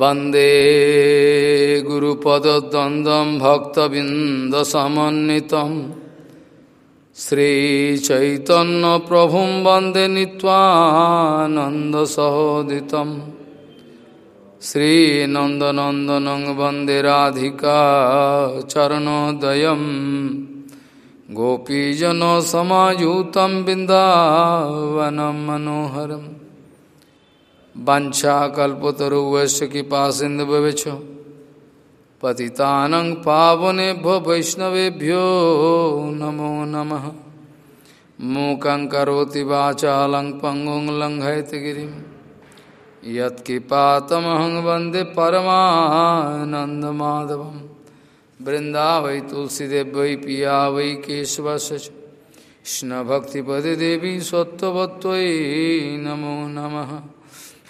वंदे गुरुपदद्वन्द्वं भक्तबिन्दसमन्वितं श्रीचैतन्यप्रभुं वंदे नीत्वानन्दसहोदितं श्रीनन्दनन्दनं वंदे राधिका चरणोदयं गोपीजनसमायुतं बिन्दावनं मनोहरम् वंशाकल्पतरुवश कृपा सिंधु व्यवच पतितानं पावनेभ्यो वैष्णवेभ्यो नमो नमः मूकं करोति वाचालं पङ्गुं लङ्घयति गिरिं यत्कृपातमहं वंदे परमानन्दमाधवं वृन्दावै तुलसीदेव वै पिया वै कृष्णभक्तिपदे देवी सत्त्ववत्त्वयि नमो नमः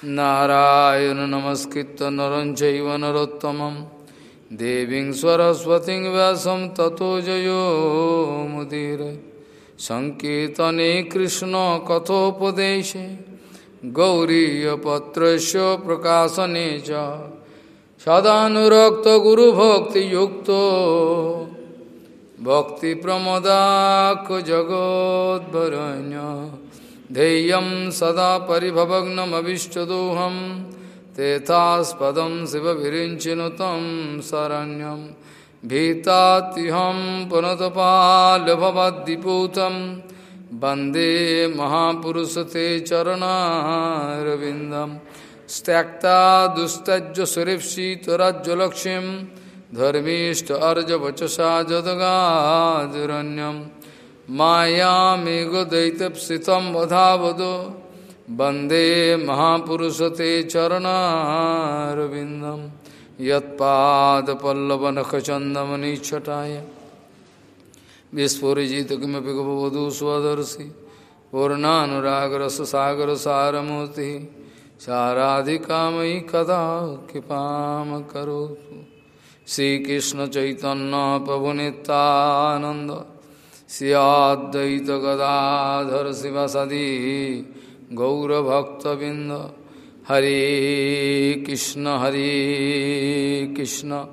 नारायण नमस्कृत नर चैव नरोत्तमं। देवीं सरस्वतीं व्यासं ततो जयो मुदीर। सङ्कीर्तने कृष्णकथोपदेशे गौरीयपत्रस्य प्रकाशने च। सदानुरक्तगुरुभक्तियुक्तो भक्तिप्रमदाकजगोद्वरण्य ध्येयं सदा परिभवग्नमभिष्टदोहं तेथास्पदं शिवभिरिञ्चिनुतं शरण्यं भीतात्युहं पुनतपाल्यभवद्दिपूतं वंदे महापुरुष ते चरणारविन्दं त्यक्ता दुस्तज्य सुरेप्सितराज्यलक्ष्मीं धर्मीष्ट अर्जवचसा जदगाजुरण्यम्। मायामेघदैतप्सितं वधावदो। वंदे महापुरुषते चरणारविन्दं। यत्पादपल्लवनखचन्दमनिच्छटाय विस्फुरिजित किमपि गवधू स्वदर्शि। पूर्णानुरागरससागरसारमूर्तिः। साराधिकामयि कदा कृपां करोतु। श्रीकृष्णचैतन्यप्रभुनितानन्द सियाद्वैत गदाधर शिवसदी गौरभक्तबिंद। हरे कृष्ण हरे कृष्ण।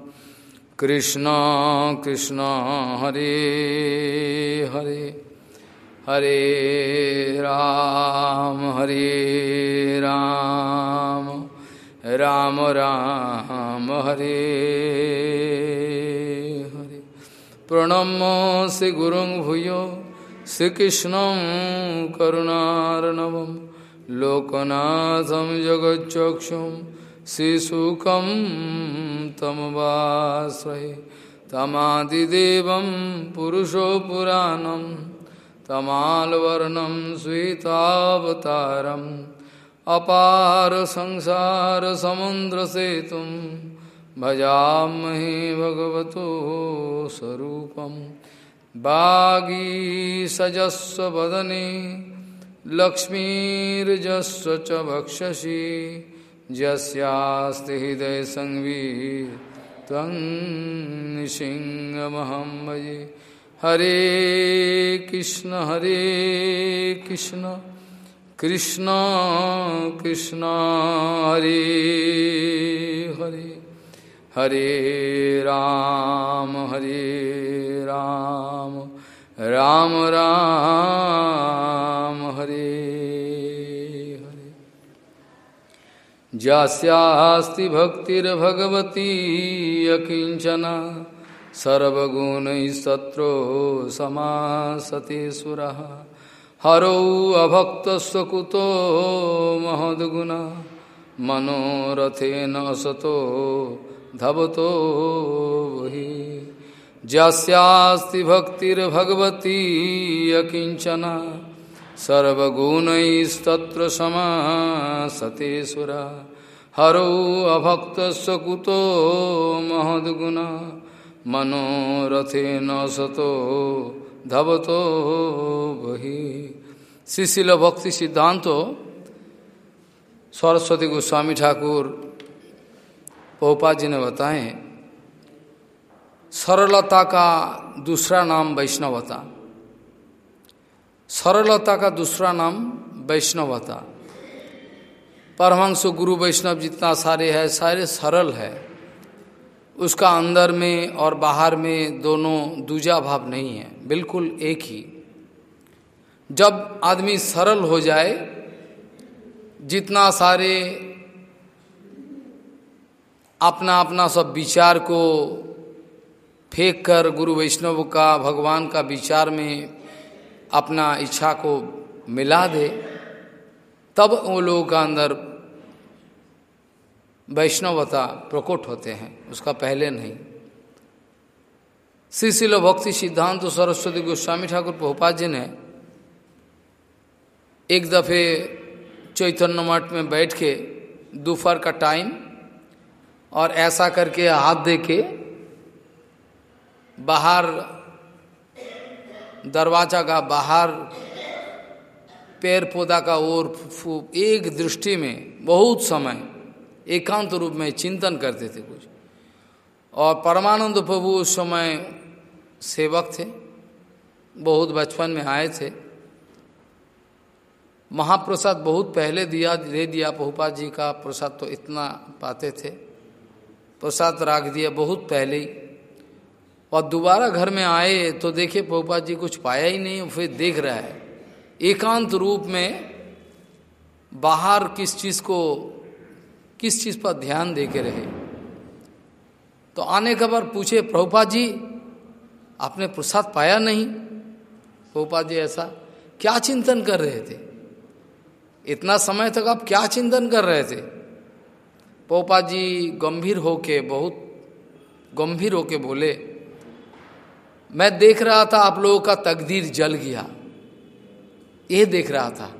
कृष्ण कृष्ण, हरे हरे। हरे राम हरे राम। राम राम, हरे। प्रणमो श्रीगुरुं भूयो, श्रीकृष्णं करुणार्णवं, लोकनाथं जगच्चक्षुं, श्रीसुखं तमवाश्रये, तमादिदेवं पुरुषो पुराणं, तमालवर्णं स्वीतावतारम् अपार संसारसमुद्रसेतुं भजामहे भगवतो स्वरूपं बागीसजस्व वदने, लक्ष्मीर्जस्व च भक्षसि यस्यास्ति हृदयसंवी त्वं निसिंहमहं भजे। हरे कृष्ण हरे कृष्ण। कृष्ण कृष्ण, हरे हरे। हरे राम हरे राम राम राम, हरे हरे। जास्यास्ति भक्तिर्भगवती यकिंचना सर्वगुणैस्तत्रो समासते सुरः हरौ अभक्त अभक्तस्वकुतो महद्गुणा, मनोरथेन असतो धवतो वही। जस्यास्ति भक्तिर्भगवती यकिंचना सर्वगुणैस्तत्र समासते सुरा हरौ अभक्तस्वकुतो महद्गुणा। मनोरथेन सतो धवतो वही। शिशिल भक्ति सिद्धांत सरस्वती गोस्वामी ठाकुर पोपा जी ने बताए, सरलता का दूसरा नाम वैष्णवता। सरलता का दूसरा नाम वैष्णवता। परमहंस गुरु वैष्णव जितना सारे है, सारे सरल है। उसका अंदर में और बाहर में दोनों दूजा भाव नहीं है, बिल्कुल एक ही। जब आदमी सरल हो जाए, जितना सारे अपना अपना सब विचार को फेंक कर गुरु वैष्णव का, भगवान का विचार में अपना इच्छा को मिला दे, तब वो लोगों का अंदर वैष्णवता प्रकट होते हैं। उसका पहले नहीं। श्री शिल भक्ति सिद्धांत सरस्वती गोस्वामी ठाकुर पोपा जी ने एक दफे चैतन्य मठ में बैठ के दोपहर का टाइम और ऐसा करके हाथ दे के बाहर दरवाज़ा का बाहर पेड़ पौधा का ओर एक दृष्टि में बहुत समय एकांत रूप में चिंतन करते थे कुछ। और परमानंद प्रभु उस समय सेवक थे, बहुत बचपन में आए थे। महाप्रसाद बहुत पहले दिया, दे दिया पहुपा जी का प्रसाद तो इतना पाते थे। प्रसाद राख दिया बहुत पहले ही। और दोबारा घर में आए तो देखे पहुपा जी कुछ पाया ही नहीं, फिर देख रहा है। एकांत रूप में बाहर किस चीज़ को, किस चीज़ पर ध्यान दे के रहे। तो आने का बार पूछे प्रभुपा जी, आपने प्रसाद पाया नहीं? प्रभुपा जी ऐसा, क्या चिंतन कर रहे थे? इतना समय तक आप क्या चिंतन कर रहे थे? पोपा जी गंभीर होके, बहुत गंभीर होके बोले, मैं देख रहा था आप लोगों का तकदीर जल गया। ये देख रहा था।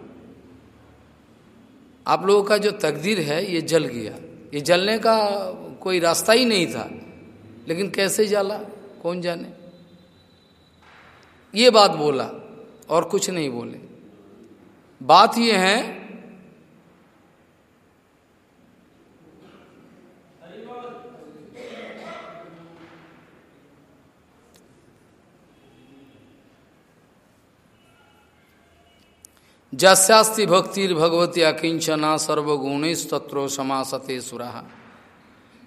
आप लोगों का जो तकदीर है, ये जल गया। ये जलने का कोई रास्ता ही नहीं था। लेकिन कैसे जला? कौन जाने? ये बात बोला और कुछ नहीं बोले। बात ये है जस्यास्ति भक्तिर्भगवती अकिंचना सर्वगुणेस्तत्रो समासते सुरा।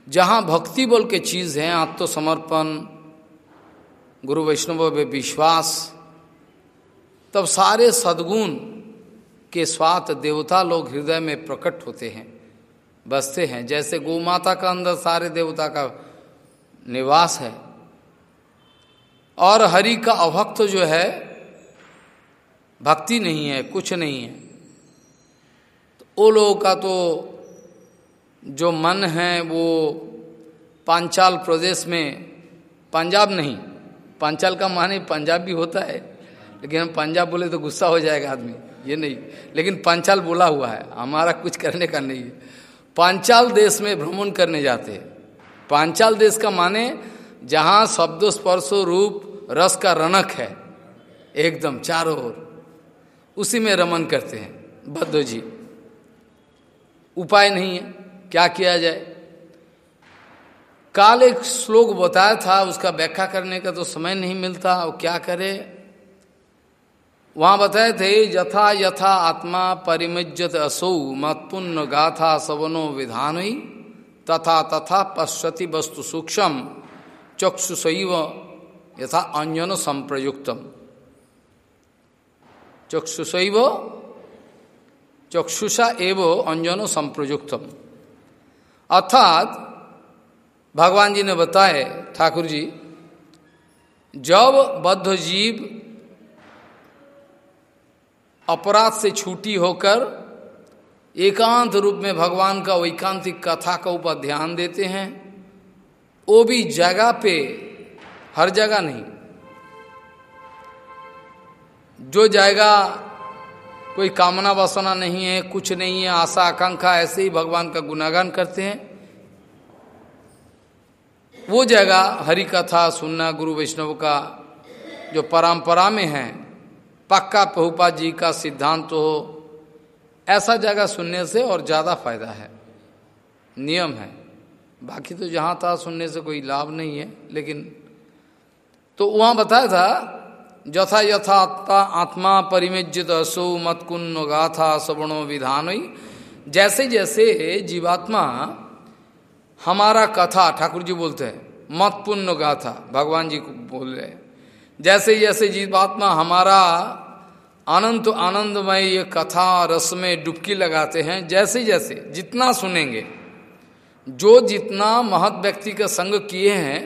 जहाँ भक्ति बोल के चीज़ है, आत्मसमर्पण, गुरु वैष्णव में विश्वास, तब सारे सद्गुण के स्वात देवता लोग हृदय में प्रकट होते हैं, बसते हैं। जैसे गौ माता का अंदर सारे देवता का निवास है, और हरि का अभक्त जो है भक्ति नहीं है, कुछ नहीं है। तो वो लोगों का तो जो मन है वो पांचाल प्रदेश में पंजाब नहीं। पांचाल का माने पंजाब भी होता है, लेकिन हम पंजाब बोले तो गुस्सा हो जाएगा आदमी, ये नहीं। लेकिन पांचाल बोला हुआ है, हमारा कुछ करने का नहीं है। पांचाल देश में भ्रमण करने जाते हैं। पांचाल देश का माने जहाँ शब्दो, स्पर्शो, रूप, रस का रनक है, एकदम चारों ओर। उसी में रमन करते हैं। बद्ध जी, उपाय नहीं है, क्या किया जाए? काल एक श्लोक बताया था, उसका व्याख्या करने का तो समय नहीं मिलता, और क्या करे? वहाँ बताए थे, यथा यथा आत्मा परिमज्जत असौ मतपुण्य गाथा सवनो विधान तथा तथा पश्यति वस्तु सूक्ष्म, चक्षुषैव यथा अंजन संप्रयुक्तम। चक्षुषैव चक्षुषा एव अंजनो संप्रयुक्तम। अर्थात, भगवान जी ने बताए, ठाकुर जी, जब बद्ध जीव अपराध से छूटी होकर एकांत रूप में भगवान का वैकांतिक कथा का ऊपर ध्यान देते हैं, वो भी जगह पे, हर जगह नहीं। जो जाएगा, कोई कामना वासना नहीं है, कुछ नहीं है, आशा, आकांक्षा, ऐसे ही भगवान का गुनागान करते हैं। वो जगह हरि कथा सुनना, गुरु वैष्णव का जो परंपरा में है, पक्का पहुपा जी का सिद्धांत हो, ऐसा जगह सुनने से और ज़्यादा फ़ायदा है। नियम है। बाकी तो जहाँ था, सुनने से कोई लाभ नहीं है, लेकिन तो वहाँ बताया था यथा यथा आत्मा परिमेजित असो मतकुन्न गाथा सवणो विधान जैसे जैसे जीवात्मा हमारा कथा, ठाकुर जी बोलते हैं मत पुण्य गाथा, भगवान जी को बोल रहे जैसे जैसे जीवात्मा हमारा अनंत आनंदमय ये कथा रस में डुबकी लगाते हैं, जैसे जैसे जितना सुनेंगे, जो जितना महत व्यक्ति का संग किए हैं,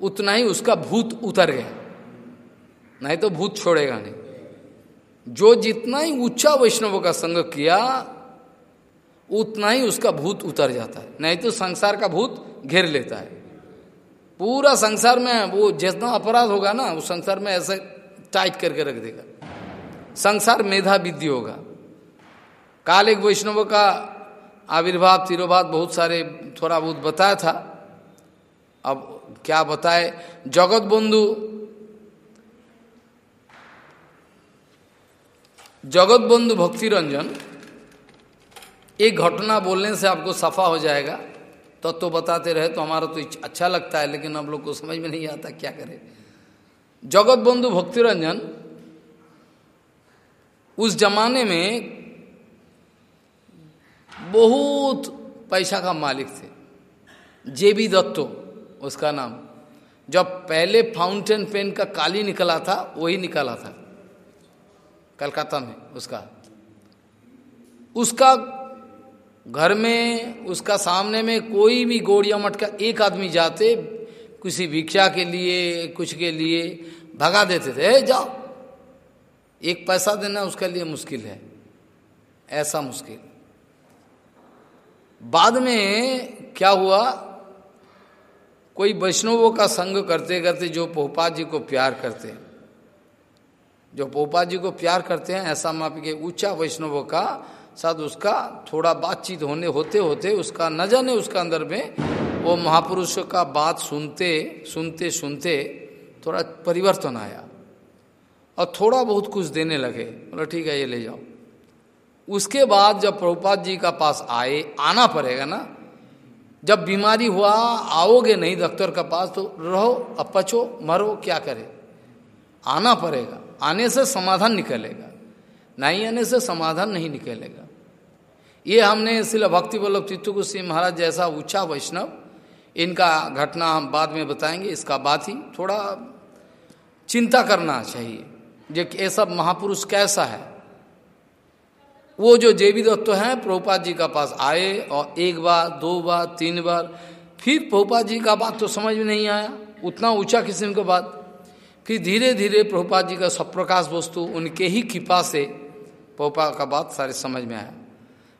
उतना ही उसका भूत उतर गया। नहीं तो भूत छोड़ेगा नहीं। जो जितना ही ऊँचा वैष्णव का संग किया, उतना ही उसका भूत उतर जाता है। नहीं तो संसार का भूत घेर लेता है। पूरा संसार में वो जितना अपराध होगा ना, उस संसार में ऐसे टाइट करके रख देगा। संसार मेधा विद्धि होगा। काल एक वैष्णव का आविर्भाव, तिरोभाव बहुत सारे थोड़ा बहुत बताया था। अब क्या बताए? जगत बंधु जगत बंधु भक्ति रंजन एक घटना बोलने से आपको सफ़ा हो जाएगा। तो तो बताते रहे तो हमारा तो अच्छा लगता है, लेकिन हम लोग को समझ में नहीं आता क्या करें। जगत बंधु भक्ति रंजन, उस जमाने में बहुत पैसा का मालिक थे। जेबी दत्तो, उसका नाम। जब पहले फाउंटेन पेन का काली निकला था, वही निकला था। कलकत्ता में, उसका। उसका घर में, उसका सामने में कोई भी गोड़िया मठ का एक आदमी जाते, किसी भिक्षा के लिए, कुछ के लिए, भगा देते थे जाओ। एक पैसा देना उसके लिए मुश्किल है। ऐसा मुश्किल। बाद में क्या हुआ? कोई वैष्णवों का संग करते करते जो पोपा जी को प्यार करते हैं जो पोपा जी को प्यार करते हैं, ऐसा माप के ऊँचा वैष्णवों का, साथ उसका थोड़ा बातचीत होने, होते होते उसका न जाने उसका अंदर में वो महापुरुषों का बात सुनते सुनते सुनते थोड़ा परिवर्तन आया। और थोड़ा बहुत कुछ देने लगे। बोला, ठीक है, ये ले जाओ। उसके बाद जब प्रभुपाद जी का पास आए, आना पड़ेगा ना। जब बीमारी हुआ, आओगे नहीं डॉक्टर का पास तो रहो, अब पचो, मरो, क्या करे? आना पड़ेगा। आने से समाधान निकलेगा। नहीं आने से समाधान नहीं निकलेगा। ये हमने इसलिए भक्ति वल्लभ चित्तु सिंह महाराज जैसा ऊँचा वैष्णव, इनका घटना हम बाद में बताएँगे, इसका बात ही थोड़ा चिंता करना चाहिए। जो ये सब महापुरुष कैसा है? वो जो जेवी दत्त हैं, प्रभुपाद जी का पास आए और एक बार, दो बार, तीन बार, फिर प्रभुपाद जी का बात तो समझ में नहीं आया। उतना ऊँचा किस्म का बात फिर धीरे धीरे प्रभुपाद जी का सप्रकाश वस्तु उनके ही कृपा से प्रभुपा का बात सारे समझ में आया।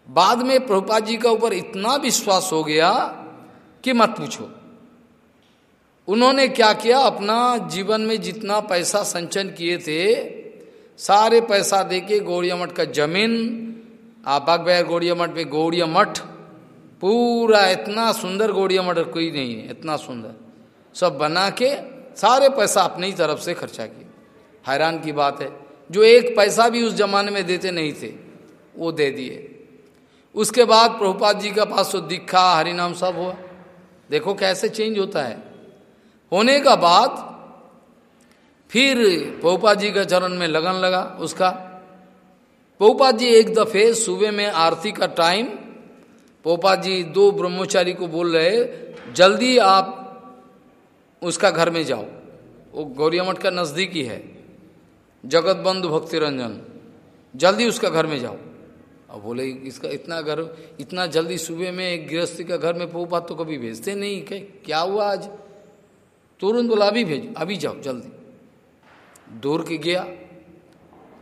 बाद में प्रभुपाद जी का ऊपर इतना विश्वास हो गया कि मत पूछो। उन्होंने क्या किया? अपना जीवन में जितना पैसा संचन किए थे, सारे पैसा देके गौड़िया मठ का ज़मीन आप बागबैर गौड़िया मठ में गौड़िया मठ, पूरा इतना सुंदर गौड़िया मठ कोई नहीं है, इतना सुंदर। सब बना के सारे पैसा अपनी ही तरफ़ से खर्चा किए। हैरान की बात है, जो एक पैसा भी उस जमाने में देते नहीं थे, वो दे दिए। उसके बाद प्रभुपाद जी का पास तो दिखा, हरिनाम सब हुआ। देखो कैसे चेंज होता है। होने का बाद फिर प्रभुपाद जी का चरण में लगन लगा उसका। पहुपा जी एक दफे सुबह में आरती का टाइम पोपाद जी दो ब्रह्मचारी को बोल रहे, जल्दी आप उसका घर में जाओ। वो गौरिया मठ का नज़दीकी है जगत बंधु भक्ति रंजन, जल्दी उसका घर में जाओ। अब बोले, इसका इतना घर, इतना जल्दी सुबह में एक गृहस्थी का घर में पोपा तो कभी भेजते नहीं, कहे, क्या हुआ आज? तुरंत बोला, अभी भेज, अभी जाओ, जल्दी। दूर के गया,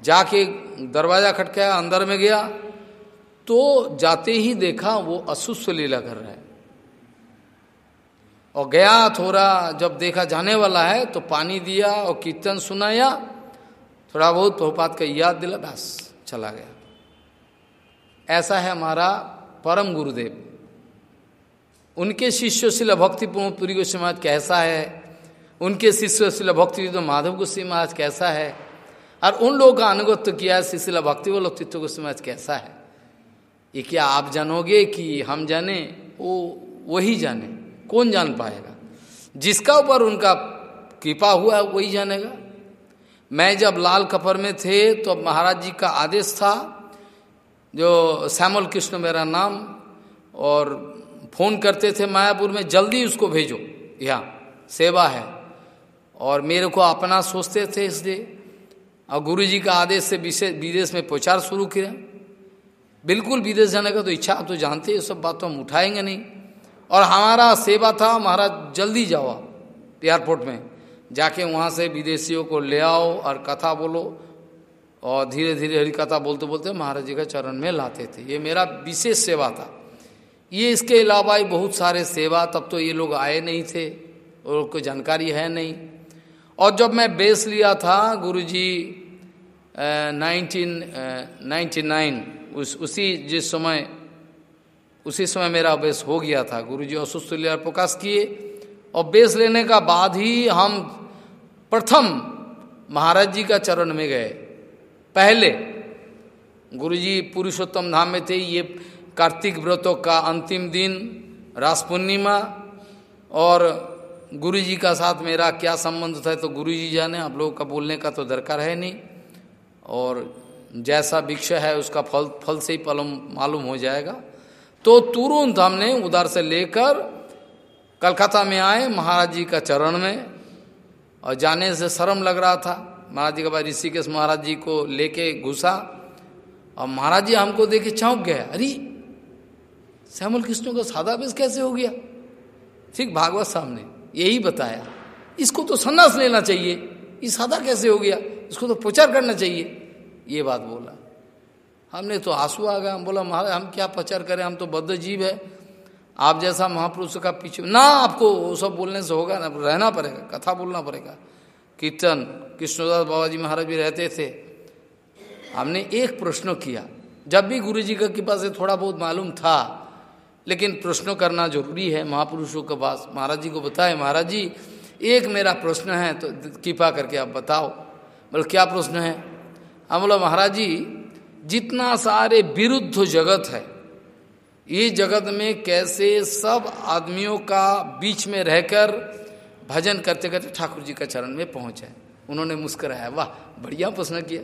जाके दरवाज़ा खटकाया, अंदर में गया तो जाते ही देखा वो असुस्व लीला कर रहा है। और गया थोड़ा, जब देखा जाने वाला है तो पानी दिया और कीर्तन सुनाया। थोड़ा बहुत प्रभुपात का याद दिला, बस चला गया। ऐसा है हमारा परम गुरुदेव। उनके शिष्य शिला भक्ति पुरी गोस्वी महाराज कैसा है? उनके शिष्य शिला भक्ति तो माधव गोस्वी महाराज कैसा है? और उन लोगों का अनुगत्य किया शिशिला भक्ति वो लोग गोस्वी महाराज कैसा है? ये क्या आप जानोगे कि हम जाने? वो, वही जाने। कौन जान पाएगा? जिसका ऊपर उनका कृपा हुआ वही जानेगा। मैं जब लाल कपर में थे तो महाराज जी का आदेश था, जो श्यामल कृष्ण मेरा नाम, और फ़ोन करते थे, मायापुर में, जल्दी उसको भेजो, यहाँ, सेवा है। और मेरे को अपना सोचते थे इसलिए। और गुरु जी का आदेश से विशेष विदेश में प्रचार शुरू किया। बिल्कुल विदेश जाने का तो इच्छा, आप तो जानते हैं सब बात तो हम उठाएँगे नहीं। और हमारा सेवा था, महाराज, जल्दी जाओ एयरपोर्ट में। जाके वहाँ से विदेशियों को ले आओ और कथा बोलो। और धीरे धीरे हरी कथा बोलते बोलते महाराज जी का चरण में लाते थे। ये मेरा विशेष सेवा था। ये इसके अलावा ही बहुत सारे सेवा, तब तो ये लोग आए नहीं थे और कोई जानकारी है नहीं। और जब मैं बेस लिया था गुरु जी नाइनटीन नाइन्टी नाइन, उस, उसी जिस समय उसी समय मेरा बेस हो गया था। गुरु जी असुस्थ प्रकाश किए बेस लेने का बाद ही हम प्रथम महाराज जी का चरण में गए। पहले गुरुजी पुरुषोत्तम धाम में थे। ये कार्तिक व्रतों का अंतिम दिन, रास पूर्णिमा और गुरु जी का साथ मेरा क्या संबंध था तो गुरु जी जाने, आप लोगों का बोलने का तो दरकार है नहीं। और जैसा वृक्ष है उसका फल फल से ही पलम मालूम हो जाएगा। तो तुरंत हमने उधर से लेकर कलकत्ता में आए, महाराज जी का चरण में, और जाने से शर्म लग रहा था। महाराज जी के बाद ऋषिकेश महाराज जी को लेके घुसा, और महाराज जी हमको देखे चौंक गए। अरे, श्यामल कृष्ण का सादा बेस कैसे हो गया? ठीक, भागवत सामने यही बताया। इसको तो संन्यास लेना चाहिए। ये सादा कैसे हो गया? इसको तो प्रचार करना चाहिए। ये बात बोला। हमने तो आँसू आ गया हम बोला, महाराज, हम क्या प्रचार करें? हम तो बद्ध जीव है। आप जैसा महापुरुष का पीछे ना, आपको वो सब बोलने से होगा ना, रहना पड़ेगा, कथा बोलना पड़ेगा। कीर्तन, कृष्णदास बाबा जी महाराज भी रहते थे। हमने एक प्रश्न किया। जब भी गुरु जी का कृपा से थोड़ा बहुत मालूम था, लेकिन प्रश्न करना ज़रूरी है। महापुरुषों के पास, महाराज जी को बताए, महाराज जी एक मेरा प्रश्न है तो कृपा करके आप बताओ। बोले, क्या प्रश्न है? हम बोला, महाराज जी जितना सारे विरुद्ध जगत है, ये जगत में कैसे सब आदमियों का बीच में रहकर भजन करते करते ठाकुर जी का चरण में पहुँचे उन्होंने मुस्कराया, वाह, बढ़िया प्रश्न किया।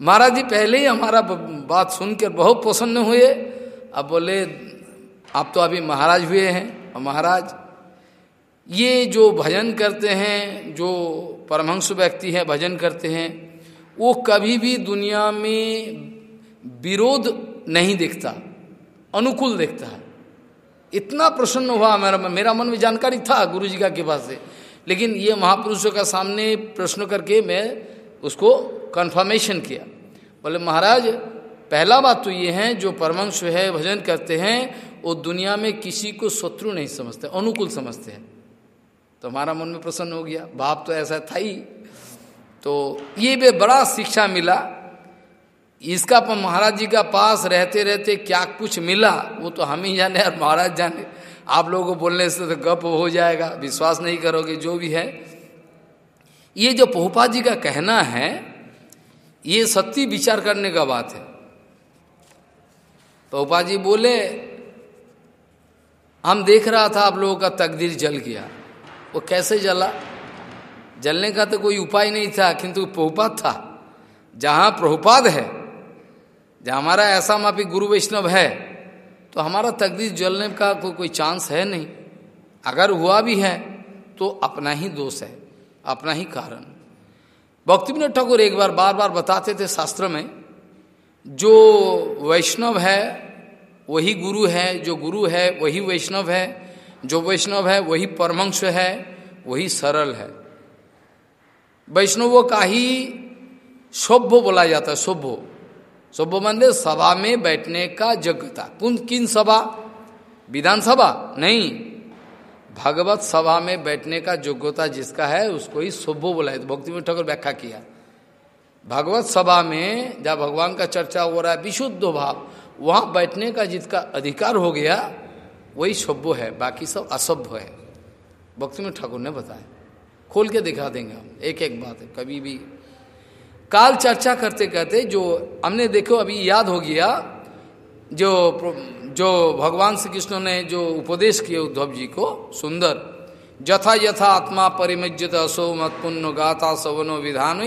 महाराज जी, पहले ही हमारा बात सुनकर बहुत प्रसन्न हुए। अब बोले, आप तो अभी महाराज हुए हैं। और महाराज, ये जो भजन करते हैं, जो परमहंस व्यक्ति है, भजन करते हैं वो कभी भी दुनिया में विरोध नहीं देखता, अनुकूल देखता है। इतना प्रसन्न हुआ मेरा मेरा मन में जानकारी था गुरु जी का कृपा से। लेकिन ये महापुरुषों का सामने प्रश्न करके मैं उसको कन्फर्मेशन किया। बोले, महाराज, पहला बात तो ये है, जो परमंश है, भजन करते हैं, वो दुनिया में किसी को शत्रु नहीं समझते, अनुकूल समझते हैं। तो हमारा मन में प्रसन्न हो गया। बाप तो ऐसा था ही। तो ये भी बड़ा शिक्षा मिला। इसका पर महाराज जी का पास रहते रहते क्या कुछ मिला, वो तो हम ही जाने और महाराज जाने। आप लोगों को बोलने से तो गप हो जाएगा, विश्वास नहीं करोगे, जो भी है। ये जो पोहपा जी का कहना है, ये सत्य विचार करने का बात है। पोहपा जी बोले, हम देख रहा था आप लोगों का तकदीर जल गया। वो कैसे जला? जलने का तो कोई उपाय नहीं था किंतु प्रभुपाद था। जहाँ प्रभुपाद है जहाँ हमारा ऐसा माफ़ी गुरु वैष्णव है तो हमारा तकदीर जलने का को, कोई चांस है नहीं। अगर हुआ भी है तो अपना ही दोष है अपना ही कारण। भक्ति विनोद ठाकुर एक बार बार बार बताते थे शास्त्र में जो वैष्णव है वही गुरु है जो गुरु है वही वैष्णव है जो वैष्णव है वही परमंश है वही सरल है। वैष्णवों का ही सभ्य बोला जाता है सभ्य सभ्य मंदिर सभा में बैठने का जगता कुन किन सभा? विधानसभा? नहीं। भगवत सभा में बैठने का योग्यता जिसका है, उसको ही सभ्य बोला है। भक्ति में ठाकुर व्याख्या किया। भगवत सभा में जब भगवान का चर्चा हो रहा है, विशुद्ध भाव, वहाँ बैठने का जिसका अधिकार हो गया, वही सभ्य है, बाकी सब असभ्य है। भक्ति में ठाकुर ने बताया। खोल के दिखा देंगे हम एक एक बात है, कभी भी। काल चर्चा करते करते जो हमने देखो अभी याद हो गया, जो जो भगवान श्री कृष्ण ने जो उपदेश किए उद्धव जी को, सुंदर। यथा यथा आत्मा परिमज्यत असो मत पुण्य गाता सवनो विधान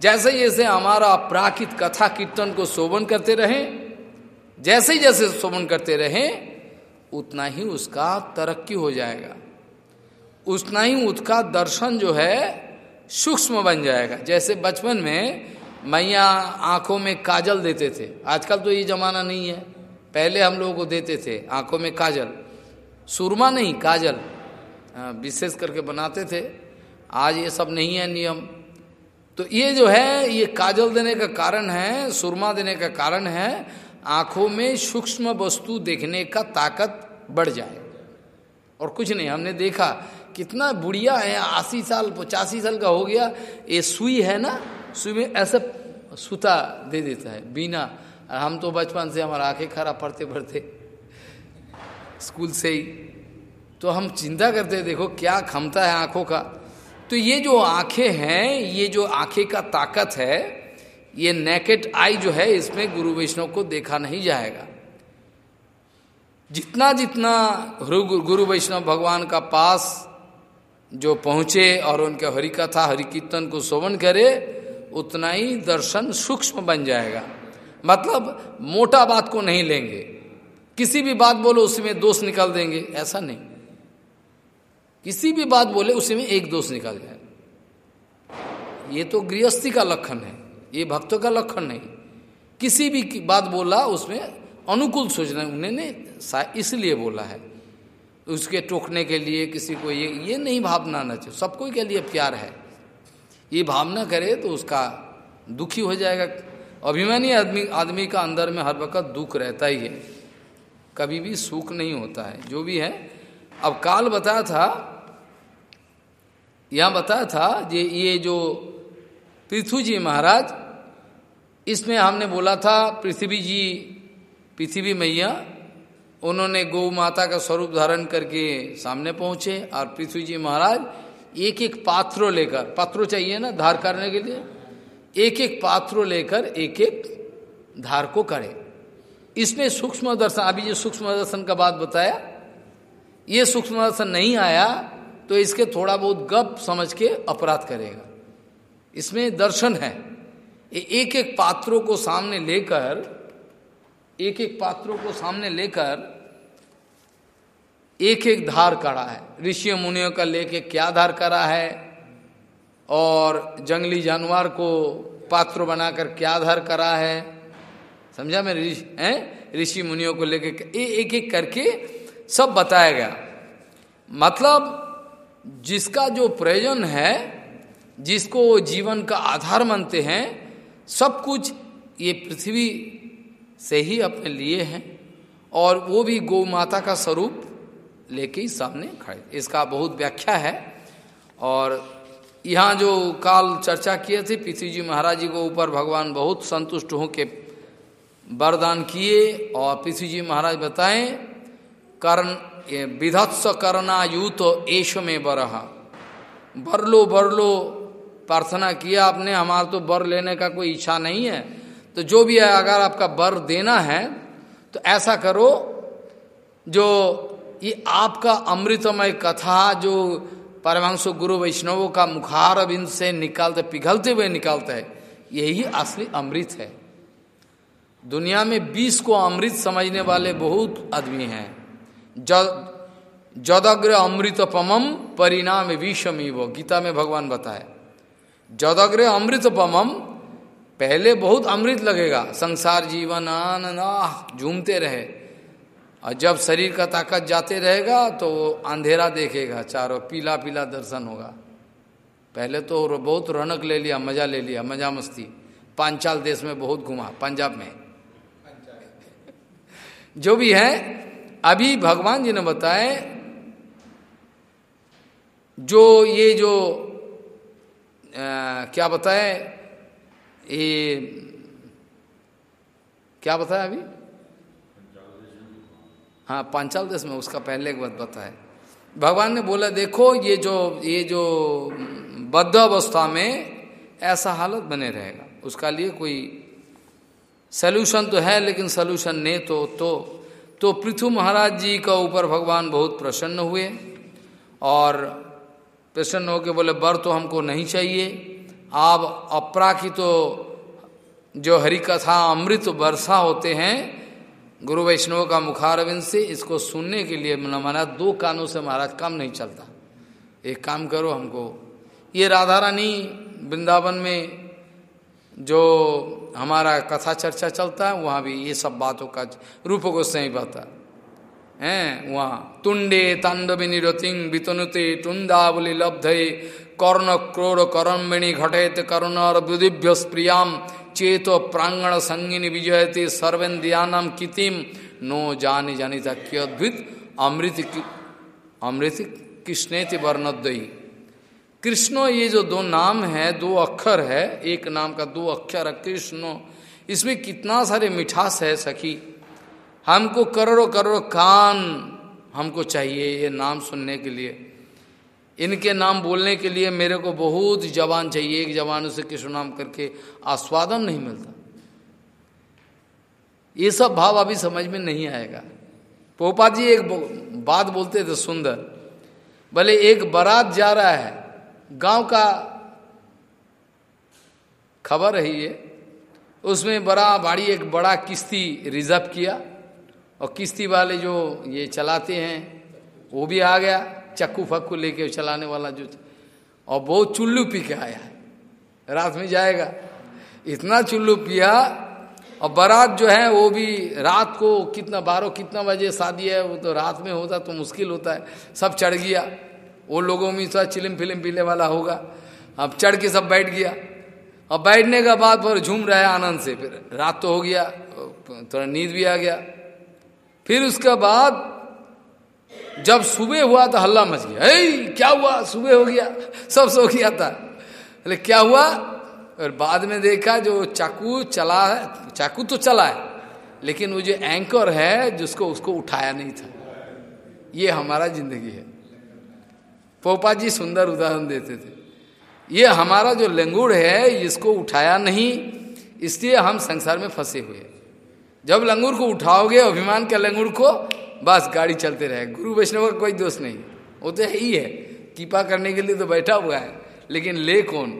जैसे जैसे हमारा प्राकृत कथा कीर्तन को शोभन करते रहे, जैसे जैसे शोभन करते रहे, उतना ही उसका तरक्की हो जाएगा। उतना ही उसका दर्शन जो है सूक्ष्म बन जाएगा। जैसे बचपन में मैया आँखों में काजल देते थे। आजकल तो ये जमाना नहीं है। पहले हम लोगों को देते थे आँखों में काजल। सुरमा नहीं, काजल। विशेष करके बनाते थे। आज ये सब नहीं है नियम। तो ये जो है, ये काजल देने का कारण है, सुरमा देने का कारण है, आँखों में सूक्ष्म वस्तु देखने का ताकत बढ़ जाए। और कुछ नहीं, हमने देखा कितना बुढ़िया है, अस्सी साल, पचासी साल का हो गया, ये सुई है ना, सुई में ऐसा सूता दे देता है, बिना। हम तो बचपन से हमारा आँखें खराब पढ़ते पढ़ते, स्कूल से ही। तो हम चिंता करते देखो क्या क्षमता है आँखों का। तो ये जो आँखें हैं, ये जो आँखें का ताकत है, ये नेकेट आई जो है, इसमें गुरु वैष्णव को देखा नहीं जाएगा। जितना जितना गुरु वैष्णव भगवान का पास जो पहुँचे और उनके हरि कथा हरि कीर्तन को शोभन करे, उतना ही दर्शन सूक्ष्म बन जाएगा। मतलब मोटा बात को नहीं लेंगे। किसी भी बात बोलो उसमें दोष निकाल देंगे। ऐसा नहीं। किसी भी बात बोले, उसी में एक दोष निकाल जाए। ये तो गृहस्थी का लक्षण है। ये भक्तों का लक्षण नहीं। किसी भी बात बोला, उसमें अनुकूल सोचना उन्होंने इसलिए बोला है। उसके टोकने के लिए किसी को ये ये नहीं भावना आना चाहिए। सबको के लिए प्यार है। ये भावना करे तो उसका दुखी हो जाएगा। अभिमानी आदमी आदमी का अंदर में हर वक्त दुख रहता ही है। कभी भी सुख नहीं होता है। जो भी है। अब काल बताया था, यहाँ बताया था ये ये जो पृथ्वी जी महाराज, इसमें हमने बोला था पृथ्वी जी, पृथ्वी मैया उन्होंने गौ माता का स्वरूप धारण करके सामने पहुँचे और पृथ्वी जी महाराज एक एक पात्रों लेकर, पात्रों चाहिए ना धार करने के लिए? एक एक पात्रों लेकर एक एक धार को करे। इसमें सूक्ष्म दर्शन, अभी जो सूक्ष्म दर्शन का बात बताया, ये सूक्ष्म दर्शन नहीं आया तो इसके थोड़ा बहुत गप समझ के अपराध करेगा। इसमें दर्शन है। एक एक पात्रों को सामने लेकर एक एक पात्रों को सामने लेकर एक एक धार करा है। ऋषि मुनियों का लेके क्या धार करा है? और जंगली जानवर को पात्र बनाकर क्या धार करा है? समझा मैं ऋषि ऋषि मुनियों को लेके एक एक करके सब बताया गया। मतलब जिसका जो प्रयोजन है, जिसको वो जीवन का आधार मानते हैं, सब कुछ ये पृथ्वी से ही अपने लिए हैं। और वो भी गौ माता का स्वरूप लेके सामने खड़े। इसका बहुत व्याख्या है। और यहाँ जो काल चर्चा किए थे पृथ्वी जी महाराज जी को ऊपर भगवान बहुत संतुष्ट हो के वरदान किए और पृथ्वी जी महाराज बताएँ, कर्ण विधत्स करना यू तो ऐश में बरहा बर लो बर लो प्रार्थना किया आपने, हमारा तो बर लेने का कोई इच्छा नहीं है। तो जो भी है, अगर आपका बर देना है तो ऐसा करो, जो ये आपका अमृतमय कथा जो परमांश गुरु वैष्णवों का मुखार अबिंद से निकालते, पिघलते हुए निकालता है, यही असली अमृत है। दुनिया में बीस को अमृत समझने वाले बहुत आदमी हैं। जद जदग्र अमृतपमम परिणाम विषमी वो गीता में भगवान बताए। जदग्र अमृतपमम पहले बहुत अमृत लगेगा, संसार जीवन आनंद झूमते रहे। और जब शरीर का ताकत जाते रहेगा तो अंधेरा देखेगा चारों पीला पीला दर्शन होगा। पहले तो बहुत रौनक ले लिया मज़ा ले लिया मज़ा मस्ती। पांचाल देश में बहुत घुमा पंजाब में। जो भी है अभी भगवान जी ने बताए जो ये जो आ, क्या बताए ये क्या बताया अभी? हाँ पांचाल देश में उसका पहले एक बात बताया भगवान ने बोला, देखो, ये जो ये जो बद्ध अवस्था में ऐसा हालत बने रहेगा। उसका लिए कोई सल्यूशन तो है, लेकिन सल्यूशन नहीं तो तो तो पृथु महाराज जी का ऊपर भगवान बहुत प्रसन्न हुए और प्रसन्न होकर बोले, बर तो हमको नहीं चाहिए। आप अपरा की तो जो हरि कथा अमृत वर्षा होते हैं गुरु वैष्णव का मुखारविंद से इसको सुनने के लिए माना दो कानों से महाराज काम नहीं चलता। एक काम करो हमको। ये राधा रानी वृंदावन में जो हमारा कथा चर्चा चलता है, वहाँ भी ये सब बातों का रूप सही बता हैं, वहाँ। तुंडे तांडवी निरतिंग वितनुते टुंडावली लब्धे कर्ण क्रोड़ करम्बिणी घटेत कर्ण और विदिभ्य प्रियाम चेत प्रांगण संगिनी विजयते सर्वेन्द्रियानम कितिम नो जानी जानी तक अद्भुत अमृत अमृत कृष्णेति वर्णद्वयी। कृष्णो ये जो दो नाम है, दो अक्षर है, एक नाम का दो अक्षर है कृष्णो, इसमें कितना सारे मिठास है सखी। हमको करोड़ों करोड़ों कान हमको चाहिए ये नाम सुनने के लिए। इनके नाम बोलने के लिए मेरे को बहुत जवान चाहिए। एक जवान उसे कृष्ण नाम करके आस्वादन नहीं मिलता। ये सब भाव अभी समझ में नहीं आएगा। पोपा जी एक बात बोलते थे सुंदर। भले एक बारात जा रहा है, गाँव का खबर है ये। उसमें बड़ा बाड़ी एक बड़ा किश्ती रिज़र्व किया और किश्ती वाले जो ये चलाते हैं, वो भी आ गया। चक्कू फक्कू लेके चलाने वाला जो और बहुत चुल्लू पी के आया है। रात में जाएगा, इतना चुल्लू पिया, और बारात जो है, वो भी रात को कितना बारह, कितना बजे शादी है, वो तो रात में होता तो मुश्किल होता है। सब चढ़ गया, वो लोगों में थोड़ा चिलिम फिलिम पीने वाला होगा। अब चढ़ के सब बैठ गया। और बैठने का बाद फिर झूम रहा है आनंद से, फिर रात तो हो गया, थोड़ा नींद भी आ गया। फिर उसके बाद जब सुबह हुआ तो हल्ला मच गया। क्या हुआ? सुबह हो गया। सब सो गया था। बोले, क्या हुआ? और बाद में देखा जो चाकू चला है, चाकू तो चला है, लेकिन वो जो एंकर है, जिसको उसको उठाया नहीं था। ये हमारा ज़िंदगी है। पोपा जी सुंदर उदाहरण देते थे। ये हमारा जो लंगूर है, इसको उठाया नहीं, इसलिए हम संसार में फंसे हुए जब लंगूर को उठाओगे, अभिमान के लंगूर को बस गाड़ी चलते रहे। गुरु वैष्णव का कोई दोष नहीं। वो तो है ही है। कृपा करने के लिए तो बैठा हुआ है। लेकिन ले कौन?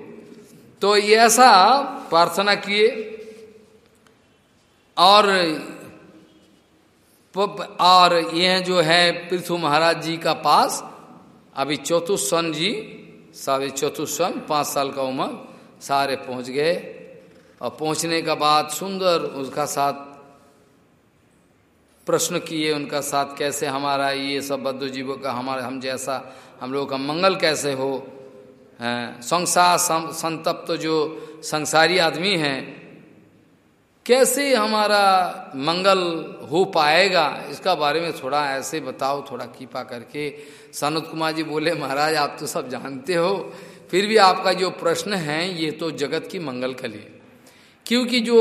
तो ये ऐसा प्रार्थना किए। और और यह जो है पृथु महाराज जी का पास, अभी चौथुस्वन जी सारे चौथुस्वन पाँच साल का उम्र, सारे पहुँच गए। और पहुँचने का बाद सुंदर उसका साथ प्रश्न किए उनका साथ, कैसे हमारा ये सब बद्ध जीवों का हमारा, हम जैसा, हम लोगों का मंगल कैसे हो? संसार संतप्त तो जो संसारी आदमी हैं, कैसे हमारा मंगल हो पाएगा? इसका बारे में थोड़ा ऐसे बताओ, थोड़ा कीपा करके। सनत कुमार जी बोले, महाराज, आप तो सब जानते हो। फिर भी आपका जो प्रश्न है, ये तो जगत की मंगल के लिए। क्योंकि जो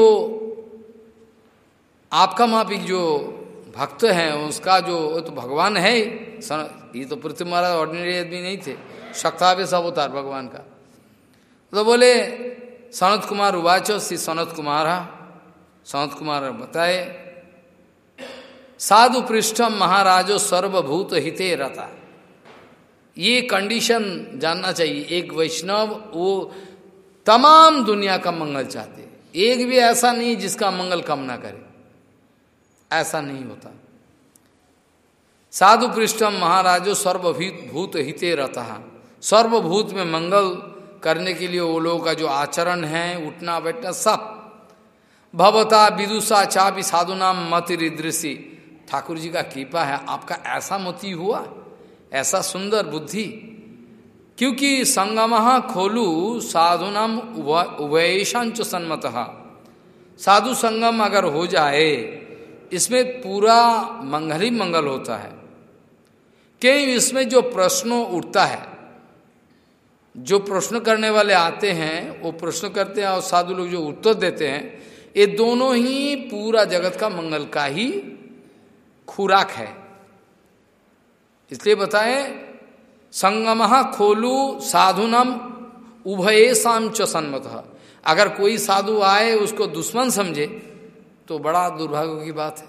आपका मापिक जो भक्त हैं, उसका जो तो भगवान है ये तो पृथ्वी महाराज ऑर्डिनरी आदमी नहीं थे। शक्ता भी सब उतार भगवान का। तो बोले, सनत कुमार उवाचो, श्री सनत कुमार। सनत कुमार बताए, साधु पृष्ठम महाराजो सर्वभूत हिते रहता ये कंडीशन जानना चाहिए। एक वैष्णव, वो तमाम दुनिया का मंगल चाहते। एक भी ऐसा नहीं जिसका मंगल कम ना करे। ऐसा नहीं होता। साधु पृष्ठम महाराजो सर्वभूत हिते रहता सर्वभूत में मंगल करने के लिए वो लोगों का जो आचरण है, उठना बैठना सब। भवता विदुषा चा भी साधु नाम मतिदृषि ठाकुर जी का कृपा है, आपका ऐसा मति हुआ, ऐसा सुंदर बुद्धि। क्योंकि संगम खोलू साधु साधुनाम उभयशांच सन्मत। साधु संगम अगर हो जाए इसमें पूरा मंगल ही मंगल होता है। क्यों इसमें जो प्रश्न उठता है, जो प्रश्न करने वाले आते हैं, वो प्रश्न करते हैं और साधु लोग जो उत्तर देते हैं, ये दोनों ही पूरा जगत का मंगल का ही खुराक है। इसलिए बताए, संगम खोलू साधुनम उभय शाम च अगर कोई साधु आए, उसको दुश्मन समझे तो बड़ा दुर्भाग्य की बात है।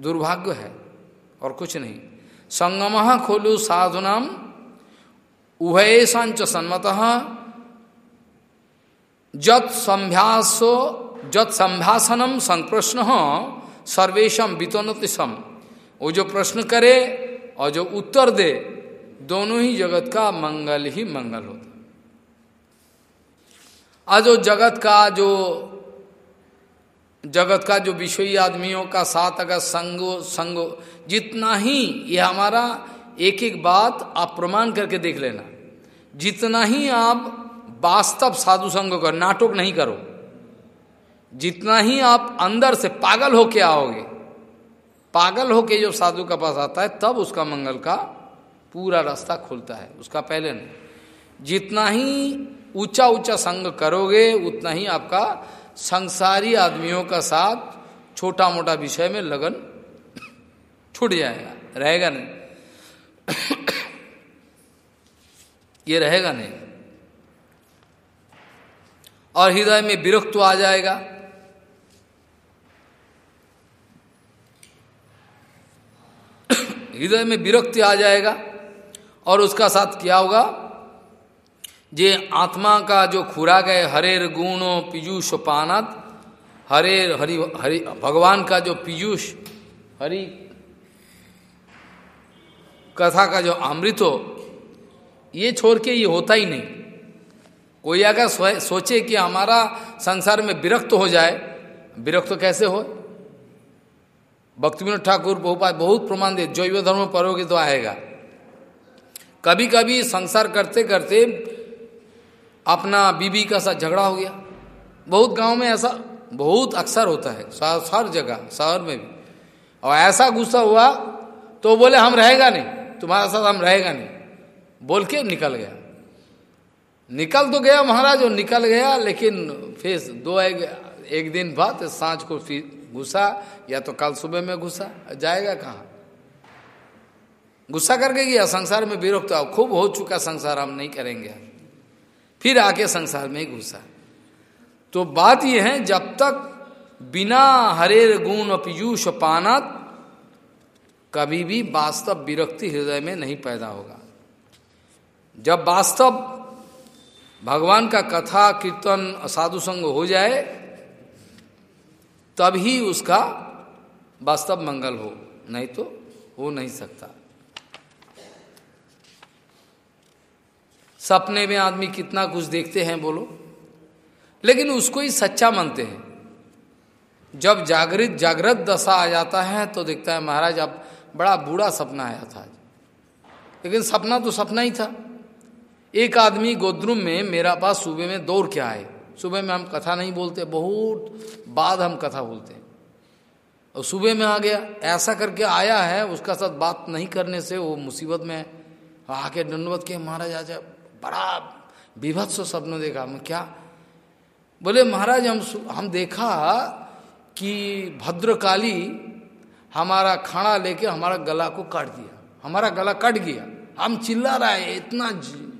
दुर्भाग्य है और कुछ नहीं। संगम खोलू साधुनाम, उभय च सन्मत, जत संभ्यासो, जत संभाषणम संप्रश्न, सर्वेशम वितोनतिशम वो जो प्रश्न करे और जो उत्तर दे, दोनों ही जगत का मंगल ही मंगल होता। आज जो जगत का जो जगत का जो विषयी आदमियों का साथ अगर संगो संगो, जितना ही ये हमारा एक एक बात आप प्रमाण करके देख लेना। जितना ही आप वास्तव साधु संग कर नाटक नहीं करो, जितना ही आप अंदर से पागल होके आओगे, पागल होके जब साधु का पास आता है, तब उसका मंगल का पूरा रास्ता खुलता है, उसका पहले नहीं। जितना ही ऊँचा ऊँचा संग करोगे, उतना ही आपका संसारी आदमियों का साथ छोटा मोटा विषय में लगन छूट जाएगा, रहेगा नहीं। ये रहेगा नहीं। और हृदय में विरक्त आ जाएगा। हृदय में विरक्ति आ जाएगा और उसका साथ क्या होगा? जे आत्मा का जो खुराक है हरेर गुणो पीयूष पानत, हरेर हरि हरि, भगवान का जो पीयूष, हरि कथा का जो अमृत हो, ये छोड़ के ये होता ही नहीं। कोई अगर सोचे कि हमारा संसार में विरक्त हो जाए, विरक्त कैसे हो? भक्ति विनोद ठाकुर बहुपात बहुत प्रमाण दे जैव धर्म पढ़ोगे तो आएगा। कभी कभी संसार करते करते अपना बीबी का साथ झगड़ा हो गया। बहुत गाँव में ऐसा बहुत अक्सर होता है हर जगह शहर में भी। और ऐसा गुस्सा हुआ तो बोले हम रहेगा नहीं तुम्हारे साथ हम रहेगा नहीं। बोल के निकल गया। निकल तो गया महाराज और निकल गया लेकिन फिर दो एक, एक दिन बाद साँझ को फिर घुसा या तो कल सुबह में घुसा जाएगा कहाँ? गुस्सा करके गया संसार में विरोक्त तो खूब हो चुका संसार हम नहीं करेंगे। फिर आके संसार में घुसा। तो बात यह है, जब तक बिना हरेर गुण पीयूष पानत कभी भी वास्तव विरक्ति हृदय में नहीं पैदा होगा। जब वास्तव भगवान का कथा, कीर्तन साधु संग हो जाए तभी उसका वास्तव मंगल हो, नहीं तो हो नहीं सकता। सपने में आदमी कितना कुछ देखते हैं बोलो। लेकिन उसको ही सच्चा मानते हैं। जब जागृत जागृत दशा आ जाता है तो देखता है, महाराज, अब बड़ा बूढ़ा सपना आया था लेकिन सपना तो सपना ही था। एक आदमी गोद्रुम में मेरा पास सुबह में दौड़ के आए। सुबह में हम कथा नहीं बोलते, बहुत बाद हम कथा बोलते हैं। और सुबह में आ गया, ऐसा करके आया है, उसका साथ बात नहीं करने से वो मुसीबत में आके दंडवत के महाराज, आजा बड़ा विभत्स सपन देखा। मैं क्या? बोले, महाराज, हम हम देखा कि भद्रकाली हमारा खाना लेके हमारा गला को काट दिया। हमारा गला कट गया। हम चिल्ला रहा है, इतना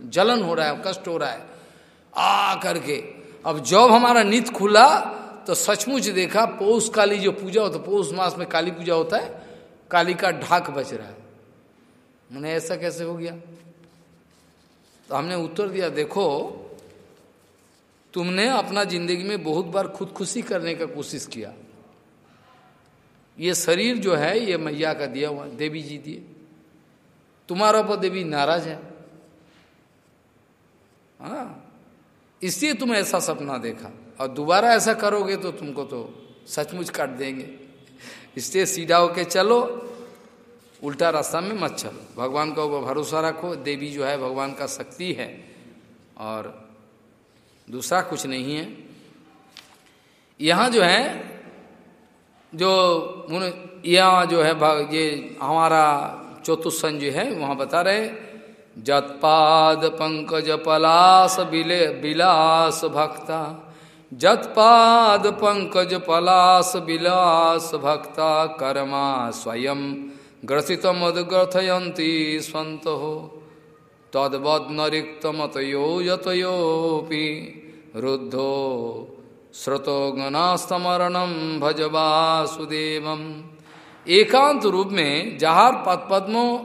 जलन हो रहा है, कष्ट हो रहा है। आ करके, अब जब हमारा नित खुला तो सचमुच देखा, पौष काली जो पूजा होता है पौष मास में काली पूजा होता है, काली का ढाक बच रहा है। मैंने ऐसा कैसे हो गया? तो हमने उत्तर दिया, देखो, तुमने अपना ज़िंदगी में बहुत बार खुदकुशी करने का कोशिश किया। ये शरीर जो है, ये मैया का दिया हुआ, देवी जी दिए। तुम्हारा ऊपर देवी नाराज़ है। हाँ इसलिए तुम ऐसा सपना देखा। और दोबारा ऐसा करोगे तो तुमको तो सचमुच काट देंगे। इसलिए सीधा होके चलो उल्टा रास्ता में मत चलो। भगवान का ऊपर भरोसा रखो, देवी जो है, भगवान का शक्ति है। और दूसरा कुछ नहीं है। यहाँ जो है, जो यहाँ जो है ये हमारा चतुस्सन जो है, वहाँ बता रहे जत्पाद पंकज पलास बिले, बिलास भक्ता। जत्पाद पंकज पलास, बिलास भक्ता, कर्मा स्वयं। ग्रसित मदग्रथयंती स्वंत हो तद्वद रिक्त मतयो यतयोपि रुद्धो श्रुतो भज एकांत रूप में जहार पद पद्मों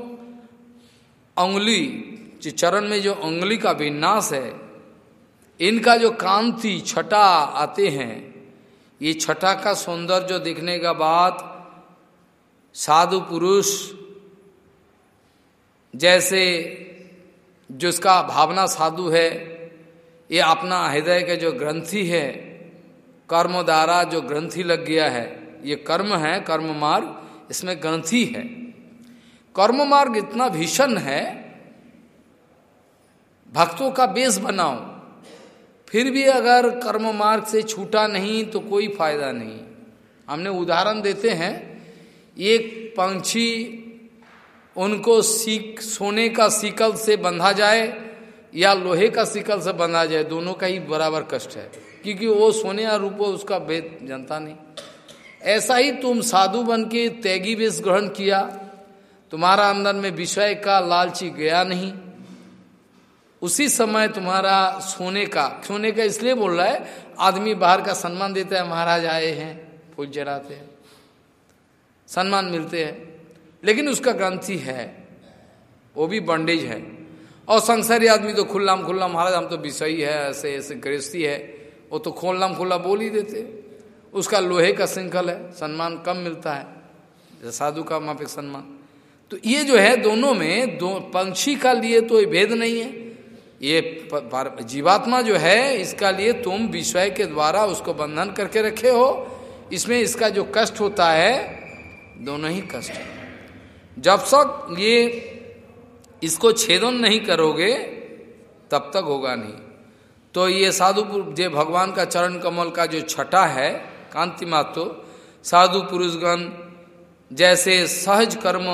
उंगली चरण में जो उंगली का विन्यास है, इनका जो कांति, छटा आते हैं, ये छटा का सौंदर्य देखने का बाद साधु पुरुष जैसे जिसका भावना साधु है, ये अपना हृदय के जो ग्रंथि है, कर्म द्वारा जो ग्रंथि लग गया है, ये कर्म है, कर्म मार्ग, इसमें ग्रंथि है। कर्म मार्ग इतना भीषण है, भक्तों का बेस बनाओ, फिर भी अगर कर्म मार्ग से छूटा नहीं तो कोई फ़ायदा नहीं। हमने उदाहरण देते हैं एक पंछी उनको सीख, सोने का सिकल से बंधा जाए या लोहे का सिकल से बंधा जाए, दोनों का ही बराबर कष्ट है। क्योंकि वो सोने या रूपो उसका भेद जनता नहीं। ऐसा ही तुम साधु बन के तैगी वेश ग्रहण किया, तुम्हारा अंदर में विषय का लालची गया नहीं। उसी समय तुम्हारा सोने का सोने का इसलिए बोल रहा है, आदमी बाहर का सम्मान देता है, महाराज आए हैं, फूल जराते हैं। सम्मान मिलते हैं। लेकिन उसका ग्रंथि है। वो भी बंडेज है। और संसारी आदमी तो खुल्लाम खुल्ला महाराज, हम तो विषयी है, ऐसे ऐसे गृहस्थी है। वो तो खोलनाम खुल्ला बोल ही देते। उसका लोहे का श्रृंखल है। सम्मान कम मिलता है। साधु का माफिक सम्मान। तो ये जो है दोनों में, दो पंक्षी का लिए तो भेद नहीं है। ये जीवात्मा जो है, इसका लिए तुम विषय के द्वारा उसको बंधन करके रखे हो। इसमें इसका जो कष्ट होता है दोनों ही कष्ट है। जब तक ये इसको छेदन नहीं करोगे, तब तक होगा नहीं। तो ये साधु जो भगवान का चरण कमल का जो छटा है, कांति मातो, साधु पुरुषगण जैसे सहज कर्म,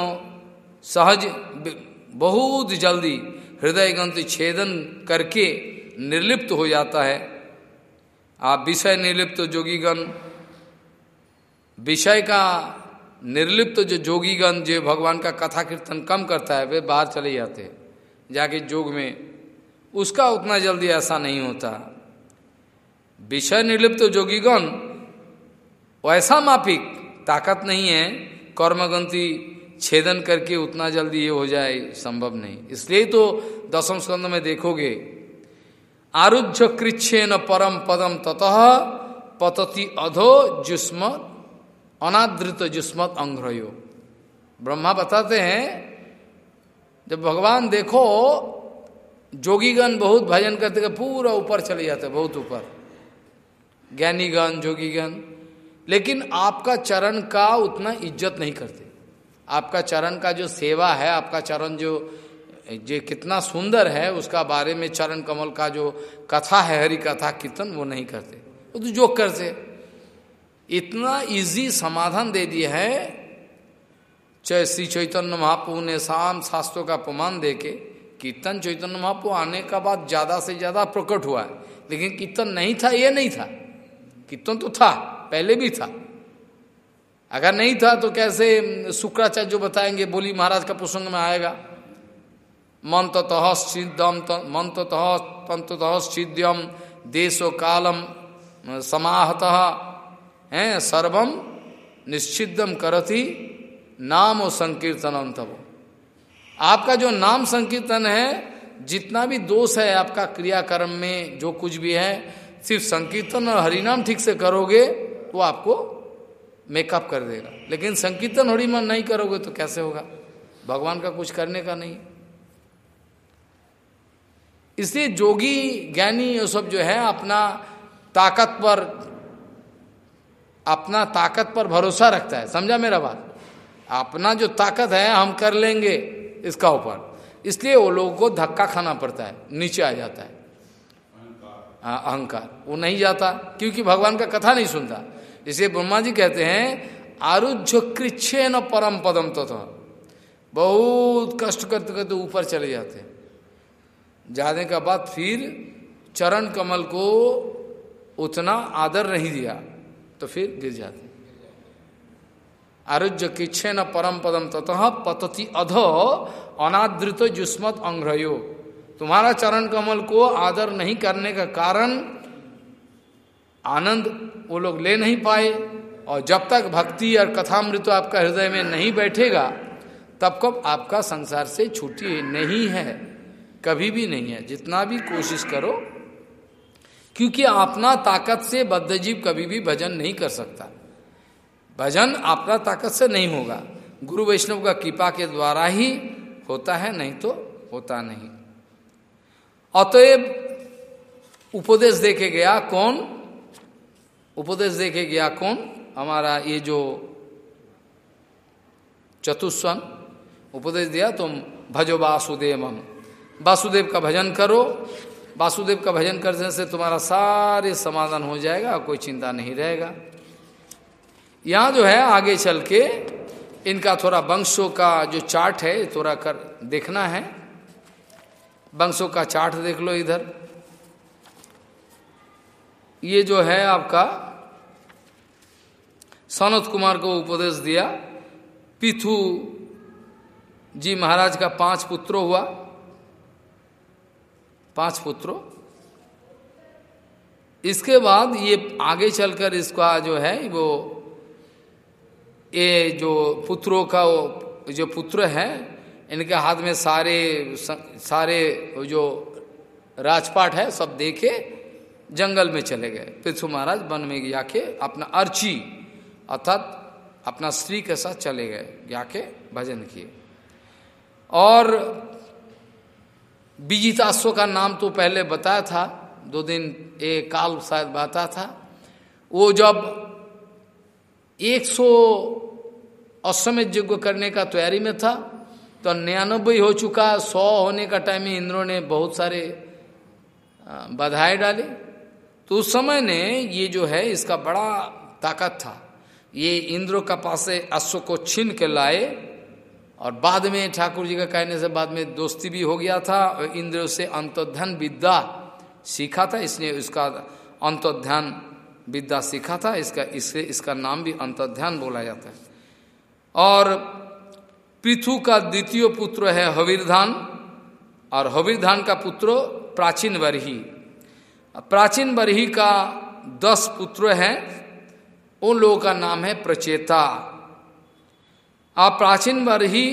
सहज बहुत जल्दी हृदय ग्रंथ छेदन करके निर्लिप्त हो जाता है। आप विषय निर्लिप्त जोगीगण, विषय का निर्लिप्त जो जोगीगण, जो भगवान का कथा कीर्तन कम करता है, वे बाहर चले जाते जाके जोग में। उसका उतना जल्दी ऐसा नहीं होता। विषय निर्लिप्त जोगीगण, वैसा मापिक ताकत नहीं है कर्मगंती छेदन करके उतना जल्दी ये हो जाए, संभव नहीं। इसलिए तो दसम स्कंद में देखोगे आरुध्य कृच्छे न परम पदम ततः, पतति अधो जुस्मत अनादृत जुस्मत अंग्रयो। ब्रह्मा बताते हैं, जब भगवान देखो, जोगीगण बहुत भजन करते कर पूरा ऊपर चले जाते बहुत ऊपर। ज्ञानीगण, जोगीगण। लेकिन आपका चरण का उतना इज़्ज़त नहीं करते। आपका चरण का जो सेवा है, आपका चरण जो जो कितना सुंदर है, उसका बारे में चरण कमल का जो कथा है, हरि कथा, कीर्तन, वो नहीं करते। वो तो जोक करते। इतना इजी समाधान दे दिया है। चाहे श्री चैतन्य महाप्रभु ने शाम शास्त्रों का प्रमाण दे के कीर्तन चैतन्य महाप्रभु आने का बाद ज़्यादा से ज़्यादा प्रकट हुआ है। लेकिन कीर्तन नहीं था, ये नहीं था। कीर्तन तो था, पहले भी था। अगर नहीं था तो कैसे शुक्राचार्य जो बताएँगे, बोली महाराज का प्रसंग में आएगा। मंत तहसिद्यम मंत तंतुतः देशो कालम समाहत। है सर्वम निश्चिदम करती नाम और संकीर्तनम तब आपका जो नाम संकीर्तन है, जितना भी दोष है आपका क्रियाक्रम में, जो कुछ भी है, सिर्फ़ संकीर्तन और हरिनाम ठीक से करोगे तो आपको मेकअप कर देगा। लेकिन संकीर्तन होड़ी मन नहीं करोगे तो कैसे होगा? भगवान का कुछ करने का नहीं। इसलिए जोगी, ज्ञानी, ये सब जो है, अपना ताकत पर अपना ताकत पर भरोसा रखता है। समझा मेरा बात? अपना जो ताकत है, हम कर लेंगे इसका ऊपर। इसलिए वो लोगों को धक्का खाना पड़ता है, नीचे आ जाता है। हाँ अहंकार। वो नहीं जाता, क्योंकि भगवान का कथा नहीं सुनता। इसे ब्रह्मा जी कहते हैं आरुध्य कृच्छे न परम पदम तथा। बहुत कष्ट करते करते ऊपर चले जाते हैं। जाने का बाद फिर चरण कमल को उतना आदर नहीं दिया। तो फिर गिर जाते। आरुज्य किच्छे न परम पदम ततः पतति अध अनादृत जुस्मत अंग्रयो। तुम्हारा चरण कमल को आदर नहीं करने का कारण आनंद वो लोग ले नहीं पाए और जब तक भक्ति और कथामृत आपका हृदय में नहीं बैठेगा, तब कब आपका संसार से छुट्टी नहीं है। कभी भी नहीं है। जितना भी कोशिश करो क्योंकि अपना ताकत से बद्धजीव कभी भी भजन नहीं कर सकता। भजन अपना ताकत से नहीं होगा। गुरु वैष्णव का कृपा के द्वारा ही होता है, नहीं तो होता नहीं। अतएव उपदेश देखे गया कौन? उपदेश देखे गया कौन? हमारा ये जो चतुस्वन, उपदेश दिया तुम भजो वासुदेव वासुदेव का भजन करो वासुदेव का भजन करने से तुम्हारा सारे समाधान हो जाएगा, कोई चिंता नहीं रहेगा। यहाँ जो है, आगे चल के इनका थोड़ा वंशों का जो चार्ट है थोड़ा कर देखना है। वंशों का चार्ट देख लो इधर। ये जो है आपका, सनत कुमार को उपदेश दिया, पिथु जी महाराज का पाँच पुत्र हुआ। पाँच पुत्रों। इसके बाद ये आगे चलकर इसका जो है, वो ये जो पुत्रों का जो पुत्र है, इनके हाथ में सारे सारे जो राजपाट है, सब देखे, जंगल में चले गए। पृथ्वी महाराज वन में जाके अपना अर्ची, अर्थात अपना स्त्री के साथ चले गए, जाके भजन किए। और विजिताश्व का नाम तो पहले बताया था, दो दिन एक काल शायद बाता था। वो जब एक सौ असमित यज्ञ करने का तैयारी में था तो निन्यानबे हो चुका, सौ होने का टाइम में इंद्रों ने बहुत सारे बधाई डाली। तो उस समय ने ये जो है, इसका बड़ा ताकत था। ये इंद्र का पास अश्व को छीन के लाए और बाद में ठाकुर जी का कहने से बाद में दोस्ती भी हो गया था और इंद्र से अंतोध्यान विद्या सीखा था, इसने उसका अंतोध्यान विद्या सीखा था, इसका इससे इसका नाम भी अंतोध्यान बोला जाता है। और पृथु का द्वितीय पुत्र है हवीरधान और हवीरधान का पुत्र प्राचीन बरही। प्राचीन बरही का दस पुत्र हैं, उन लोगों का नाम है प्रचेता। आप प्राचीन भर बरही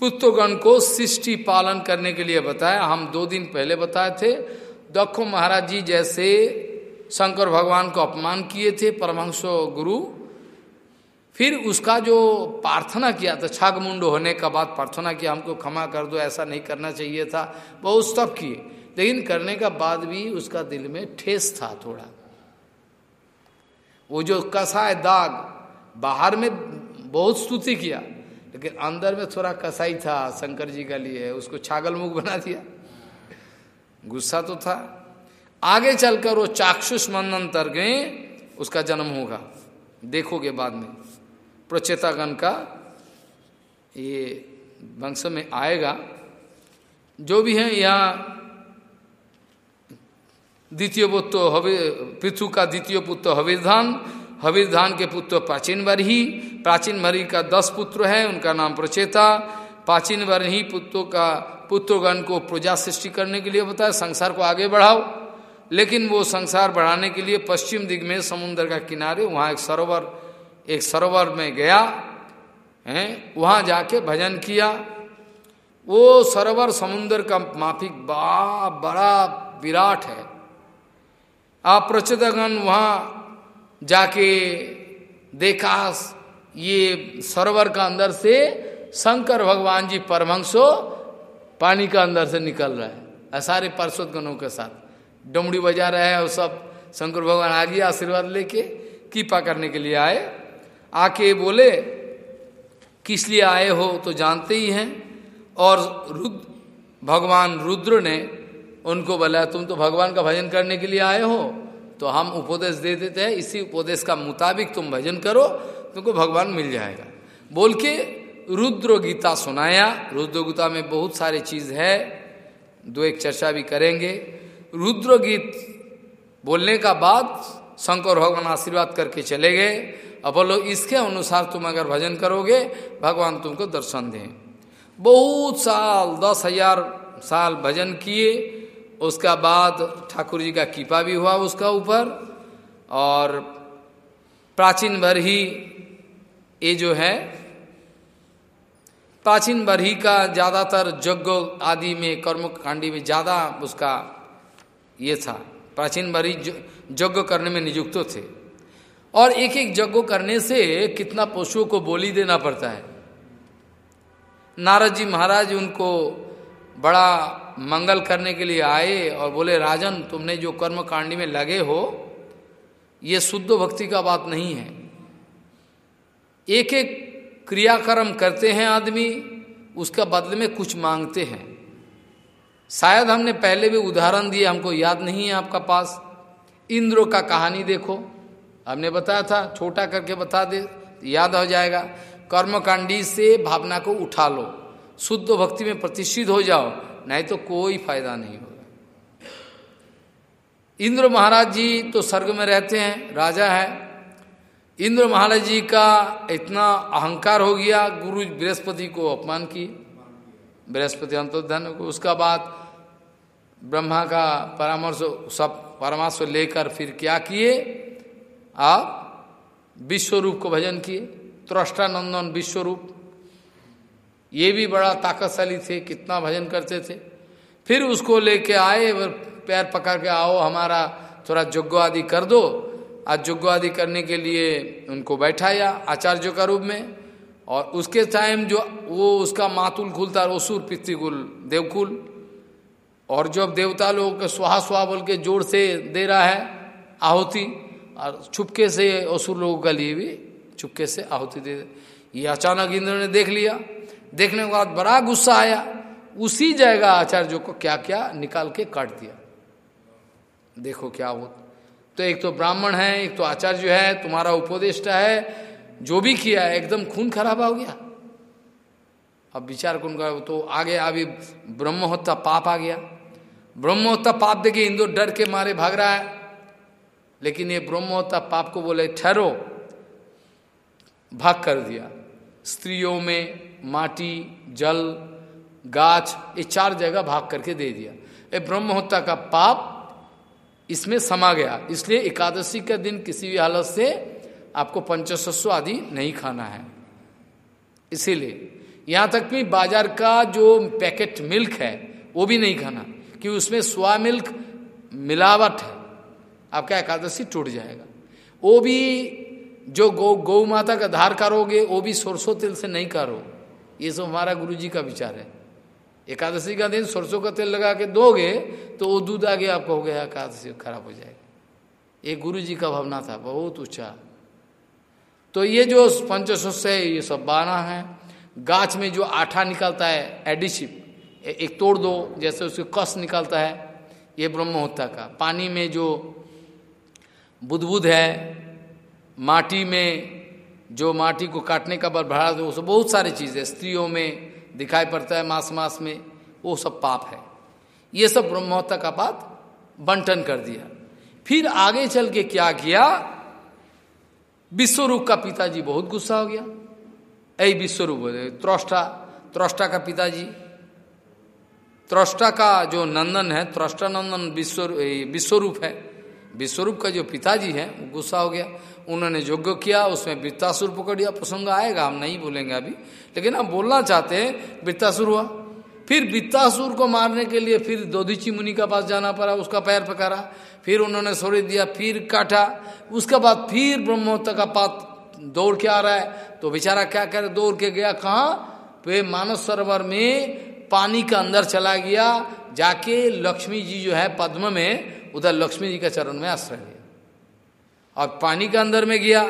पुत्रगण को सृष्टि पालन करने के लिए बताया। हम दो दिन पहले बताए थे। दक्षो महाराज जी, जैसे शंकर भगवान को अपमान किए थे परमहंसो गुरु, फिर उसका जो प्रार्थना किया था छाग होने का बाद प्रार्थना किया, हमको क्षमा कर दो, ऐसा नहीं करना चाहिए था, बहुत सब किए। लेकिन करने का बाद भी उसका दिल में ठेस था थोड़ा। वो जो कसाय दाग बाहर में बहुत स्तुति किया, लेकिन अंदर में थोड़ा कसाई था, शंकर जी का लिए, उसको छागल मुख बना दिया। गुस्सा तो था। आगे चलकर वो चाक्षुष मंदन में उसका जन्म होगा। देखोगे बाद में। प्रचेतागण का ये वंश में आएगा। जो भी है यहाँ, द्वितीय पुत्र हवि, पृथु का द्वितीय पुत्र हवीरधान हवीरधान के पुत्र प्राचीन बरही प्राचीन बरही का दस पुत्र है, उनका नाम प्रचेता। प्राचीन बरही पुत्रों का, पुत्रगण को प्रजा सृष्टि करने के लिए बताया, संसार को आगे बढ़ाओ। लेकिन वो संसार बढ़ाने के लिए पश्चिम दिग में समुद्र का किनारे, वहाँ एक सरोवर एक सरोवर में गया, है, वहाँ जाके भजन किया। वो सरोवर समुद्र का माफिक बा, बड़ा विराट है। आप प्रचेतागण वहाँ जाके देखा, ये सरोवर का अंदर से शंकर भगवान जी परमहंसो पानी का अंदर से निकल रहा है। सारे पार्षद गणों के साथ। डमड़ी बजा रहे हैं और सब। शंकर भगवान आ गया आशीर्वाद लेके कृपा करने के लिए आए। आके बोले, किस लिए आए हो तो जानते ही हैं। और रुद्र भगवान रुद्र ने उनको बोला, तुम तो भगवान का भजन करने के लिए आए हो। तो हम उपदेश दे देते हैं, इसी उपदेश का मुताबिक तुम भजन करो, तुमको भगवान मिल जाएगा। बोल के रुद्र गीता सुनाया। रुद्र गीता में बहुत सारे चीज़ है, दो एक चर्चा भी करेंगे। रुद्र गीत बोलने का बाद शंकर भगवान आशीर्वाद करके चले गए। अब बोलो, इसके अनुसार तुम अगर भजन करोगे, भगवान तुमको दर्शन दें। बहुत साल, दस हज़ार साल भजन किए उसका बाद ठाकुर जी का कृपा भी हुआ उसका ऊपर, और प्राचीन बरही ये जो है, प्राचीन बरही का ज़्यादातर यज्ञ आदि में कर्म कांडी में ज़्यादा उसका ये था। प्राचीन बारी यज्ञ करने में नियुक्त थे। और एक एक यज्ञ करने से कितना पशुओं को बोली देना पड़ता है। नारद जी महाराज उनको बड़ा मंगल करने के लिए आए और बोले, राजन, तुमने जो कर्म कांडी में लगे हो, ये शुद्ध भक्ति का बात नहीं है। एक एक क्रियाक्रम करते हैं आदमी, उसका बदले में कुछ मांगते हैं। शायद हमने पहले भी उदाहरण दिए, हमको याद नहीं है आपका पास। इंद्र का कहानी देखो। हमने बताया था, छोटा करके बता दे, याद हो जाएगा। कर्मकांडी से भावना को उठा लो। शुद्ध भक्ति में प्रतिष्ठित हो जाओ। नहीं तो कोई फ़ायदा नहीं होगा। इंद्र महाराज जी तो स्वर्ग में रहते हैं, राजा है। इंद्र महाराज जी का इतना अहंकार हो गया, गुरु बृहस्पति को अपमान किए। बृहस्पति अंतोधन को, उसका बाद ब्रह्मा का परामर्श, सब परामर्श लेकर फिर क्या किए? आप विश्वरूप को भजन किए। त्रष्टानंदन विश्वरूप। ये भी बड़ा ताकतशाली थे, कितना भजन करते थे। फिर उसको लेके आए पैर पकड़ के, आओ हमारा, थोड़ा यज्ञ आदि कर दो। आज यज्ञ आदि करने के लिए उनको बैठाया आचार्य का रूप में। और उसके टाइम जो, वो उसका मातुल खुलता असुर पितृकुल, देवकुल। और जब देवता लोग सुहा सुहा बोल के ज़ोर से दे रहा है, आहुति, और छुपके से असुर लोगों का लिए भी चुपके से आहुति दे। ये अचानक इंद्र ने देख लिया। देखने के बाद बड़ा गुस्सा आया। उसी जगह आचार्य को क्या क्या निकाल के काट दिया। देखो क्या हो तो एक तो ब्राह्मण है, एक तो आचार्य है, तुम्हारा उपदेष्टा है, जो भी किया एकदम खून खराब हो गया। अब विचार कौन कर तो आगे, अभी ब्रह्महत्या पाप आ गया। ब्रह्महत्या पाप देखे इंदु डर के मारे भाग रहा है। लेकिन ये ब्रह्महत्या पाप को बोले, ठहरो। भाग कर दिया। स्त्रियों में माटी, जल, गाछ, ये चार जगह भाग करके दे दिया। ये ब्रह्महत्या का पाप इसमें समा गया। इसलिए एकादशी का दिन किसी भी हालत से आपको पंचशस्व आदि नहीं खाना है। इसीलिए यहाँ तक भी बाज़ार का जो पैकेट मिल्क है, वो भी नहीं खाना कि उसमें स्वा मिल्क मिलावट है। आपका एकादशी टूट जाएगा। वो भी जो गौ गौ माता का धार करोगे, वो भी सरसों तेल से नहीं करो ये सब हमारा गुरु जी का विचार है। एकादशी का दिन सरसों का तेल लगा के दोगे तो वो दूध आगे आपको हो गया, एकादशी खराब हो जाएगा। ये गुरु जी का भावना था, बहुत ऊँचा। तो ये जो पंचशस्य है, ये सब बाना है। गाछ में जो आठा निकलता है, एडिशिप एक तोड़ दो, जैसे उसके कस निकलता है, ये ब्रह्महोत्ता का। पानी में जो बुदबुद है, माटी में जो माटी को काटने का बढ़ा दो सब बहुत सारी चीज़ें स्त्रियों में दिखाई पड़ता है मास मास में, वो सब पाप है। ये सब ब्रह्मोत्ता का बात बंटन कर दिया। फिर आगे चल के क्या किया? विश्वरूप का पिताजी बहुत गुस्सा हो गया। ऐ विश्वरूप बोले त्रष्टा त्रष्टा का पिताजी। त्रष्टा का जो नंदन है, त्रष्टा नंदन विश्व विश्वरूप है। विश्वरूप का जो पिताजी है, वो गुस्सा हो गया। उन्होंने यज्ञ किया, उसमें वृत्तासुर पकड़ लिया। प्रसंग आएगा, हम नहीं बोलेंगे अभी। लेकिन हम बोलना चाहते हैं, वृत्तासुर हुआ। फिर वित्तासुर को मारने के लिए फिर दोधीची मुनि का पास जाना पड़ा, उसका पैर पकड़ा। फिर उन्होंने सोरी दिया, फिर काटा। उसके बाद फिर ब्रह्मोत्तर का पात दौड़ के आ रहा है। तो बेचारा क्या करे, दौड़ के गया कहा? वे मानस सरोवर में पानी का अंदर चला गया, जाके लक्ष्मी जी जो है पद्म में, उधर लक्ष्मी जी के चरण में आश्रय लिया। और पानी के अंदर में गया,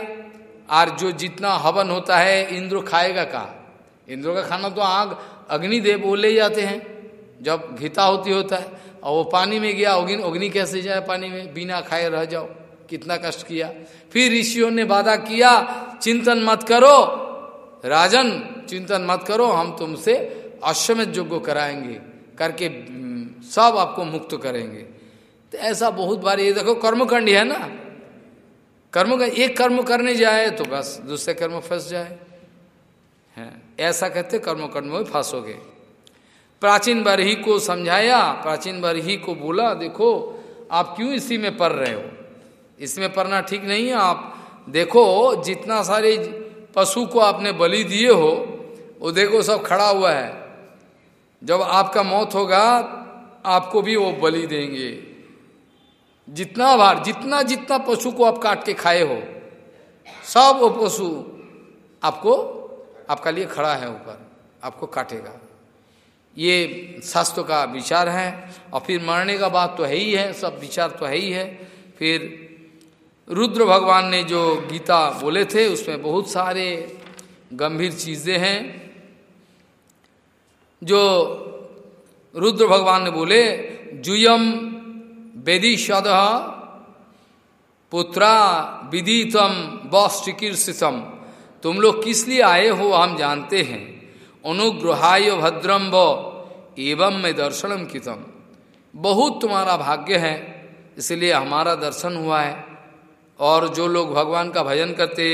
और जो जितना हवन होता है, इंद्र खाएगा कहा? इंद्र का खाना तो आग, अग्निदेव वो ले जाते हैं, जब घिता होती होता है, और वो पानी में गया, अग्नि अग्नि कैसे जाए पानी में? बिना खाए रह जाओ, कितना कष्ट किया। फिर ऋषियों ने वादा किया, चिंतन मत करो, राजन, चिंतन मत करो, हम तुमसे अश्वमेध योग्य कराएँगे, करके सब आपको मुक्त करेंगे। तो ऐसा बहुत बार, ये देखो कर्मकांडी है ना। कर्म का, एक कर्म करने जाए तो बस, दूसरे कर्म फंस जाए। है, ऐसा कहते कर्म कर्म में फंसोगे। प्राचीन बरही को समझाया, प्राचीन बरही को बोला, देखो, आप क्यों इसी में पढ़ रहे हो? इसमें पढ़ना ठीक नहीं है आप। देखो, जितना सारे पशु को आपने बलि दिए हो, वो देखो सब खड़ा हुआ है। जब आपका मौत होगा, आपको भी वो बलि देंगे। जितना बार, जितना जितना पशु को आप काट के खाए हो, सब वो पशु आपको, आपका लिए खड़ा है ऊपर, आपको काटेगा। ये शास्त्र का विचार है, और फिर मरने का बात तो है ही है, सब विचार तो है ही है। फिर रुद्र भगवान ने जो गीता बोले थे, उसमें बहुत सारे गंभीर चीज़ें हैं। जो रुद्र भगवान ने बोले, जुयम वेदी शद पुत्रा विदितम बस चिकित्सितम तुम लोग किस लिए आए हो हम जानते हैं। अनुग्रहाय भद्रम व एवं में दर्शनम कितम। बहुत तुम्हारा भाग्य है, इसलिए हमारा दर्शन हुआ है। और जो लोग भगवान का भजन करते,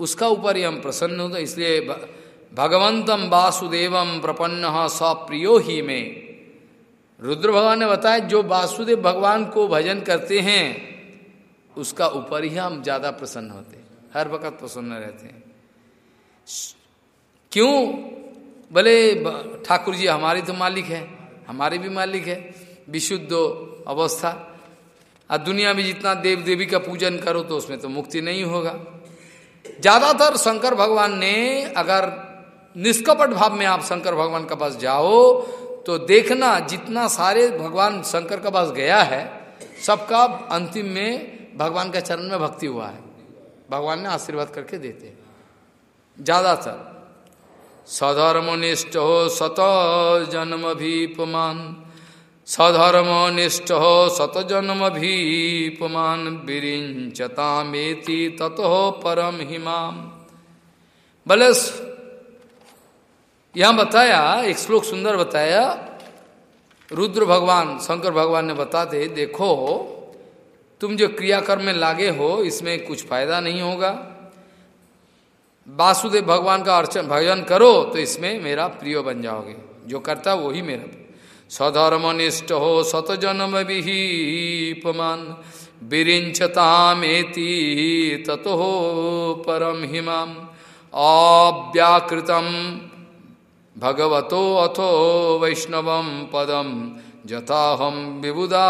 उसका ऊपर ही हम प्रसन्न होते इसलिए भगवंतम वासुदेवम प्रपन्न सप्रियो ही में। रुद्र भगवान ने बताया, जो वासुदेव भगवान को भजन करते हैं, उसका ऊपर ही हम ज़्यादा प्रसन्न होते हर वक्त प्रसन्न रहते हैं। क्यों? भले ठाकुर जी, हमारे तो मालिक है, हमारे भी मालिक है, विशुद्ध अवस्था। और दुनिया में जितना देव देवी का पूजन करो तो उसमें तो मुक्ति नहीं होगा। ज़्यादातर शंकर भगवान ने अगर निष्कपट भाव में आप शंकर भगवान के पास जाओ तो देखना जितना सारे भगवान शंकर के पास गया है, सबका अंतिम में भगवान के चरण में भक्ति हुआ है। भगवान ने आशीर्वाद करके देते हैं। ज़्यादातर सधर्म सधर्मनिष्ठ हो सत जन्म भीपमान सधर्मनिष्ठ हो सत जन्म भीपमान विरिंचता मेति ततो परम हिमाम भले यहाँ बताया, एक श्लोक सुंदर बताया, रुद्र भगवान, शंकर भगवान ने बताते देखो, तुम जो क्रियाकर्म में लागे हो, इसमें कुछ फ़ायदा नहीं होगा। वासुदेव भगवान का अर्चन, भजन करो तो इसमें मेरा प्रिय बन जाओगे। जो करता, वही मेरा। सधर्मनिष्ठ हो, सत जन्म विहीपमान विरिंचतामेति ततो परम हिमाम अव्याकृतम भगवतो अथो वैष्णवम पदम जताहम विबुदा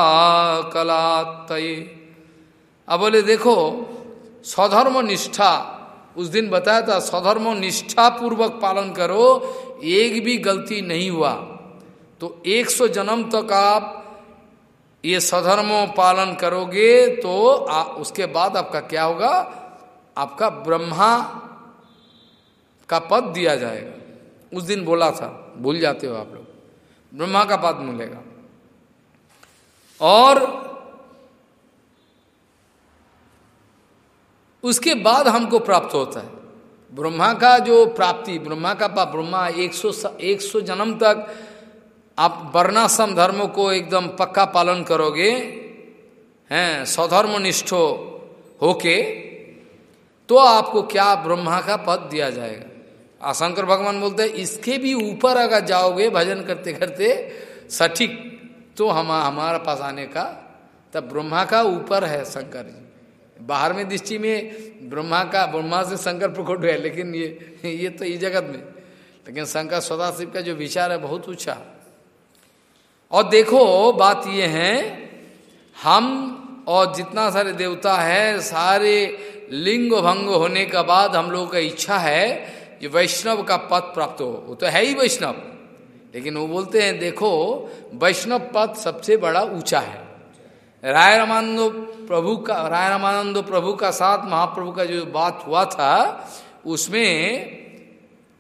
कलात। अब बोले देखो स्वधर्म निष्ठा उस दिन बताया था स्वधर्म निष्ठा पूर्वक पालन करो एक भी गलती नहीं हुआ। तो 100 जन्म तक आप ये स्वधर्म पालन करोगे तो आ, उसके बाद आपका क्या होगा? आपका ब्रह्मा का पद दिया जाएगा। उस दिन बोला था, भूल जाते हो आप लोग। ब्रह्मा का पद मिलेगा। और उसके बाद हमको प्राप्त होता है। ब्रह्मा का जो प्राप्ति, ब्रह्मा का पाप, ब्रह्मा एक सौ एक सौ जन्म तक आप वर्णाश्रम धर्म को एकदम पक्का पालन करोगे, हैं स्वधर्म निष्ठो होके तो आपको क्या ब्रह्मा का पद दिया जाएगा। आशंकर भगवान बोलते हैं इसके भी ऊपर अगर जाओगे भजन करते करते सठिक तो हम, हमारा पास आने का, तब ब्रह्मा का ऊपर है शंकर जी। बाहर में दृष्टि में ब्रह्मा का, ब्रह्मा से शंकर प्रकट है, लेकिन ये ये तो इस जगत में। लेकिन शंकर सदाशिव का जो विचार है, बहुत ऊँचा। और देखो, बात ये है, हम और जितना सारे देवता है, सारे लिंग भंग होने का बाद हम लोगों का इच्छा है कि वैष्णव का पद प्राप्त हो। वो तो है ही वैष्णव। लेकिन वो बोलते हैं, देखो, वैष्णव पद सबसे बड़ा ऊँचा है। राय रामानंद प्रभु का राय रामानंद प्रभु का साथ, महाप्रभु का जो बात हुआ था, उसमें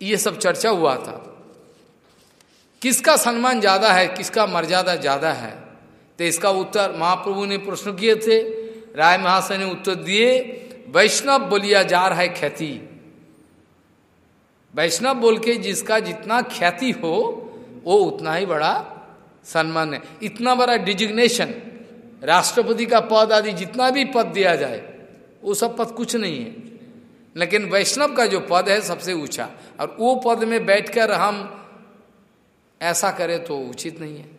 ये सब चर्चा हुआ था। किसका सम्मान ज़्यादा है, किसका मर्यादा ज़्यादा है? तो इसका उत्तर, महाप्रभु ने प्रश्न किए थे। राय महाशय ने उत्तर दिए, वैष्णव बोलिया जा रहा है ख्याति वैष्णव बोल के जिसका जितना ख्याति हो, वो उतना ही बड़ा सम्मान है। इतना बड़ा डिजिग्नेशन, राष्ट्रपति का पद आदि जितना भी पद दिया जाए, वो सब पद कुछ नहीं है। लेकिन वैष्णव का जो पद है, सबसे ऊँचा। और वो पद में बैठकर हम ऐसा करें तो उचित नहीं है।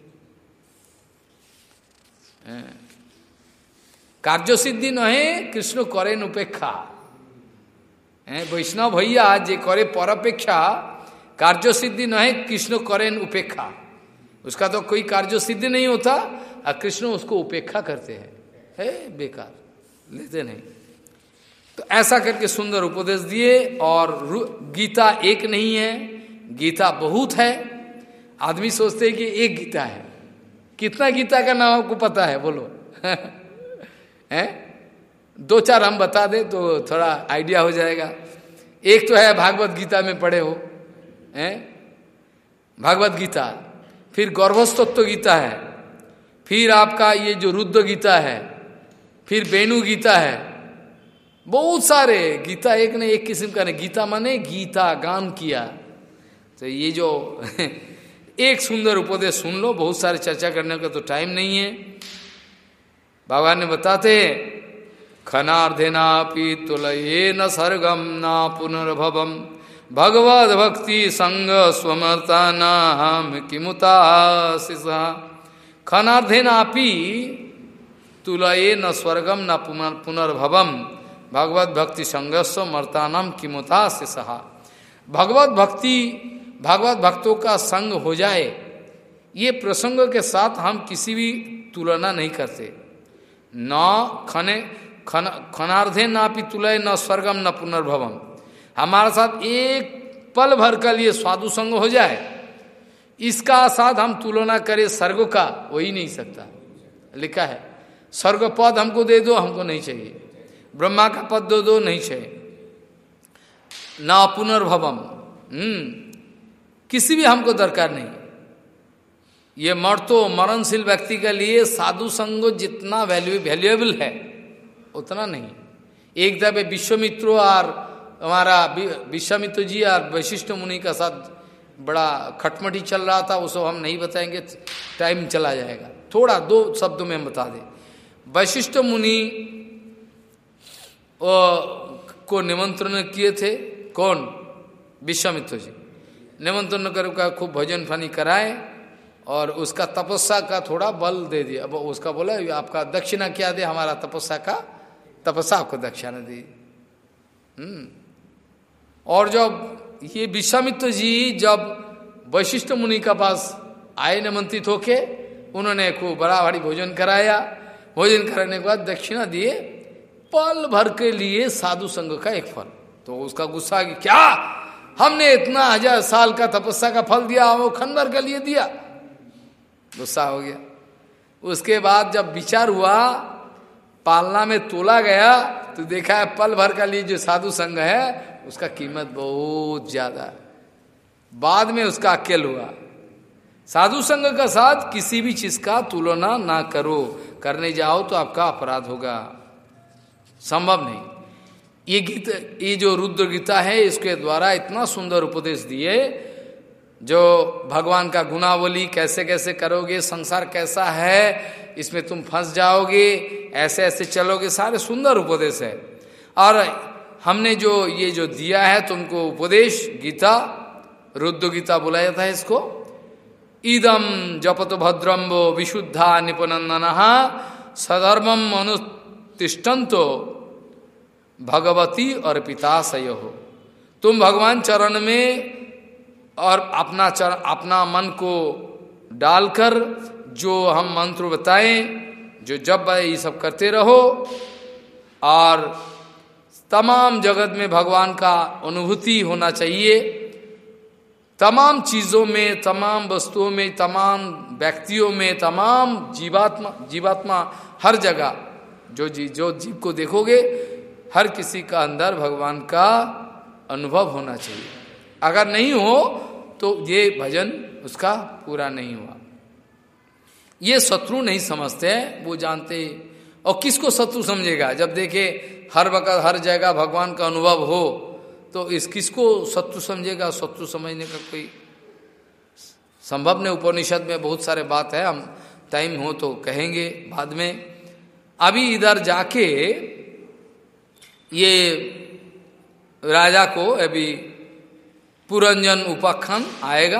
कार्य सिद्धि नहे, कृष्ण करें उपेक्षा वैष्णव भैया, जे करे पर अपेक्षा कार्य सिद्धि नहे, कृष्ण करें उपेक्षा। उसका तो कोई कार्य सिद्धि नहीं होता और कृष्ण उसको उपेक्षा करते हैं। है, बेकार। लेते नहीं। तो ऐसा करके सुंदर उपदेश दिए, और गीता एक नहीं है, गीता बहुत है। आदमी सोचते हैं कि एक गीता है। कितना गीता का नाम आपको पता है? बोलो। हैं? दो चार हम बता दें तो थोड़ा आइडिया हो जाएगा। एक तो है भागवत गीता में पढ़े हो, हैं? भागवत गीता। फिर गौरवस्तत्व गीता है। फिर आपका ये जो रुद्र गीता है, फिर बेणु गीता है। बहुत सारे गीता, एक ने एक किस्म का नहीं, गीता माने गीता, गान किया। तो ये जो एक सुंदर उपदेश सुन लो, बहुत सारे चर्चा करने का तो टाइम नहीं है। भगवान ने बताते खनार्धेनापि तुलये न सर्गम न पुनर्भवम भगवद भक्ति संग स्वमता नाम किमुता खनार्धेनापि तुलये न स्वर्गम न पुनर्भवम भगवत भक्ति संगस्व मर्तानम किमुता सहा भगवत भक्ति भगवत भक्तों का संग हो जाए, ये प्रसंग के साथ हम किसी भी तुलना नहीं करते। न खने खन, खनार्धे ना तुलय न स्वर्गम न पुनर्भवम। हमारे साथ एक पल भर का लिए स्वादु संग हो जाए। इसका साथ हम तुलना करें, स्वर्ग का हो ही नहीं सकता। लिखा है, स्वर्ग पद हमको दे दो, हमको नहीं चाहिए। ब्रह्मा का पद दो दो, नहीं चाहिए। ना पुनर्भवम हम्म किसी भी हमको दरकार नहीं। ये मरतो मरणशील व्यक्ति के लिए साधु संग जितना वैल्यू वैल्यूएबल है। उतना नहीं। एक दफे विश्वमित्र और हमारा विश्वामित्र जी और वैशिष्ट मुनि का साथ बड़ा खटमटी चल रहा था, उसको हम नहीं बताएँगे, टाइम चला जाएगा। थोड़ा दो शब्दों में हम बता दें। वैशिष्ट मुनि को निमंत्रण किए थे कौन? विश्वामित्र जी। निमंत्रण कर खूब भोजन फानी कराए और उसका तपस्या का थोड़ा बल दे दिया। अब उसका बोला, आपका दक्षिणा क्या दे, हमारा तपस्या का तपस्या को दक्षिणा दी। हम्म। और जब ये विश्वामित्र जी जब वैशिष्ट मुनि का पास आए, निमंत्रित होके, उन्होंने खूब बड़ा भारी भोजन कराया। भोजन कराने के बाद दक्षिणा दिए, पल भर के लिए साधु संघ का एक फल। तो उसका गुस्सा कि क्या? हमने इतना हज़ार साल का तपस्या का फल दिया, वो खंडर के लिए दिया? गुस्सा हो गया। उसके बाद जब विचार हुआ पालना में तोला गया तो देखा है, पल भर का लिए जो साधु संघ है, उसका कीमत बहुत ज़्यादा। बाद में उसका अकेल हुआ। साधु संघ का साथ किसी भी चीज़ का तुलना ना करो। करने जाओ तो आपका अपराध होगा। संभव नहीं। ये गीत, ये जो रुद्र गीता है, इसके द्वारा इतना सुंदर उपदेश दिए जो भगवान का गुनावली कैसे कैसे करोगे, संसार कैसा है, इसमें तुम फंस जाओगे, ऐसे ऐसे चलोगे, सारे सुंदर उपदेश है। और हमने जो ये जो दिया है, तुमको उपदेश, गीता, रुद्र गीता बुलाया जाता है इसको ईदम जपत भद्रम्बो विशुद्धा निपुनंदन सधर्मम अनुतिष्ठन्तो भगवती और पिता सयो। तुम भगवान चरण में और अपना चर, अपना मन को डालकर जो हम मंत्र बताएँ, जो जब ये सब करते रहो। और तमाम जगत में भगवान का अनुभूति होना चाहिए। तमाम चीज़ों में, तमाम वस्तुओं में, तमाम व्यक्तियों में, तमाम जीवात्मा जीवात्मा, हर जगह, जो जी, जो जीव को देखोगे, हर किसी का अंदर भगवान का अनुभव होना चाहिए। अगर नहीं हो तो ये भजन उसका पूरा नहीं हुआ। ये शत्रु नहीं समझते, वो जानते, और किसको शत्रु समझेगा? जब देखे हर वक्त, हर जगह भगवान का अनुभव हो तो इस किसको शत्रु समझेगा? शत्रु समझने का कोई संभव नहीं। उपनिषद में बहुत सारे बात है, हम टाइम हो तो कहेंगे बाद में। अभी इधर जाके ये राजा को अभी पुरंजन उपाख्यान आएगा।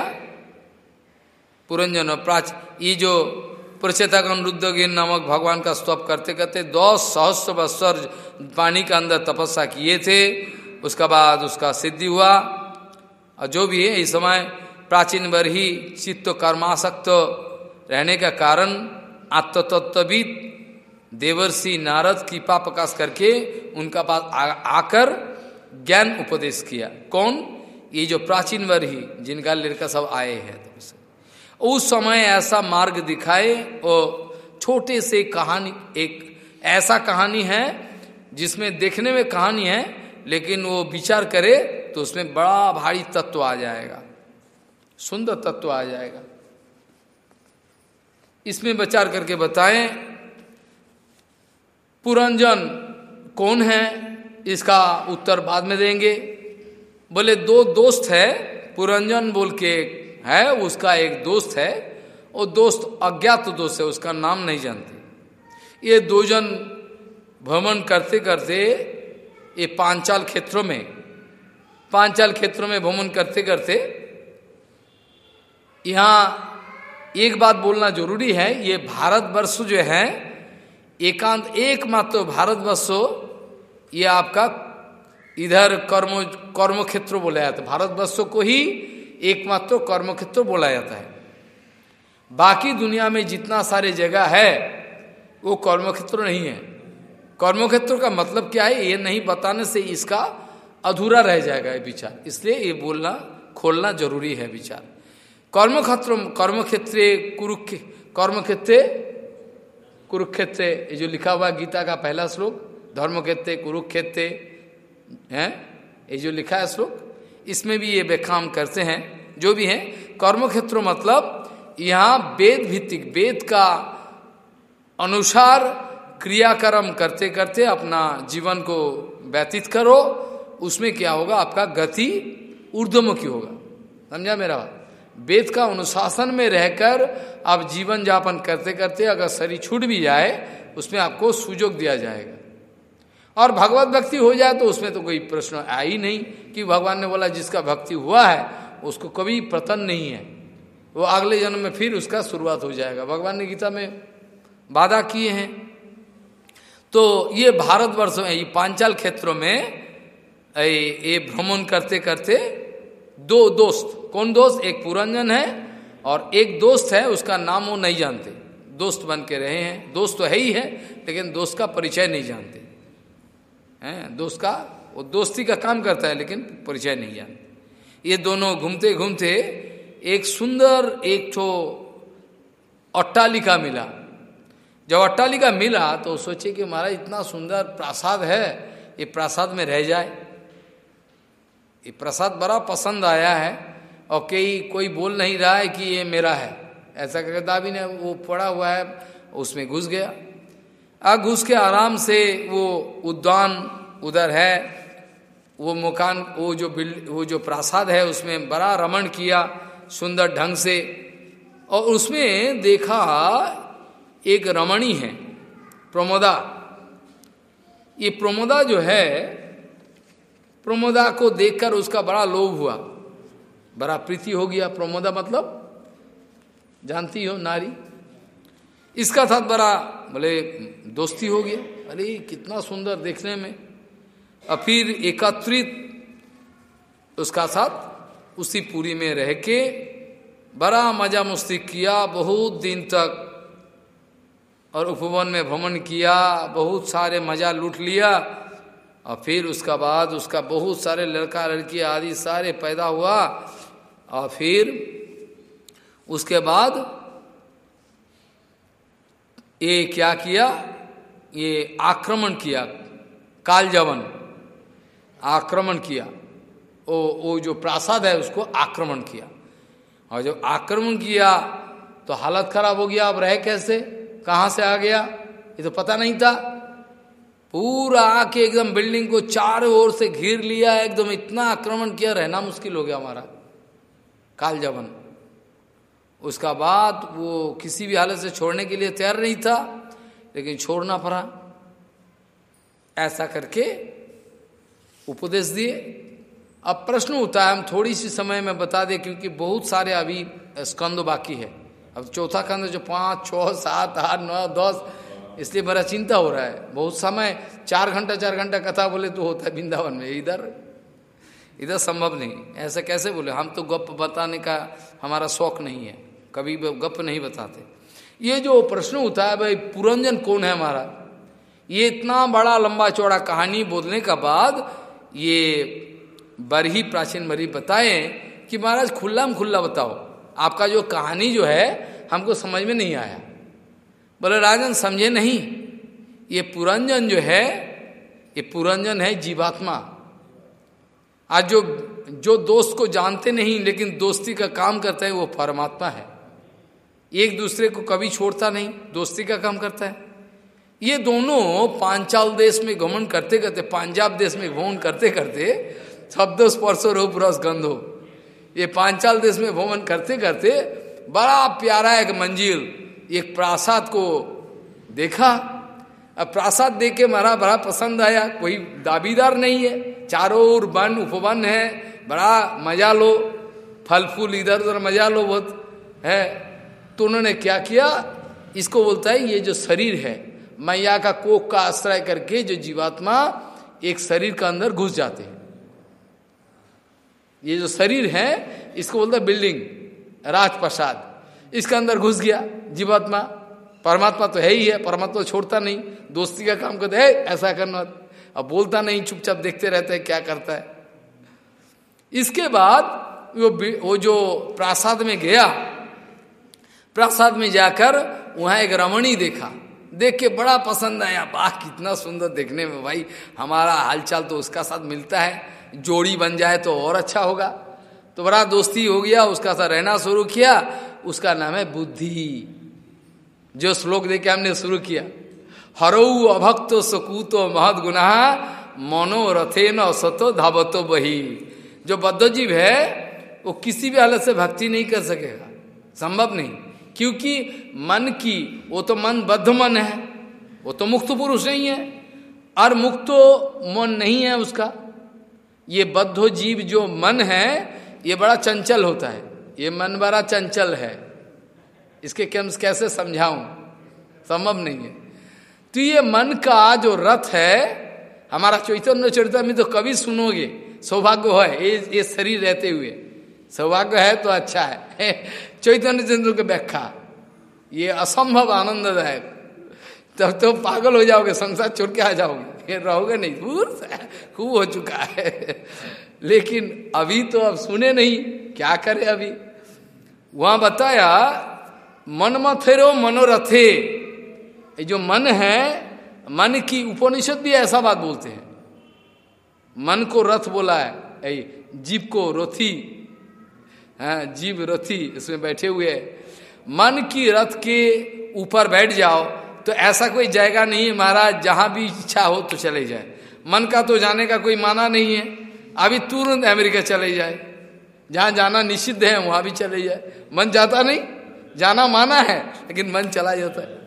पुरंजन प्राच, ये जो प्रचेतागन रुद्रगिर नामक भगवान का स्तव करते करते दस सहस्त्र बस्तर पानी के अंदर तपस्या किए थे, उसका बाद उसका सिद्धि हुआ। और जो भी है, इस समय प्राचीन वर ही चित्त कर्मासक्त रहने का कारण आत्मतत्विद देवर्षि नारद कृपा प्रकाश करके उनका पास आकर ज्ञान उपदेश किया। कौन? ये जो प्राचीन वर ही जिनका लड़का सब आए हैं तो उस समय ऐसा मार्ग दिखाए, और छोटे से कहानी, एक ऐसा कहानी है, जिसमें देखने में कहानी है, लेकिन वो विचार करे तो उसमें बड़ा भारी तत्व आ जाएगा। सुंदर तत्व आ जाएगा। इसमें विचार करके बताएँ, पुरंजन कौन है? इसका उत्तर बाद में देंगे। बोले, दो दोस्त है। पुरंजन बोल के, है, उसका एक दोस्त है। और दोस्त अज्ञात दोस्त है, उसका नाम नहीं जानते। ये दो जन भ्रमण करते करते, ये पांचाल क्षेत्रों में, पांचाल क्षेत्रों में भ्रमण करते करते, यहाँ एक बात बोलना ज़रूरी है, ये भारतवर्ष जो है, एकांत, एकमात्र भारतवर्ष ये आपका इधर कर्म कर्म क्षेत्र बोला जाता है। भारतवर्ष को ही एकमात्र कर्म क्षेत्र बोला जाता है। बाकी दुनिया में जितना सारे जगह है, वो कर्म क्षेत्र नहीं है। कर्म क्षेत्र का मतलब क्या है, ये नहीं बताने से इसका अधूरा रह जाएगा ये विचार। इसलिए ये बोलना, खोलना ज़रूरी है विचार। कर्म क्षेत्र कर्म क्षेत्र कुरुक्ष कर्म क्षेत्र कुरुक्षेत्र, ये जो लिखा हुआ गीता का पहला श्लोक धर्म क्षेत्र कुरुक्षेत्र है? ये जो लिखा है श्लोक इसमें भी ये व्याख्यान करते हैं, जो भी है। कर्म क्षेत्र मतलब यहाँ वेद भित्तिक, वेद का अनुसार क्रियाक्रम करते करते अपना जीवन को व्यतीत करो, उसमें क्या होगा? आपका गति ऊर्धमुखी होगा। समझा मेरा बात? वेद का अनुशासन में रहकर आप जीवन जापन करते करते अगर शरीर छूट भी जाए, उसमें आपको सुजोग दिया जाएगा। और भगवत भक्ति हो जाए तो उसमें तो कोई प्रश्न आ ही नहीं कि भगवान ने बोला जिसका भक्ति हुआ है, उसको कभी पतन नहीं है। वो अगले जन्म में फिर उसका शुरुआत हो जाएगा। भगवान ने गीता में वादा किए हैं। तो ये भारतवर्ष में, ये पांचाल क्षेत्रों में ये भ्रमण करते करते दो दोस्त, कौन दोस्त? एक पुरंजन है और एक दोस्त है, उसका नाम वो नहीं जानते। दोस्त बन के रहे हैं। दोस्त तो है ही है, लेकिन दोस्त का परिचय नहीं जानते। हैं, दोस्त का, वो दोस्ती का काम करता है, लेकिन परिचय नहीं जानते ये दोनों घूमते घूमते एक सुंदर, एक ठो अट्टालिका मिला। जब अट्टालिका मिला तो सोचे कि महाराज, इतना सुंदर प्रासाद है, ये प्रासाद में रह जाए। ये प्रसाद बड़ा पसंद आया है, और कई, कोई बोल नहीं रहा है कि ये मेरा है। ऐसा करके दाबी ने वो पड़ा हुआ है, उसमें घुस गया। आ घुस के आराम से वो उद्यान उधर है, वो मकान, वो जो बिल्ड वो जो प्रासाद है, उसमें बड़ा रमण किया सुंदर ढंग से, और उसमें देखा एक रमणी है, प्रमोदा। ये प्रमोदा जो है, प्रमोदा को देखकर उसका बड़ा लोभ हुआ। बड़ा प्रीति हो गया। प्रमोदा मतलब जानती हो नारी? इसका साथ बड़ा बोले दोस्ती हो गया। अरे, कितना सुंदर देखने में। और फिर एकत्रित उसका साथ, उसी पूरी में रह के बड़ा मज़ा मस्ती किया, बहुत दिन तक। और उपवन में भ्रमण किया, बहुत सारे मज़ा लूट लिया। और फिर उसका बाद उसका बहुत सारे लड़का लड़की आदि सारे पैदा हुआ। और फिर उसके बाद ये क्या किया? ये आक्रमण किया। कालजवन आक्रमण किया। वो वो जो प्रासाद है, उसको आक्रमण किया। और जब आक्रमण किया तो हालत खराब हो गया। अब रहे कैसे? कहाँ से आ गया? ये तो पता नहीं था। पूरा आके एकदम बिल्डिंग को चारों ओर से घिर लिया। एकदम इतना आक्रमण किया, रहना मुश्किल हो गया हमारा। काल जवन उसका बाद वो किसी भी हालत से छोड़ने के लिए तैयार नहीं था, लेकिन छोड़ना पड़ा। ऐसा करके उपदेश दिए। अब प्रश्न है, हम थोड़ी सी समय में बता दें, क्योंकि बहुत सारे अभी स्कंद बाकी है। अब चौथा खंड जो पाँच छः सात, आठ, नौ, दस, इसलिए बड़ा चिंता हो रहा है। बहुत समय, चार घंटा चार घंटा कथा बोले तो होता है वृंदावन में। इधर इधर संभव नहीं। ऐसा कैसे बोले? हम तो गप बताने का हमारा शौक नहीं है। कभी गप नहीं बताते। ये जो प्रश्न उठा है, भाई, पुरंजन कौन है हमारा? ये इतना बड़ा लंबा चौड़ा कहानी बोलने का बाद ये बरही प्राचीन बरी बताए कि महाराज खुल्ला में खुल्ला बताओ। आपका जो कहानी जो है, हमको समझ में नहीं आया। बोले, राजन, समझे नहीं। ये पुरंजन जो है, ये पुरंजन है जीवात्मा। आज जो जो दोस्त को जानते नहीं, लेकिन दोस्ती का काम करता है, वो परमात्मा है। एक दूसरे को कभी छोड़ता नहीं, दोस्ती का काम करता है। ये दोनों पांचाल देश में घमन करते करते, पंजाब देश में भ्रमण करते करते, शब्द स्पर्श रूप रस गंध ये पांचाल देश में भ्रमण करते करते, बड़ा प्यारा एक मंजिल, एक प्रासाद को देखा। अब प्रासाद देख के मारा, बड़ा पसंद आया। कोई दाबीदार नहीं है, चारों ओर वन उपवन है, बड़ा मज़ा लो, फल फूल इधर उधर मज़ा लो बहुत, है। तो उन्होंने क्या किया? इसको बोलता है, ये जो शरीर है, मैया का कोक का आश्रय करके जो जीवात्मा एक शरीर का अंदर घुस जाते हैं। ये जो शरीर है, इसको बोलता है बिल्डिंग, राजप्रसाद। इसके अंदर घुस गया जीवात्मा। परमात्मा तो है ही है, परमात्मा तो छोड़ता नहीं। दोस्ती का काम करते है ऐसा करना अब बोलता नहीं, चुपचाप देखते रहते हैं, क्या करता है। इसके बाद वो वो जो प्रासाद में गया प्रासाद में जाकर वहाँ एक रमणी देखा। देख के बड़ा पसंद आया। वाह, कितना सुंदर देखने में भाई। हमारा हालचाल तो उसका साथ मिलता है। जोड़ी बन जाए तो और अच्छा होगा। तो बड़ा दोस्ती हो गया, उसका साथ रहना शुरू किया। उसका नाम है बुद्धि। जो श्लोक देखे हमने शुरू किया। हरऊ अभक्त सकूतो महद गुना मनोरथे न सतो धावतो बही। जो बद्धजीव है, वो किसी भी हालत से भक्ति नहीं कर सकेगा। संभव नहीं। क्योंकि मन की, वो तो मन बद्ध मन है, वो तो मुक्त पुरुष नहीं है, और मुक्त मन नहीं है उसका। ये बद्ध जीव जो मन है, ये बड़ा चंचल होता है, ये मन बड़ा चंचल है। इसके क्या कैसे समझाऊं? संभव नहीं है। तो ये मन का जो रथ है, हमारा चैतन्य चरित्र में तो कभी सुनोगे, सौभाग्य है, ये ये शरीर रहते हुए। सौभाग्य है तो अच्छा है। चैतन्य चंद्र के व्याख्या। ये असंभव आनंददायक। तब तो पागल हो जाओगे, संसार छोड़ के आ जाओगे। फिर रहोगे नहीं, दूर खूब हो चुका है। लेकिन अभी तो अब सुने नहीं, क्या करे अभी? वहाँ बताया, मन मथेरो मनोरथे। ये जो मन है, मन की उपनिषद भी ऐसा बात बोलते हैं। मन को रथ बोला है जीव को रथी। हाँ जीव रथी इसमें बैठे हुए मन की रथ के ऊपर बैठ जाओ तो ऐसा कोई जाएगा नहीं है महाराज, जहाँ भी इच्छा हो तो चले जाए। मन का तो जाने का कोई माना नहीं है, अभी तुरंत अमेरिका चले जाए। जहाँ जाना निषिद्ध है, वहाँ भी चले जाए। मन जाता नहीं, जाना माना है, लेकिन मन चला जाता है।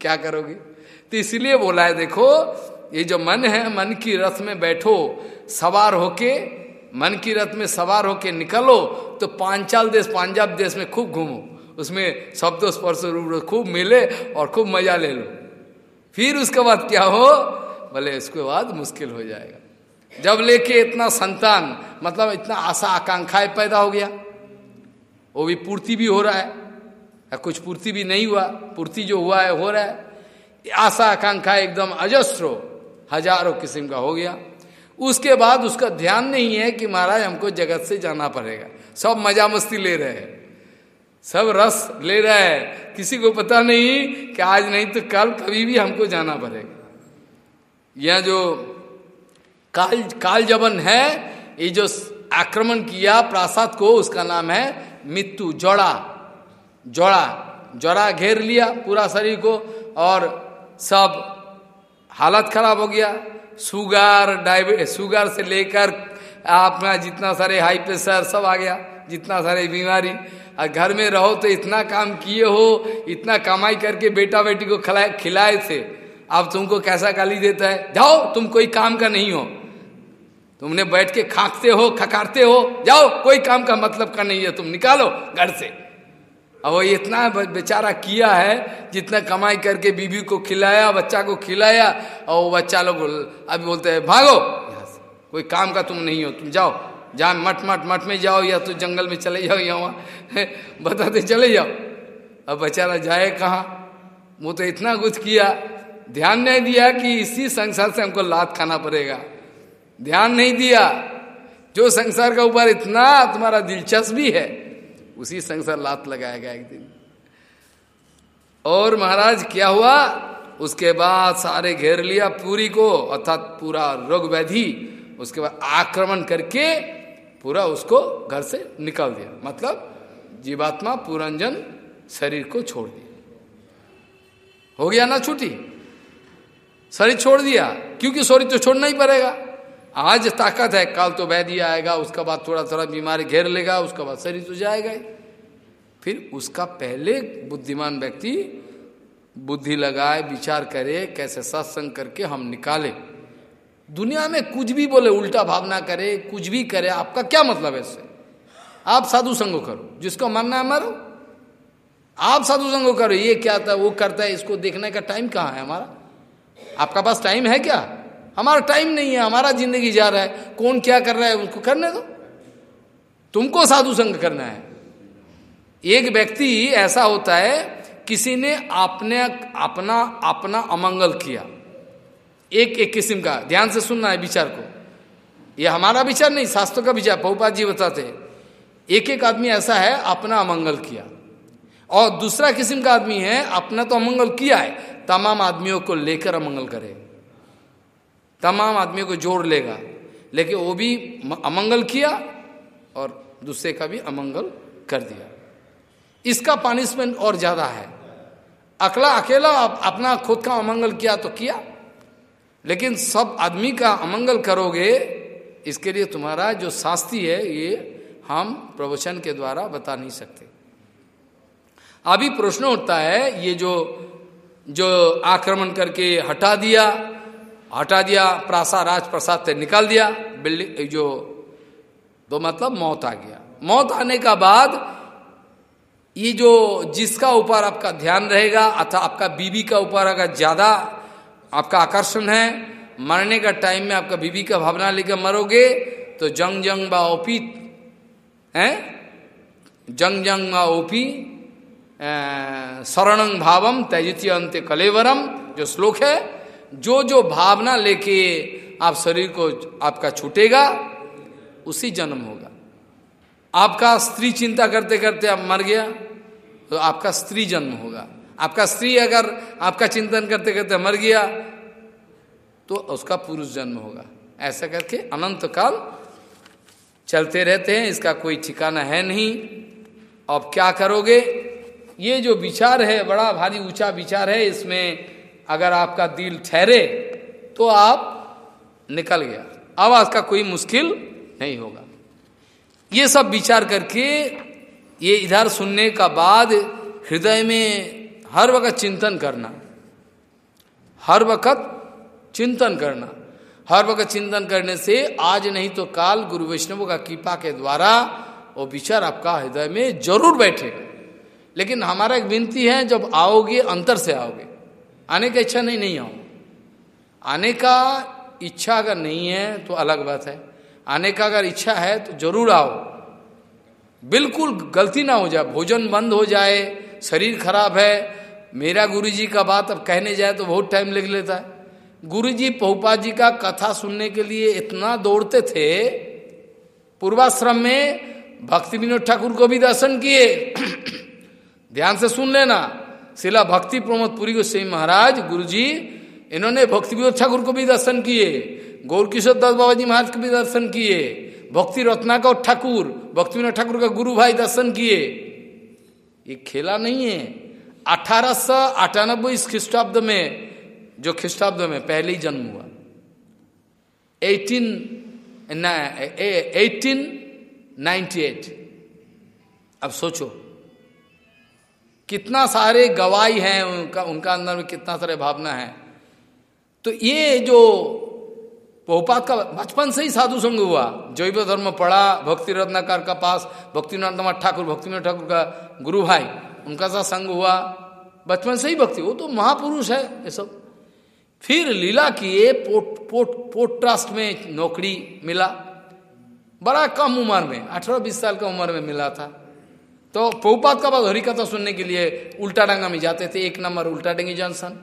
क्या करोगे? तो इसलिए बोला है, देखो, ये जो मन है, मन की रथ में बैठो, सवार होके मन की रथ में सवार होके निकलो तो पांचाल देश, पंजाब देश में खूब घूमो। उसमें शब्द स्पर्श रूप खूब मिले और खूब मज़ा ले लो। फिर उसके बाद क्या हो? भले उसके बाद मुश्किल हो जाएगा। जब लेके इतना संतान मतलब इतना आशा, आकांक्षाएँ पैदा हो गया। वो भी पूर्ति भी हो रहा है। या कुछ पूर्ति भी नहीं हुआ। पूर्ति जो हुआ है, हो रहा है। आशा आकांक्षा एकदम अजस्रो, हज़ारों किस्म का हो गया। उसके बाद उसका ध्यान नहीं है कि महाराज हमको जगत से जाना पड़ेगा। सब मज़ा मस्ती ले रहे हैं। सब रस ले रहा है। किसी को पता नहीं कि आज नहीं तो कल कभी भी हमको जाना पड़ेगा। यह जो काल काल जबन है, ये जो आक्रमण किया प्रासाद को, उसका नाम है मृत्यु जोड़ा। जोड़ा। जोड़ा घेर लिया पूरा शरीर को और सब हालत खराब हो गया। शुगर डायबिटीज़ शुगर से लेकर अपना जितना सारे हाई प्रेशर सब आ गया, जितना सारे बीमारी। और घर में रहो तो इतना काम किए हो, इतना कमाई करके बेटा बेटी को खिलाए खिलाए थे। अब तुमको कैसा गाली देता है? जाओ, तुम कोई काम का नहीं हो। तुमने बैठ के खाकते हो खकारते हो, जाओ, कोई काम का मतलब का नहीं है, तुम निकालो घर से। अब वो इतना बेचारा किया है जितना कमाई करके बीबी को खिलाया बच्चा को खिलाया और वो बच्चा लोग अभी बोलते हैं भागो! कोई काम का तुम नहीं हो तुम जाओ जहाँ मठ मठ मठ में जाओ या तो जंगल में चले जाओ या वहाँ बताते चले जाओ। अब बेचारा जाए कहाँ? वो तो इतना कुछ किया। ध्यान नहीं दिया कि इसी संसार से हमको लात खाना पड़ेगा। ध्यान नहीं दिया। जो संसार का ऊपर इतना तुम्हारा दिलचस्पी है उसी संसार लात लगाएगा एक दिन। और महाराज, क्या हुआ? उसके बाद सारे घेर लिया पूरी को, अर्थात पूरा रोग व्याधि, उसके बाद आक्रमण करके पूरा उसको घर से निकाल दिया। मतलब जीवात्मा पुरंजन शरीर को छोड़ दिया। हो गया ना छुट्टी? शरीर छोड़ दिया, क्योंकि शरीर तो छोड़ना ही पड़ेगा। आज ताकत है, कल तो वैद्य आएगा, उसका बाद थोड़ा थोड़ा बीमारी घेर लेगा, उसका बाद शरीर तो जाएगा ही। फिर उसका पहले बुद्धिमान व्यक्ति बुद्धि लगाए, विचार करे, कैसे सत्संग करके हम निकाले। दुनिया में कुछ भी बोले, उल्टा भावना करे, कुछ भी करे, आपका क्या मतलब है इससे? आप साधु संगो करो, जिसको मानना है मारो, आप साधु संगो करो, ये क्या था, वो करता है, इसको देखने का टाइम कहाँ है हमारा? आपका पास टाइम है क्या? हमारा टाइम नहीं है, हमारा ज़िंदगी जा रहा है। कौन क्या कर रहा है उसको करने दो। तुमको साधु संग करना है। एक व्यक्ति ऐसा होता है, किसी ने अपने, अपना अपना अमंगल किया। एक एक किस्म का। ध्यान से सुनना है विचार को। यह हमारा विचार नहीं, शास्त्रों का विचार। पहुपा जी बताते एक एक आदमी ऐसा है, अपना अमंगल किया। और दूसरा किस्म का आदमी है, अपना तो अमंगल किया है। तमाम आदमियों को लेकर अमंगल करे। तमाम आदमियों को जोड़ लेगा। लेकिन वो भी अमंगल किया और दूसरे का भी अमंगल कर दिया। इसका पनिशमेंट और ज़्यादा है। अकला, अकेला अपना खुद का अमंगल किया तो किया। लेकिन सब आदमी का अमंगल करोगे, इसके लिए तुम्हारा जो शास्त्री है, ये हम प्रवचन के द्वारा बता नहीं सकते। अभी प्रश्न उठता है, ये जो जो आक्रमण करके हटा दिया हटा दिया प्रासा राज प्रसाद से निकाल दिया, बिल्डिंग जो तो मतलब मौत आ गया। मौत आने का बाद ये जो जिसका ऊपर आपका ध्यान रहेगा अथवा आपका बीबी का ऊपर अगर ज़्यादा आपका आकर्षण है, मरने का टाइम में आपका बीबी का भावना लेकर मरोगे तो जंग जंग बा ओपी, है? जंग जंग बा ओपी शरणंग भावम तैजती अंत कलेवरम जो श्लोक है जो जो भावना लेके आप शरीर को आपका छूटेगा, उसी जन्म होगा। आपका स्त्री चिंता करते करते आप मर गया तो आपका स्त्री जन्म होगा। आपका स्त्री अगर आपका चिंतन करते करते मर गया तो उसका पुरुष जन्म होगा। ऐसा करके अनंत काल चलते रहते हैं, इसका कोई ठिकाना है नहीं। अब क्या करोगे? ये जो विचार है, बड़ा भारी ऊँचा विचार है, इसमें अगर आपका दिल ठहरे तो आप निकल गया। अब आपका कोई मुश्किल नहीं होगा। ये सब विचार करके, ये इधर सुनने का बाद हृदय में हर वक्त चिंतन करना, हर वक्त चिंतन करना, हर वक्त चिंतन करने से आज नहीं तो काल गुरु वैष्णव का कृपा के द्वारा वो विचार आपका हृदय में ज़रूर बैठेगा। लेकिन हमारा एक विनती है, जब आओगे, अंतर से आओगे। आने का इच्छा नहीं नहीं आओ आने का इच्छा अगर नहीं है तो अलग बात है। आने का अगर इच्छा है तो ज़रूर आओ। बिल्कुल गलती ना हो जाए, भोजन बंद हो जाए, शरीर खराब है। मेरा गुरुजी का बात अब कहने जाए तो बहुत टाइम लग लेता है। गुरुजी पहुपा जी का कथा सुनने के लिए इतना दौड़ते थे, पूर्वाश्रम में भक्ति विनोद ठाकुर को भी दर्शन किए। ध्यान से सुन लेना। शिला भक्ति प्रमोद पुरी गोस्वामी महाराज गुरुजी इन्होंने भक्ति विनोद ठाकुर को भी दर्शन किए गौर किशोर दास बाबा जी महाराज को भी दर्शन किए भक्ति रत्नाकर ठाकुर भक्ति विनोद ठाकुर का गुरु भाई दर्शन किए ये खेला नहीं है अठारह सौ अठानबे इस ख्रिस्टाब्द में जो ख्रिस्टाब्द में पहले ही जन्म हुआ एटीन एटीन नाइन्टी एट अब सोचो कितना सारे गवाही हैं उनका उनका अंदर में कितना सारे भावना है। तो ये जो पोपात का बचपन से ही साधु संग हुआ, जैव धर्म पढ़ा, भक्ति रत्नाकार का पास, भक्तिनाथ ठाकुर भक्तिनाथ ठाकुर का गुरु भाई, उनका साथ संग हुआ, बचपन से ही भक्ति, वो तो महापुरुष है ये सब। फिर लीला किए पोर्ट पोर्ट पोर्ट ट्रस्ट में नौकरी मिला, बड़ा कम उम्र में, अठारह बीस साल का उम्र में मिला था। तो पहुपात का बाद हरी कथा सुनने के लिए उल्टा डंगा में जाते थे, एक नंबर उल्टा डेंगी जंक्शन।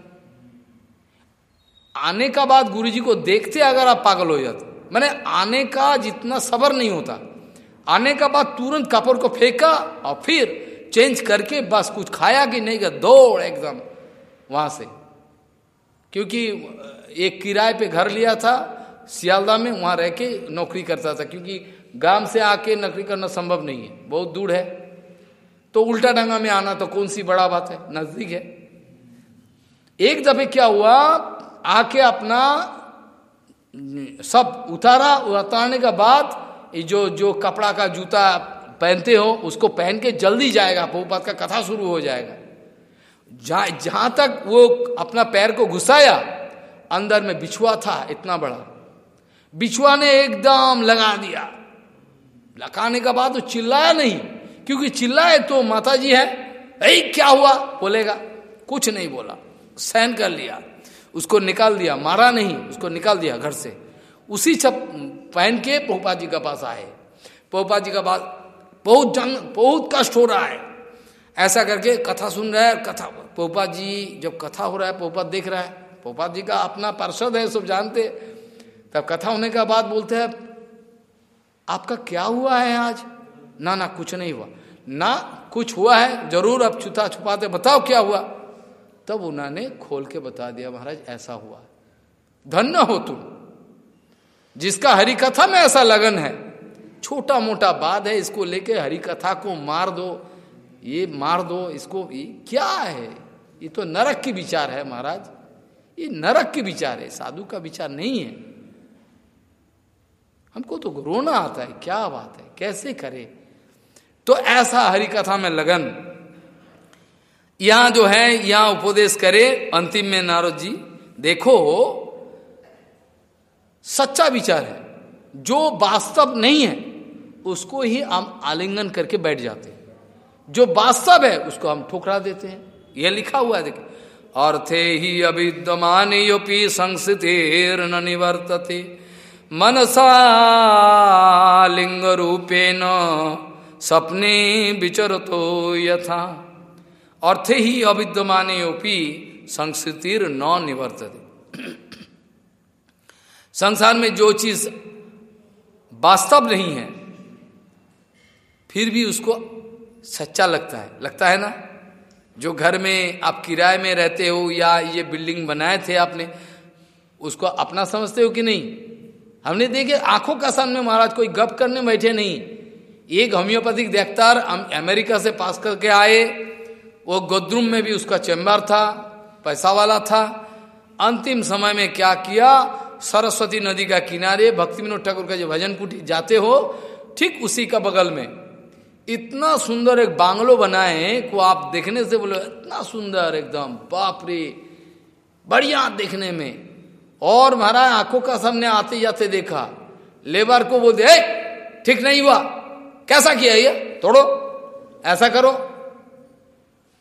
आने का बाद गुरुजी को देखते अगर आप पागल हो जाते। मैंने आने का जितना सबर नहीं होता, आने का बाद तुरंत कपड़ को फेंका और फिर चेंज करके बस कुछ खाया कि नहीं का दौड़ एकदम वहाँ से। क्योंकि एक किराए पे घर लिया था सियालदा में वहाँ रह के नौकरी करता था, क्योंकि गाँव से आके नौकरी करना संभव नहीं है, बहुत दूर है। तो उल्टा डंगा में आना तो कौन सी बड़ा बात है? नज़दीक है। एक दफे क्या हुआ? आके अपना, सब उतारा, उतारने के बाद जो जो कपड़ा का जूता पहनते हो, उसको पहन के जल्दी जाएगा। बहुपात का कथा शुरू हो जाएगा। जहाँ जहाँ तक वो अपना पैर को घुसाया, अंदर में बिछुआ था, इतना बड़ा। बिछुआ ने एकदम लगा दिया। लगाने के बाद वो चिल्लाया नहीं। क्योंकि चिल्लाए तो माता जी है। ऐ, क्या हुआ? बोलेगा। कुछ नहीं बोला। सहन कर लिया। उसको निकाल दिया। मारा नहीं। उसको निकाल दिया घर से। उसी छप पहन के पोपा जी के पास आए। पोपा जी का पास बहुत जंग, बहुत कष्ट हो रहा है। ऐसा करके कथा सुन रहा है कथा पोपा जी, जब कथा हो रहा है पोपा देख रहा है। पोपा जी का अपना पार्षद है, सब जानते। तब कथा होने के बाद बोलते हैं, आपका क्या हुआ है आज? ना ना कुछ नहीं हुआ। ना कुछ हुआ है, ज़रूर अब छुता छुपाते बताओ क्या हुआ। तब उन्होंने खोल के बता दिया, महाराज, ऐसा हुआ धन्य हो तुम। जिसका हरि कथा में ऐसा लगन है छोटा मोटा बात है, इसको लेके हरि कथा को मार दो, ये मार दो, इसको, ये क्या है? ये तो नरक की विचार है, महाराज। ये नरक की विचार है, साधु का विचार नहीं है। हमको तो रोना आता है, क्या बात है, कैसे करे? तो ऐसा हरि कथा में लगन। यहाँ जो है, यहाँ उपदेश करे, अंतिम में नारद जी, देखो, सच्चा विचार है। जो वास्तव नहीं है, उसको ही हम आलिंगन करके बैठ जाते हैं। जो वास्तव है, उसको हम ठुकरा देते हैं। यह लिखा हुआ है, देखिए। अर्थे ही अविद्यमान योपी संस्थित न निवर्तते। मनसा लिंग रूपेण सपने विचरतो यथा। अर्थ ही अविद्यमान संस्कृतिर न निवर्तते। संसार में जो चीज़ वास्तव नहीं है, फिर भी उसको सच्चा लगता है। लगता है ना? जो घर में आप किराए में रहते हो या ये बिल्डिंग बनाए थे आपने, उसको अपना समझते हो कि नहीं? हमने देखे आँखों का सामने महाराज कोई गप करने बैठे नहीं। एक होम्योपैथिक देखतार अमेरिका से पास करके आए। वो गोद्रुम में भी उसका चैम्बर था, पैसा वाला था। अंतिम समय में क्या किया? सरस्वती नदी का किनारे भक्ति विनोद ठाकुर का जो भजन कुटी जाते हो, ठीक उसी का बगल में। इतना सुंदर एक बांग्लो बनाए को आप देखने से बोलो, इतना सुंदर एकदम, बाप रे, बढ़िया देखने में। और महाराज आँखों का सामने आते जाते देखा। लेबर को बोलते ठीक नहीं हुआ। कैसा किया ये? तोड़ो। ऐसा करो।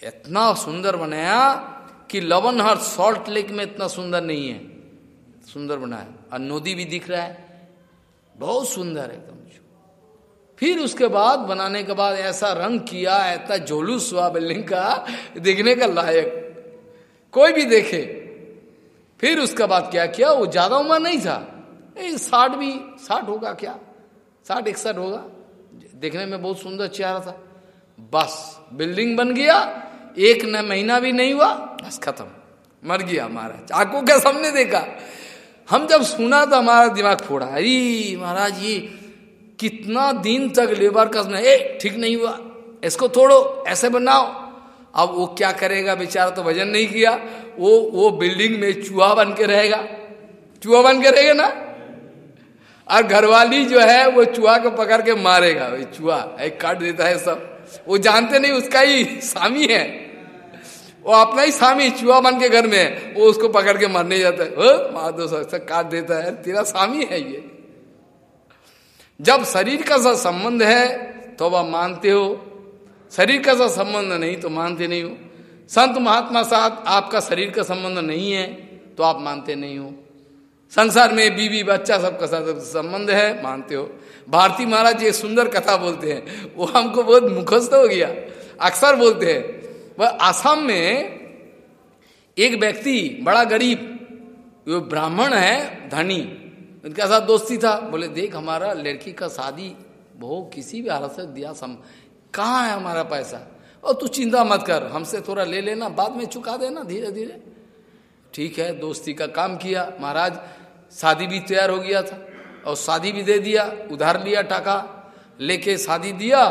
इतना सुंदर बनाया कि लवन हर सॉल्ट लेक में इतना सुंदर नहीं है। सुंदर बनाया और नदी भी दिख रहा है। बहुत सुंदर है एकदम। फिर उसके बाद बनाने के बाद ऐसा रंग किया, ऐसा जोलूस हुआ बिल्डिंग का, देखने का लायक। कोई भी देखे। फिर उसके बाद क्या किया? वो ज़्यादा उम्र नहीं था। साठ भी, साठ होगा क्या? साठ, इकसठ होगा। देखने में बहुत सुंदर चेहरा था। बस, बिल्डिंग बन गया। एक न महीना भी नहीं हुआ, बस खत्म। मर गया महाराज। आँखों के सामने देखा। हम जब सुना तो हमारा दिमाग फोड़ा। अरे महाराज, ये कितना दिन तक लेबर का ए, ठीक नहीं हुआ। इसको तोड़ो, ऐसे बनाओ। अब वो क्या करेगा? बेचारा तो भजन नहीं किया। वो वो बिल्डिंग में चूहा बन के रहेगा। चूहा बन के रहेगा ना? और घरवाली जो है वो चूहा को पकड़ के मारेगा। वही चूहा एक काट देता है सब। वो जानते नहीं, उसका ही सामी है। वो अपना ही सामी चूहा बन के घर में वो उसको पकड़ के मारने जाता है। मार दो काट देता है। तेरा सामी है ये। जब शरीर का सा संबंध है तो आप मानते हो। शरीर का सा संबंध नहीं तो मानते नहीं हो। संत महात्मा साथ आपका शरीर का संबंध नहीं है तो आप मानते नहीं हो। संसार में बीवी, बच्चा सबका साथ संबंध है, मानते हो। भारती महाराज जी सुंदर कथा बोलते हैं। वो हमको बहुत मुखस्त हो गया। अक्सर बोलते हैं, वह आसाम में एक व्यक्ति, बड़ा गरीब, वो ब्राह्मण है, धनी। उनके साथ दोस्ती था। बोले, देख, हमारा लड़की का शादी वो किसी भी हालत से दिया सम कहाँ है हमारा पैसा? और तू चिंता मत कर, हमसे थोड़ा ले लेना, बाद में चुका देना धीरे धीरे ठीक है, दोस्ती का काम किया। महाराज शादी भी तैयार हो गया था और शादी भी दे दिया, उधार लिया, टाका, लेके शादी दिया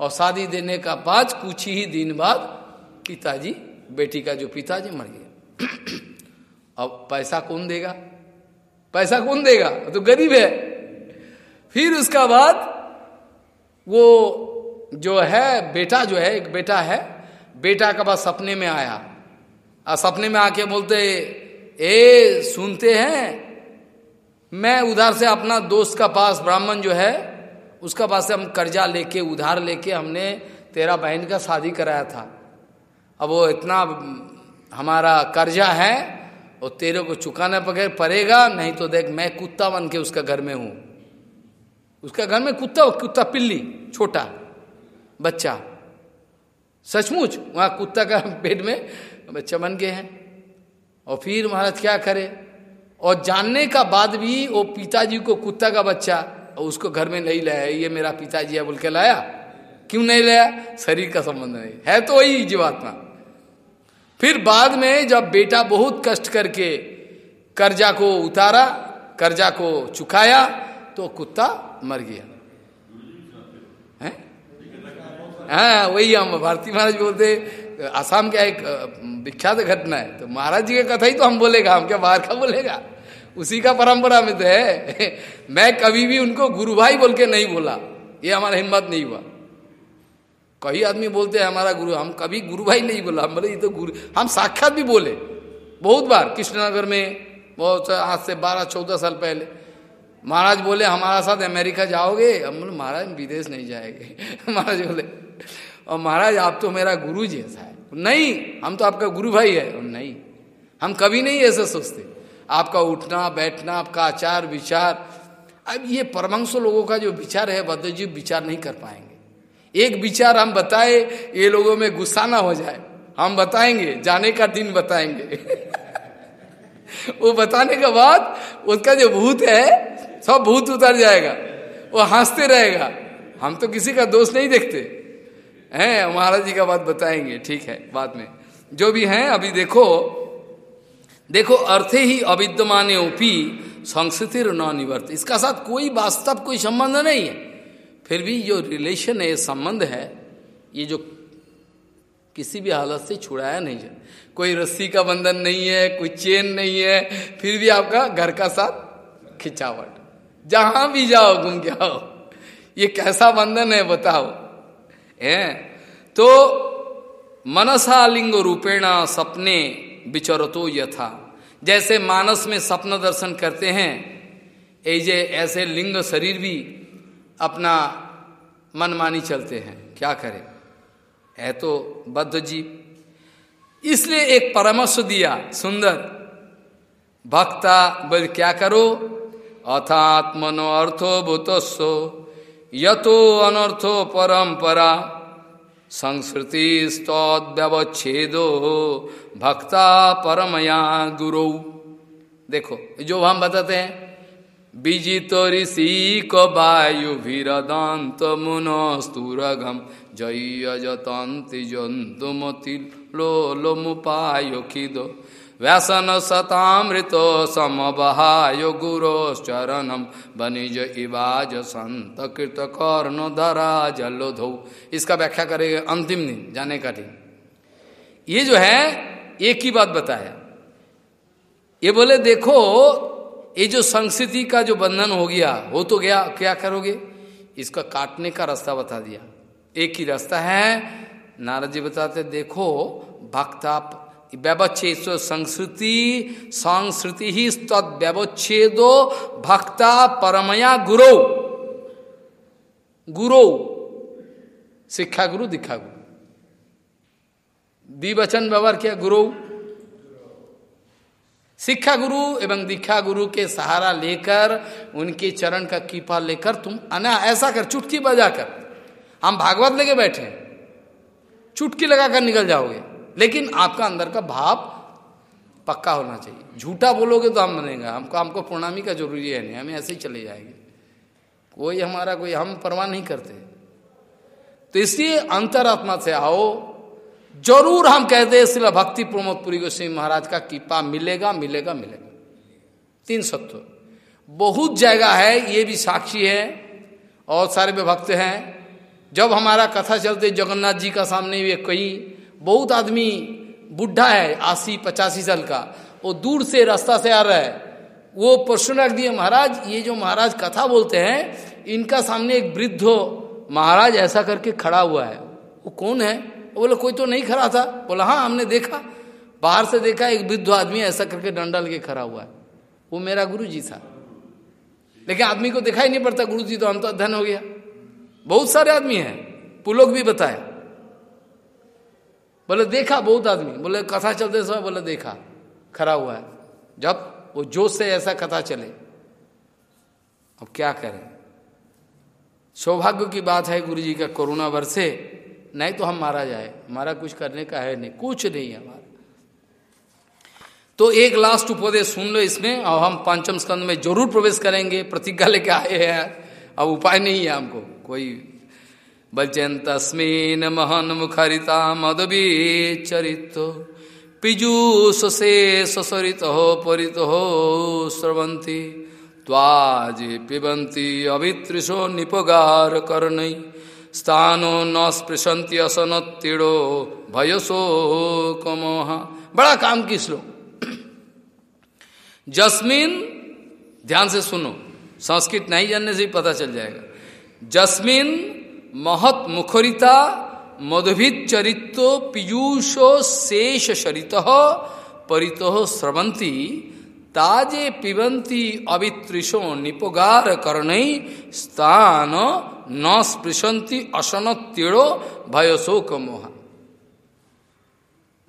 और शादी देने का बाद कुछ ही दिन बाद पिताजी, बेटी का जो पिताजी मर गया अब पैसा कौन देगा? पैसा कौन देगा? तो गरीब है। फिर उसका बाद वो जो है, बेटा जो है, एक बेटा है, बेटा का बाद सपने में आया। और सपने में आके बोलते, ए, सुनते हैं मैं उधार से अपना दोस्त का पास ब्राह्मण जो है, उसका पास से हम कर्जा लेके, उधार लेके हमने तेरा बहन का शादी कराया था। अब वो इतना हमारा कर्जा है, और तेरे को चुकाना पकड़ पड़ेगा, नहीं तो देख, मैं कुत्ता बन के उसका घर में हूँ। उसका घर में कुत्ता कुत्ता पिल्ली, छोटा बच्चा। सचमुच, वहाँ कुत्ता का पेट में बच्चा बन गए हैं। और फिर महाराज क्या करे? और जानने का बाद भी वो पिताजी को कुत्ता का बच्चा उसको घर में नहीं लाया, ये मेरा पिताजी है, बोल के लाया। क्यों नहीं लाया? शरीर का संबंध नहीं। है तो वही जीवात्मा। फिर बाद में जब बेटा बहुत कष्ट करके कर्जा को उतारा, कर्जा को चुकाया तो कुत्ता मर गया। है? हाँ वही हम भारती महाराज बोलते आसाम का एक विख्यात घटना है? तो महाराज जी का कथा ही तो हम बोलेगा, हम क्या बाहर का बोलेगा? उसी का परंपरा में तो है। मैं कभी भी उनको गुरु भाई बोल के नहीं बोला। ये हमारा हिम्मत नहीं हुआ। कई आदमी बोलते हैं, हमारा गुरु, हम कभी गुरु भाई नहीं बोला। हम बोले, ये तो गुरु हम साक्षात भी बोले। बहुत बार, कृष्णनगर में, बहुत आज से बारह, चौदह साल पहले। महाराज बोले, हमारा साथ अमेरिका जाओगे? हम बोले, महाराज विदेश नहीं जाएँगे। महाराज बोले और महाराज, आप तो मेरा गुरु जैसा है। नहीं, हम तो आपका गुरु भाई है। और नहीं, हम कभी नहीं ऐसे सोचते। आपका उठना, बैठना, आपका आचार, विचार। अब ये परमंश लोगों का जो विचार है बद्धजीव विचार नहीं कर पाएँगे। एक विचार हम बताए, ये लोगों में गुस्सा ना हो जाए। हम बताएँगे, जाने का दिन बताएँगे। वो बताने के बाद, उसका जो भूत है, सब भूत उतर जाएगा। वो हँसते रहेगा। हम तो किसी का दोष नहीं देखते। हैं महाराज जी का बात बताएँगे, ठीक है, बाद में। जो भी हैं, अभी देखो देखो, अर्थे ही अविद्यमान उपी संस्कृति निवर्त। इसका साथ कोई वास्तव, कोई संबंध नहीं है। फिर भी जो रिलेशन है संबंध है, ये जो किसी भी हालत से छुड़ाया नहीं है कोई रस्सी का बंधन नहीं है, कोई चेन नहीं है, फिर भी आपका घर का साथ खिंचावट। जहाँ भी जाओ, घूम के आओ। ये कैसा बंधन है, बताओ। है तो मनसा लिंग रूपेणा सपने विचरतो यथा जैसे मानस में सपन दर्शन करते हैं ऐसे ऐसे लिंग शरीर भी अपना मनमानी चलते हैं क्या करें है तो बद्ध जीव इसलिए एक परामर्श दिया सुंदर भक्ता बोल क्या करो अथात्मनो अर्थो भूतस्व यतो अनर्थो परंपरा। संस्कृति स्तौव्यवच्छेदो भक्ता परमया गुरु। देखो, जो हम बताते हैं विजित ऋषि को वायु भीरदांत मुनस्तुरघम जय जतंति जंतुमति लो मुपाय खिदो व्यासन सतामृत समबहाय गुरोश्चरणम बनिज इवाज संत कृत कर्ण धरा जलोधो इसका व्याख्या करेंगे अंतिम दिन, जाने का दिन। ये जो है, एक ही बात बताया। ये बोले, देखो, ये जो संस्कृति का जो बंधन हो गया, हो तो गया, क्या करोगे? इसका काटने का रास्ता बता दिया। एक ही रास्ता है, नारद जी बताते, देखो, भक्ता व्यवच्छेद संस्कृति संस्कृति ही तद व्यवच्छेदो भक्ता परमया गुरु। गुरु शिक्षा गुरु दीक्षा गुरु द्विवचन व्यवहार किया, गुरु। शिक्षा गुरु एवं दीक्षा गुरु के सहारा लेकर, उनके चरण का कीपा लेकर तुम अना ऐसा कर, चुटकी बजाकर। हम भागवत लेके बैठे चुटकी लगाकर निकल जाओगे। लेकिन आपका अंदर का भाव पक्का होना चाहिए। झूठा बोलोगे तो हम बनेंगे। हमको हमको प्रणामी का ज़रूरी है नहीं। हमें ऐसे ही चले जाएँगे। कोई हमारा, कोई हम परवाह नहीं करते। तो इसलिए अंतरात्मा से आओ। ज़रूर हम कहते हैं इसलिए भक्ति प्रमोद पुरी गोस्वामी महाराज का कृपा मिलेगा मिलेगा मिलेगा। तीन सत्व। बहुत जगह है, ये भी साक्षी है। और सारे में भक्त हैं। जब हमारा कथा चलते, जगन्नाथ जी का सामने भी कई बहुत आदमी बुढ़ा है, अस्सी, पचासी साल का। वो दूर से रास्ता से आ रहा है। वो प्रश्न रख दिए, महाराज, ये जो महाराज कथा बोलते हैं, इनका सामने एक वृद्ध महाराज ऐसा करके खड़ा हुआ है। वो कौन है? बोले, कोई तो नहीं खड़ा था। बोला हाँ हमने देखा। बाहर से देखा, एक वृद्ध आदमी ऐसा करके डंडा लेके खड़ा हुआ है। वो मेरा गुरु जी था। लेकिन आदमी को दिखाई नहीं पड़ता गुरु जी तो हम तो धन हो गया। बहुत सारे आदमी हैं। पुलोक भी बताए बोले, देखा बहुत आदमी। बोले, कथा चलते समय बोले, देखा खड़ा हुआ है। जब वो जोश से ऐसा कथा चले, अब क्या करें? सौभाग्य की बात है गुरु जी का कोरोना वर्षे नहीं तो हम मारा जाए। हमारा कुछ करने का है नहीं, कुछ नहीं है हमारा। तो एक लास्ट उपदेश सुन लो इसमें, और हम पंचम स्कंद में ज़रूर प्रवेश करेंगे। प्रतिज्ञा लेके आए हैं, अब उपाय नहीं है हमको, कोई बलचन तस्मीन महन मुखरिता मदबी चरित पीजूष से ससरित हो, परित हो स्रवंती त्वाजे पिबंती अभितृशो निपगार करनई स्थानो न स्पृशंति असनतिड़ो भयसो कमोहा। बड़ा काम की श्लोक। जस्मिन, ध्यान से सुनो, संस्कृत नहीं जानने से ही पता चल जाएगा। जस्मिन महत मुखरिता मधुभित चरित्रो पीयूषो शेष शरित परितो स्रवंती ताजे पिबंती अवितृषो निपोगार करण स्थान न स्पृशंति असन तीड़ो भयशोक मोह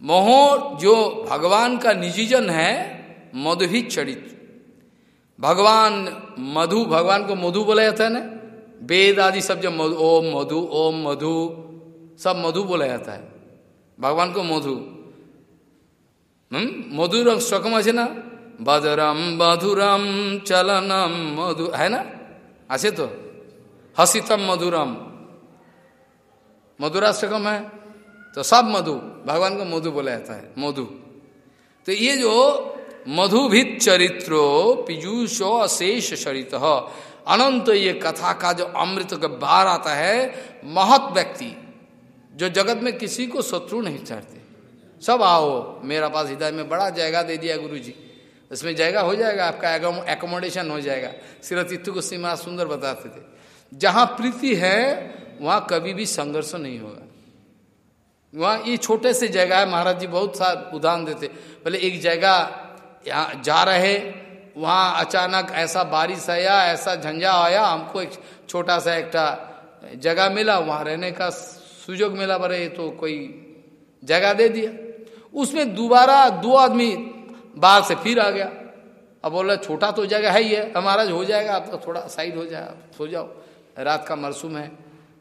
मोह जो भगवान का निजीजन है मधुही चरित्र भगवान मधु, भगवान को मधु बोला जाता है ना? वेद आदि सब जो मधु ओम मधु ओम मधु सब मधु बोला जाता है भगवान को मधु हम्म मधुर सकम আছে ना बदरम मधुरम चलनम मधु है ना আছে तो हसितम मधुरम मधुराष्टकम है तो सब मधु भगवान को मधु बोला जाता है मधु तो ये जो मधुभित चरित्रो पीयूषो अशेष शरित अनंत ये कथा का जो अमृत का बार आता है, महत व्यक्ति, जो जगत में किसी को शत्रु नहीं चाहते सब आओ, मेरा पास हृदय में बड़ा जगह दे दिया गुरु जी इसमें जगह हो जाएगा आपका एकोमोडेशन हो जाएगा सिरतित्व को सीमा सुंदर बताते थे। जहाँ प्रीति है, वहाँ कभी भी संघर्ष नहीं होगा। वहाँ ये छोटे से जगह है, महाराज जी बहुत सा उदाहरण देते। पहले एक जगह यहाँ जा रहे वहाँ अचानक ऐसा बारिश आया, ऐसा झंझा आया, हमको एक छोटा सा एक जगह मिला, वहाँ रहने का सुजोग मिला बड़े तो कोई जगह दे दिया। उसमें दोबारा दो आदमी बाहर से फिर आ गया। अब बोला, छोटा तो जगह है ही है, हमारा हो जाएगा, आपका थोड़ा साइड हो जाए सो जाओ, रात का मरसुम है,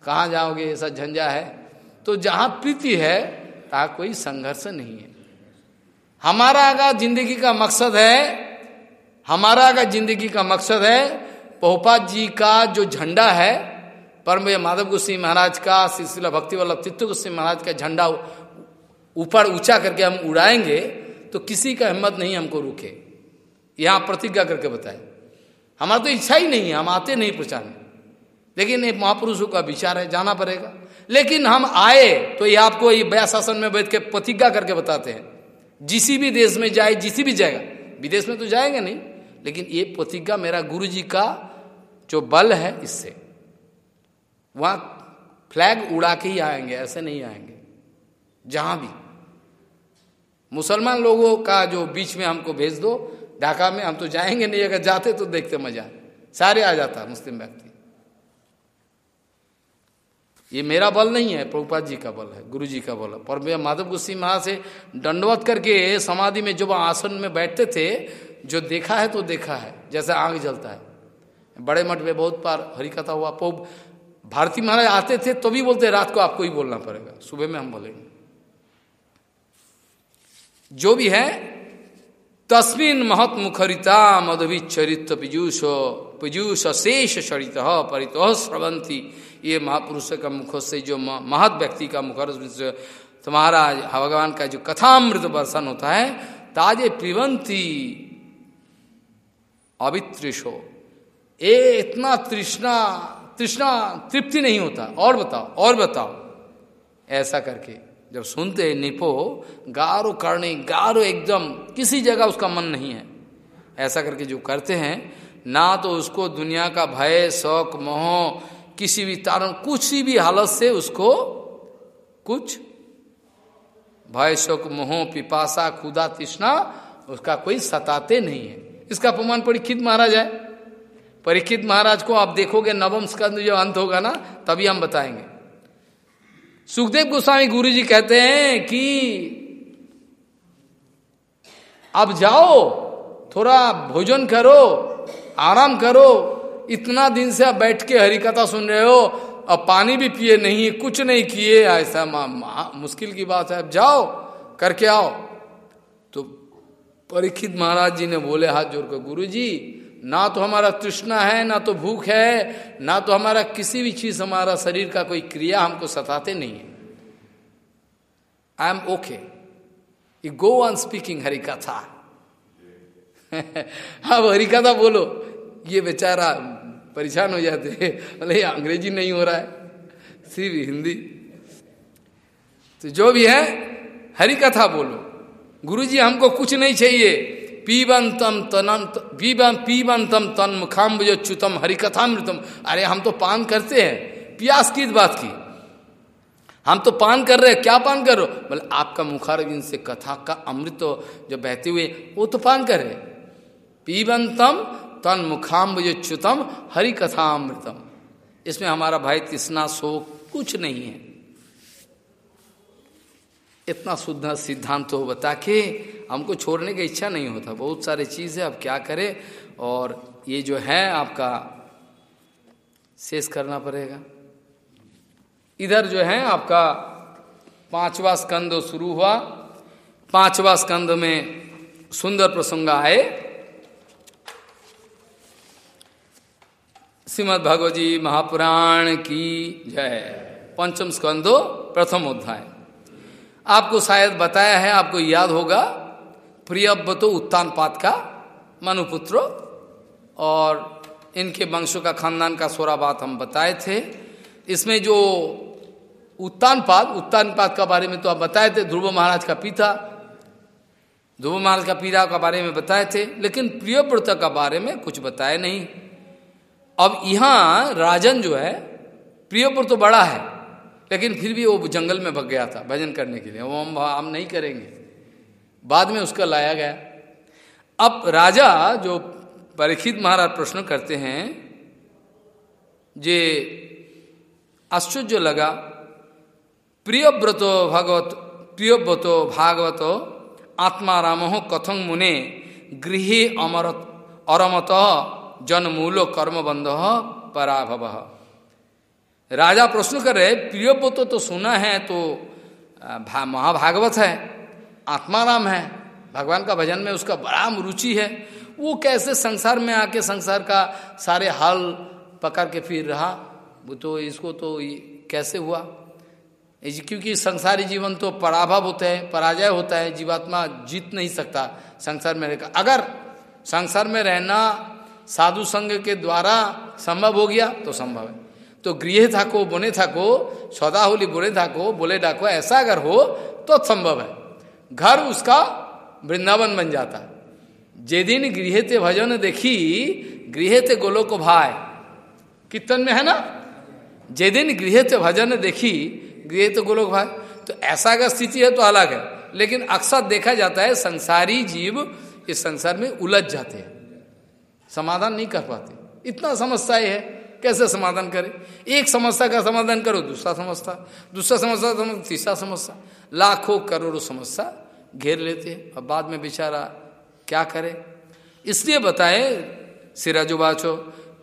कहाँ जाओगे, ऐसा झंझा है? तो जहाँ प्रीति है ता कोई संघर्ष नहीं है। हमारा अगर ज़िंदगी का मकसद है हमारा का ज़िंदगी का मकसद है पोपात जी का जो झंडा है, परम माधव गोस्वी महाराज का, सिलसिला भक्ति वल्लभ चित्त गोस्वी महाराज का झंडा ऊपर ऊँचा करके हम उड़ाएँगे तो किसी का हिम्मत नहीं हमको रुके। यहाँ प्रतिज्ञा करके बताए। हमारा तो इच्छा ही नहीं है, हम आते नहीं प्रचारने लेकिन ये महापुरुषों का विचार है, जाना पड़ेगा। लेकिन हम आए तो ये आपको ये बया शासन में बैठ के प्रतिज्ञा करके बताते हैं। जिसी भी देश में जाए, जिसी भी जाएगा। विदेश में तो जाएँगे नहीं। लेकिन ये प्रतिज्ञा मेरा गुरु जी का जो बल है इससे। वहाँ फ्लैग उड़ा के ही आएँगे, ऐसे नहीं आएँगे। जहाँ भी। मुसलमान लोगों का जो बीच में हमको भेज दो, ढाका में हम तो जाएँगे नहीं, अगर जाते तो देखते मज़ा। सारे आ जाता मुस्लिम व्यक्ति। ये मेरा बल नहीं है, प्रभुपाद जी का बल है गुरु जी का बल है। पर माधव गुस्सी महाराज से दंडवत करके समाधि में जब आसन में बैठते थे जो देखा है तो देखा है, जैसे आग जलता है। बड़े मठ में बहुत बार हरिकथा हुआ पो भारती महाराज आते थे तो भी बोलते, रात को आपको ही बोलना पड़ेगा, सुबह में हम बोलेंगे। जो भी है, तस्मिन महत मुखरिता मधुभी चरित्र पीजूष पीजूष शेष चरित परित स्रवंती ये महापुरुष का मुख से जो महत व्यक्ति का मुख तुम्हारा, भगवान का जो कथामृत वर्षन होता है, ताजे पिबंती अवित्रिशो ए, इतना तृष्णा तृष्णा, तृप्ति नहीं होता। और बताओ और बताओ। ऐसा करके जब सुनते निपो, गारो करने गारो एकदम, किसी जगह उसका मन नहीं है। ऐसा करके जो करते हैं, ना तो उसको दुनिया का भय, शौक, मोह, किसी भी तारण कुछ भी हालत से उसको कुछ भय, शोक, मोह, पिपासा, खुदा, तृष्णा, उसका कोई सताते नहीं है। इसका प्रमाण परीक्षित महाराज है। परीक्षित महाराज को आप देखोगे, नवम स्कंद जो अंत होगा ना, तभी हम बताएँगे। सुखदेव गोस्वामी गुरु जी कहते हैं कि अब जाओ, थोड़ा भोजन करो, आराम करो, इतना दिन से आप बैठ के हरिकथा सुन रहे हो, अब पानी भी पिए नहीं, कुछ नहीं किए, ऐसा मुश्किल की बात है, अब जाओ, करके आओ। तो परीक्षित महाराज जी ने बोले, हाथ जोड़कर गुरु जी ना तो हमारा तृष्णा है, ना तो भूख है, ना तो हमारा किसी भी चीज़, हमारा शरीर का कोई क्रिया हमको सताते नहीं है। I am okay you go on speaking harikatha. अब हरिकथा बोलो। ये बेचारा परेशान हो जाते हैं। बोले अंग्रेज़ी नहीं हो रहा है, सिर्फ़ हिंदी। तो जो भी है हरि कथा बोलो गुरुजी, हमको कुछ नहीं चाहिए। पीबंतम तनंत पीबन पीबंतम तन मुखाम च्युतम हरिकथामृतम। अरे, हम तो पान करते हैं। प्यास की बात की। हम तो पान कर रहे हैं। क्या पान कर बोले, आपका मुखारविंद से कथा का अमृत जो बहते हुए, वो तो पान कर रहे पीबंतम तन मुखाम्बुच्युतम हरि कथामृतम इसमें हमारा भाई तृष्णा शोक कुछ नहीं है। इतना शुद्ध सिद्धांत हो बता के हमको छोड़ने की इच्छा नहीं होता। बहुत सारे चीज़ है, अब क्या करें? और ये जो है आपका, शेष करना पड़ेगा। इधर जो है आपका पांचवा स्कंद शुरू हुआ। पांचवा स्कंद में सुंदर प्रसंग आए। श्रीमद भगवत जी महापुराण की जय। पंचम स्कंदो प्रथम अध्याय। आपको शायद बताया है, आपको याद होगा प्रियब तो उत्तान पात का मनुपुत्र और इनके वंशों का खानदान का सोरा बात हम बताए थे। इसमें जो उत्तान पाद उत्तान पाद का बारे में तो आप बताए थे, ध्रुव महाराज का पिता, ध्रुव महाराज का पीरा का बारे में बताए थे, लेकिन प्रियव्रत का बारे में कुछ बताए नहीं। अब यहाँ राजन जो है प्रियपुर तो बड़ा है लेकिन फिर भी वो जंगल में भग गया था भजन करने के लिए। वो हम हम नहीं करेंगे। बाद में उसका लाया गया। अब राजा जो परीक्षित महाराज प्रश्न करते हैं, जे आश्चर्य लगा प्रियव्रतो भगवत प्रियव्रतो भागवत आत्मा राम कथं मुने? गृह अमरत अरमत जनमूलो कर्म बंध पराभव। राजा प्रश्न कर रहे प्रियव्रत तो सुना है तो महाभागवत है, आत्माराम है, भगवान का भजन में उसका बड़ा रुचि है। वो कैसे संसार में आके संसार का सारे हाल पकड़ के फिर रहा? वो तो इसको तो कैसे हुआ? क्योंकि संसारी जीवन तो पराभव होता है, पराजय होता है, जीवात्मा जीत नहीं सकता संसार में रहकर। अगर संसार में रहना साधु संघ के द्वारा संभव हो गया तो संभव है। तो गृह को बोने को सौदा होली बोने था बोले डाको, ऐसा अगर हो तो संभव है। घर उसका वृंदावन बन जाता। जे दिन गृह ते भजन देखी गृह ते गोलो को भाई कीर्तन में है ना? जे दिन गृह ते भजन देखी गृह तो गोलोक भाई तो ऐसा अगर स्थिति है तो अलग है। लेकिन अक्सर देखा जाता है, संसारी जीव इस संसार में उलझ जाते हैं। समाधान नहीं कर पाते। इतना समस्या है। कैसे समाधान करे? एक समस्या का समाधान करो, दूसरा समस्या। दूसरा समस्या तो तीसरा समस्या। लाखों करोड़ों समस्या घेर लेते हैं। और बाद में बेचारा क्या करे? इसलिए बताए, सिराजुबाचो,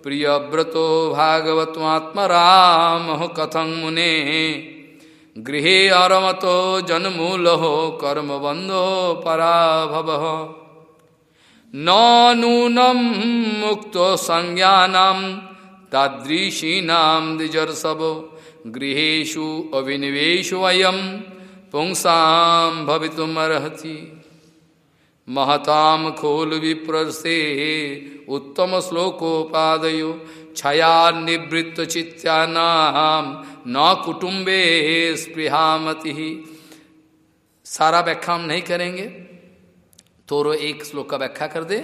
प्रिय व्रतो भागवत्मात्म राम कथम मुने, गृह अरमतो जन्मूल हो कर्म बंधो पराभव नूनम मुक्त संज्ञानाम तादृशीनाम द्विजर्षभ गृहेशु अभिनिवेशु अयम पुंसा भवितुमर्हति महताम खोल विप्रसे, उत्तम श्लोकोपादयो छया निवृत्त चित्यानाम न कुटुम्बे स्पृहामति। सारा व्याख्या हम नहीं करेंगे तो एक श्लोक का व्याख्या कर दे।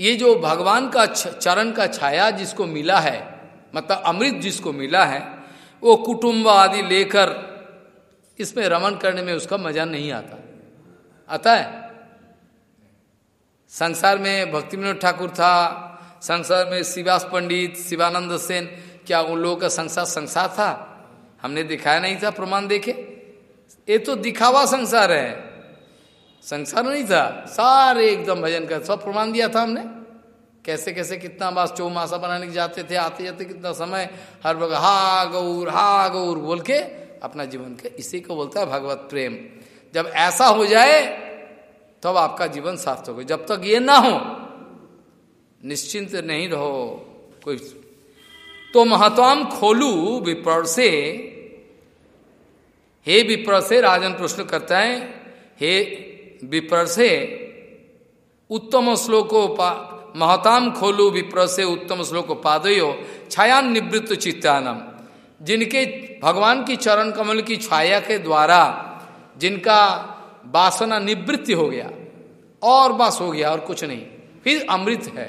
ये जो भगवान का चरण का छाया जिसको मिला है मतलब अमृत जिसको मिला है, वो कुटुंब आदि लेकर इसमें रमन करने में उसका मज़ा नहीं आता। आता है? संसार में भक्ति विनोद ठाकुर था, संसार में शिवास पंडित, शिवानंद सेन, क्या उन लोगों का संसार संसार था? हमने दिखाया नहीं था, प्रमाण देखे। ये तो दिखावा संसार है। संसार नहीं था। सारे एकदम भजन कर, सब प्रमाण दिया था हमने। कैसे कैसे कितना बार चौमासा बनाने के जाते थे, आते जाते कितना समय, हर वक्त हा, गौर हा, गौर बोल के अपना जीवन के, इसी को बोलता है भगवत प्रेम। जब ऐसा हो जाए, तब तो आपका जीवन सार्थक हो जब तक ये ना हो, निश्चिंत नहीं रहो कोई। तो महत्वाम खोलू विप्र से, हे विप्र से राजन प्रश्न करता है, हे विप्र से उत्तम श्लोको महताम खोलू विप्र से उत्तम श्लोक पादयो छाया निवृत्त चित्तानम। जिनके भगवान की चरण कमल की छाया के द्वारा जिनका वासना निवृत्ति हो गया, और बस हो गया, और कुछ नहीं। फिर अमृत है।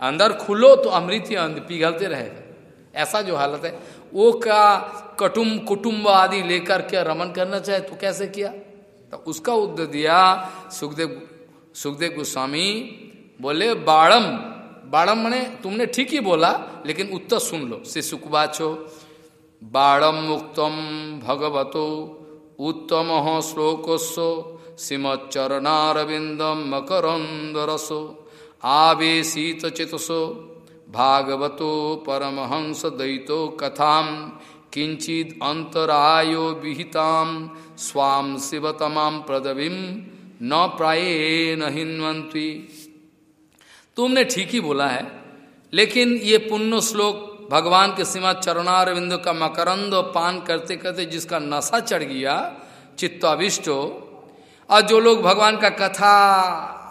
अंदर खुलो तो अमृत ही अंध, पिघलते रहेगा ऐसा जो हालत है। वो का कटुम कुटुम्ब आदि लेकर के रमन करना चाहे तो कैसे किया? तो उसका उत्तर दिया, सुखदेव सुखदेव गोस्वामी बोले बाड़म बाड़म मने तुमने ठीक ही बोला, लेकिन उत्तर सुन लो से सुखबाचो बाड़म मुक्तम भगवतो, उत्तम श्लोकोस्व श्रीमच्चरणारविंदम मकरंद रसो आवेशित चेतसो भागवतो परमहंस दैतो कथा किंचित अंतरायो विहिताम स्वाम शिवतमाम प्रदवीम न प्राये न तुमने ठीक ही बोला है, लेकिन ये पुण्य श्लोक भगवान के सीमा चरणारविंद का मकरंद पान करते करते जिसका नशा चढ़ गया, चित्ताविष्टो और जो लोग भगवान का कथा,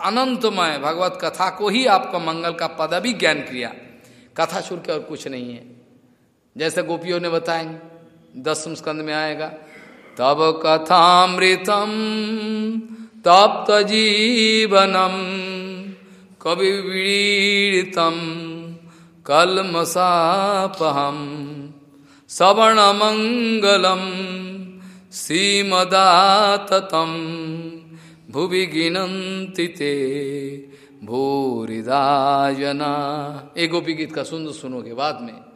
अनंतमय भगवत कथा को ही आपका मंगल का पदवी ज्ञान किया कथा छोड़ के और कुछ नहीं है। जैसे गोपियों ने बताएँगे दसम स्कंद में आएगा, तब कथामृतम तप्त जीवनम कवि वीड़ितम कलमसापहम मंगलम सीमदाततम भुवि गिनती ते भूरिदाजना एक गोपी गीत का सुंदर सुनोगे बाद में।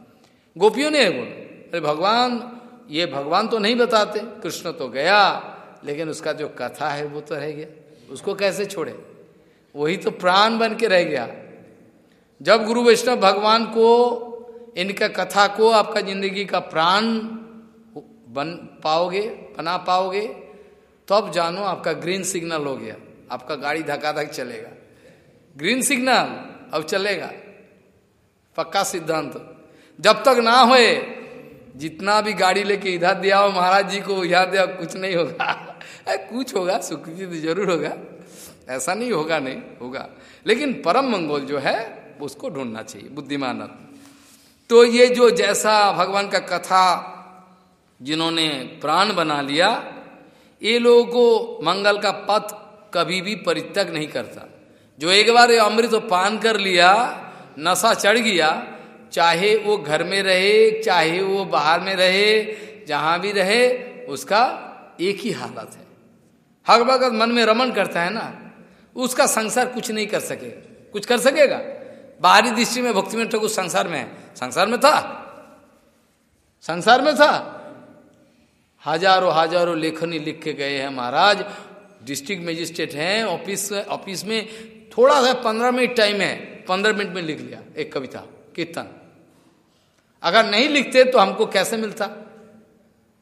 गोपियों ने बोला, अरे भगवान, ये भगवान तो नहीं बताते, कृष्ण तो गया, लेकिन उसका जो कथा है वो तो रह गया, उसको कैसे छोड़े? वही तो प्राण बन के रह गया। जब गुरु वैष्णव भगवान को, इनका कथा को, आपका ज़िंदगी का प्राण बन पाओगे, बना पाओगे, तब तो जानो आपका ग्रीन सिग्नल हो गया, आपका गाड़ी धक्का धक चलेगा। ग्रीन सिग्नल अब चलेगा। पक्का सिद्धांत। जब तक ना होए, जितना भी गाड़ी लेके इधर दिया हो, महाराज जी को इधर दिया, कुछ नहीं होगा। कुछ होगा सुकृति तो ज़रूर होगा। ऐसा नहीं होगा नहीं होगा। लेकिन परम मंगोल जो है, उसको ढूंढना चाहिए, बुद्धिमान। तो ये जो जैसा भगवान का कथा, जिन्होंने प्राण बना लिया, ये लोगों को मंगल का पथ कभी भी परित्यग नहीं करता। जो एक बार अमृत पान कर लिया, नशा चढ़ गया चाहे वो घर में रहे, चाहे वो बाहर में रहे, जहाँ भी रहे, उसका एक ही हालत है। हक भगत मन में रमन करता है ना, उसका संसार कुछ नहीं कर सकेगा कुछ कर सकेगा? बाहरी दृष्टि में, भक्ति में ठाकुर संसार में है। संसार में था? संसार में था? हज़ारों हज़ारों लेखनी लिख के गए हैं महाराज। डिस्ट्रिक्ट मजिस्ट्रेट हैं, ऑफ़िस ऑफ़िस में थोड़ा सा पंद्रह मिनट टाइम है। पंद्रह मिनट में लिख लिया, एक कविता, कीर्तन। अगर नहीं लिखते तो हमको कैसे मिलता?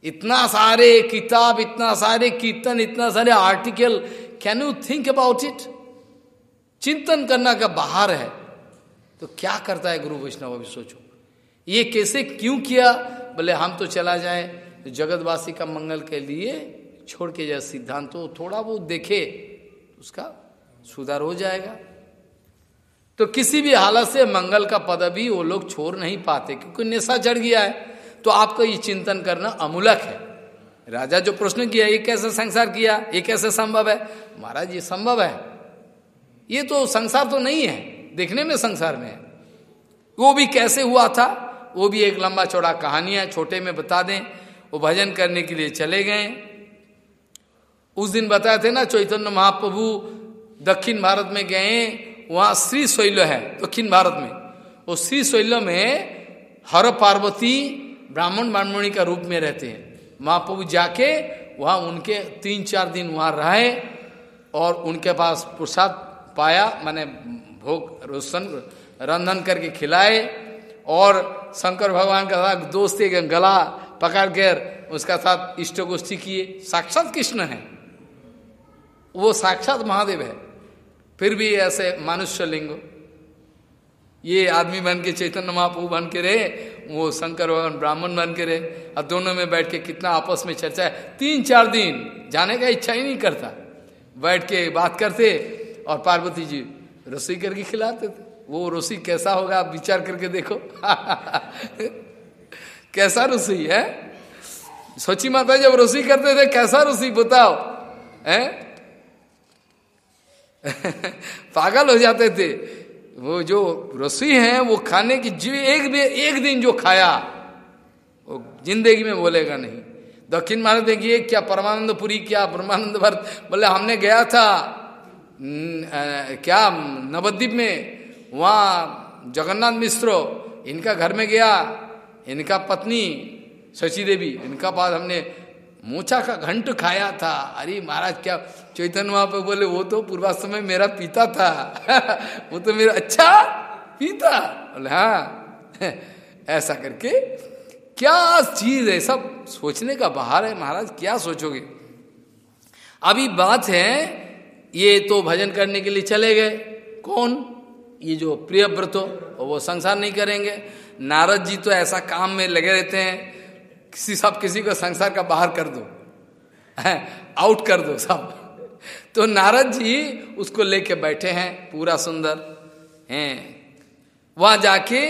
इतना सारे किताब, इतना सारे कीर्तन, इतना सारे article can you think about it चिंतन करना का बाहर है तो क्या करता है गुरु वैष्णव अभी सोचो। ये कैसे क्यों किया? बोले हम तो चला जाए तो जगतवासी का मंगल के लिए छोड़ के जाए सिद्धांत तो थोड़ा वो देखे, उसका सुधार हो जाएगा। तो किसी भी हालत से मंगल का पदवी वो लोग छोड़ नहीं पाते, क्योंकि नशा चढ़ गया है। तो आपको ये चिंतन करना अमूलक है। राजा जो प्रश्न किया, ये कैसे संसार किया, ये कैसे संभव है? महाराज, ये संभव है। ये तो संसार तो नहीं है, देखने में संसार में है। वो भी कैसे हुआ था, वो भी एक लंबा चौड़ा कहानी है, छोटे में बता दें। वो भजन करने के लिए चले गए। उस दिन बताए थे ना, चैतन्य महाप्रभु दक्षिण भारत में गए वहाँ श्री शैल है, दक्षिण भारत में। वो श्री शैल में हर पार्वती ब्राह्मण ब्राह्मणी का रूप में रहते हैं। महाप्रभु जाके, वहाँ उनके तीन चार दिन वहाँ रहे और उनके पास प्रसाद पाया, मैंने भोग, रोशन, रंधन करके खिलाए और शंकर भगवान का साथ दोस्त गला पकड़ कर उसका साथ इष्ट गोष्ठी किए। साक्षात कृष्ण है। वो साक्षात महादेव है। फिर भी ऐसे मनुष्य लिंग। ये आदमी बन के चैतन्य महाप्रभु बन के रहे, वो शंकर भगवान ब्राह्मण बन के रहे। और दोनों में बैठ के कितना आपस में चर्चा है। तीन चार दिन जाने का इच्छा ही नहीं करता। बैठ के बात करते और पार्वती जी रसोई करके खिलाते थे। वो रसोई कैसा होगा आप विचार करके देखो। कैसा रसोई है? सोची माता जब रसोई करते थे, कैसा रसोई बताओ? है? पागल हो जाते थे। वो जो रसोई है वो खाने की जी एक भी एक दिन जो खाया वो ज़िंदगी में बोलेगा नहीं। दक्षिण भारत देखिए क्या परमानंदपुरी क्या ब्रह्मानंद भरत। बोले हमने गया था न, आ, क्या नवद्वीप में। वहाँ जगन्नाथ मिश्रो इनका घर में गया इनका पत्नी शशि देवी इनका पास हमने मोचा का घंट खाया था। अरे महाराज, क्या चैतन्य वहाँ पे बोले, वो तो पूर्वाश्रम में मेरा पिता था। वो तो मेरा अच्छा पिता? बोले हाँ। ऐसा करके, क्या चीज़ है? सब सोचने का बाहर है महाराज, क्या सोचोगे? अभी बात है, ये तो भजन करने के लिए चले गए। कौन? ये जो प्रिय व्रतो वो संसार नहीं करेंगे। नारद जी तो ऐसा काम में लगे रहते हैं। किसी सब किसी को संसार का बाहर कर दो आउट कर दो सब। तो नारद जी उसको लेके बैठे हैं, पूरा सुंदर, हैं। वहाँ जाके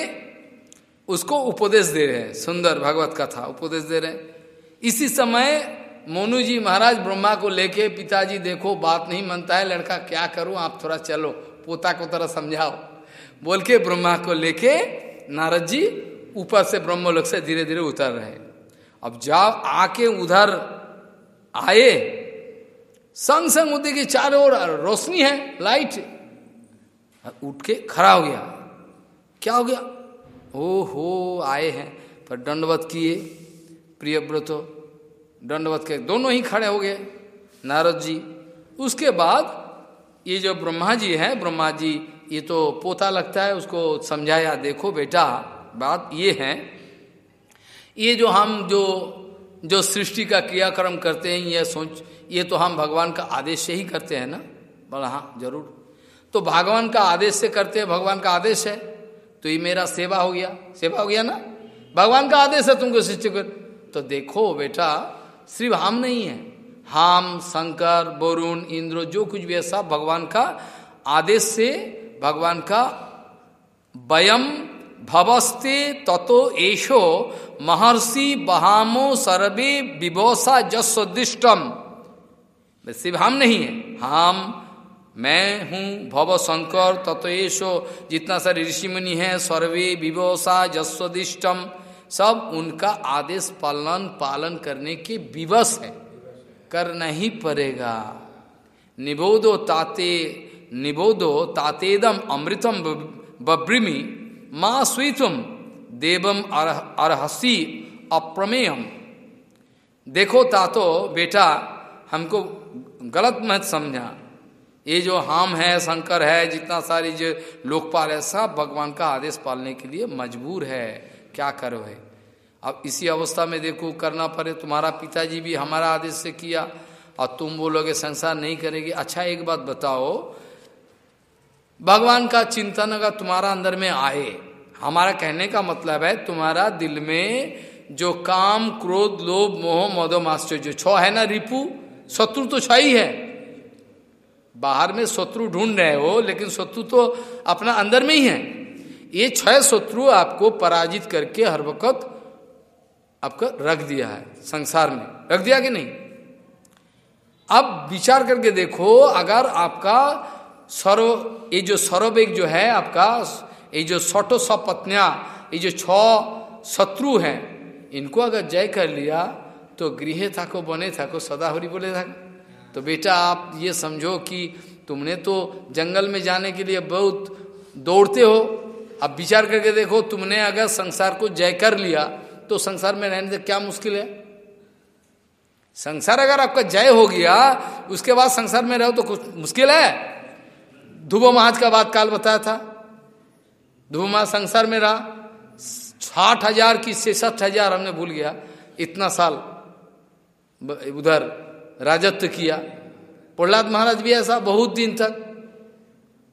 उसको उपदेश दे रहे हैं, सुंदर भगवत कथा उपदेश दे रहे हैं। इसी समय मोनू जी महाराज ब्रह्मा को लेके पिताजी, देखो, बात नहीं मानता है, लड़का क्या करूँ, आप थोड़ा चलो, पोता को तरह समझाओ। बोल के ब्रह्मा को लेके नारद जी ऊपर से ब्रह्मलोक से धीरे धीरे उतर रहे अब जब आके उधर आए। संग संग उदय के चारों ओर रोशनी है लाइट उठ के खड़ा हो गया। क्या हो गया? ओ हो आए हैं। पर दंडवत किए। प्रियव्रतो दंडवत के दोनों ही खड़े हो गए। नारद जी, उसके बाद ये जो ब्रह्मा जी है, ब्रह्मा जी, ये तो पोता लगता है, उसको समझाया, देखो बेटा, बात ये है ये जो हम जो जो सृष्टि का क्रियाक्रम करते हैं, ये सोच, ये तो हम भगवान का आदेश से ही करते हैं ना? बोला हाँ ज़रूर। तो भगवान का आदेश से करते हैं, भगवान का आदेश है तो ये मेरा सेवा हो गया। सेवा हो गया ना? भगवान का आदेश है तुमको सृष्टि कर तो देखो बेटा, सिर्फ़ हम नहीं है। हम, शंकर, वरुण, इंद्र, जो कुछ भी है, सब भगवान का आदेश से भगवान का वयम भवस्ते ततो एशो महर्षि बहामो सर्वे विभोसा जस्वदिष्टम सिर्फ़ हम नहीं है। हम, मैं हूँ भव शंकर ततो एशो जितना सारे ऋषि मुनि है, सर्वे विभोसा जस्वदिष्टम सब उनका आदेश पालन पालन करने के विवश है। करना ही पड़ेगा। निबोधो ताते, निबोधो तातेदम अमृतम बब्रिमी माँ स्वीतम। देवम अरहसी अप्रमेयम। देखो तातो, बेटा, हमको गलत मत समझा। ये जो हम है, शंकर है, जितना सारी जो लोकपाल है, सब भगवान का आदेश पालने के लिए मजबूर है। क्या करो है? अब इसी अवस्था में देखो, करना पड़े, तुम्हारा पिताजी भी हमारा आदेश से किया। और तुम बोलोगे, संसार नहीं करेगी। अच्छा एक बात बताओ। भगवान का चिंतन अगर तुम्हारा अंदर में आए हमारा कहने का मतलब है, तुम्हारा दिल में जो काम, क्रोध, लोभ, मोह, मदो मास्टर जो छ है ना रिपु, शत्रु तो छ ही है। बाहर में शत्रु ढूंढ रहे हो, लेकिन शत्रु तो अपना अंदर में ही है। ये छह शत्रु आपको पराजित करके हर वक्त आपका रख दिया है, संसार में। रख दिया कि नहीं? अब विचार करके देखो, अगर आपका सर्व ये जो सर्वेग जो है, आपका ये जो सटो सपत्निया ये जो छ शत्रु हैं, इनको अगर जय कर लिया तो गृह था को बने था को सदा हरी बोले था। तो बेटा आप ये समझो कि तुमने तो जंगल में जाने के लिए बहुत दौड़ते हो। अब विचार करके देखो, तुमने अगर संसार को जय कर लिया तो संसार में रहने से क्या मुश्किल है? संसार अगर आपका जय हो गया, उसके बाद संसार में रहो तो कुछ मुश्किल है? ध्रुव महाज का बात काल बताया था। महाज संसार में रहा। साठ हज़ार की सठ हज़ार हमने भूल गया। इतना साल उधर राजत्व किया। प्रहलाद महाराज भी ऐसा बहुत दिन तक।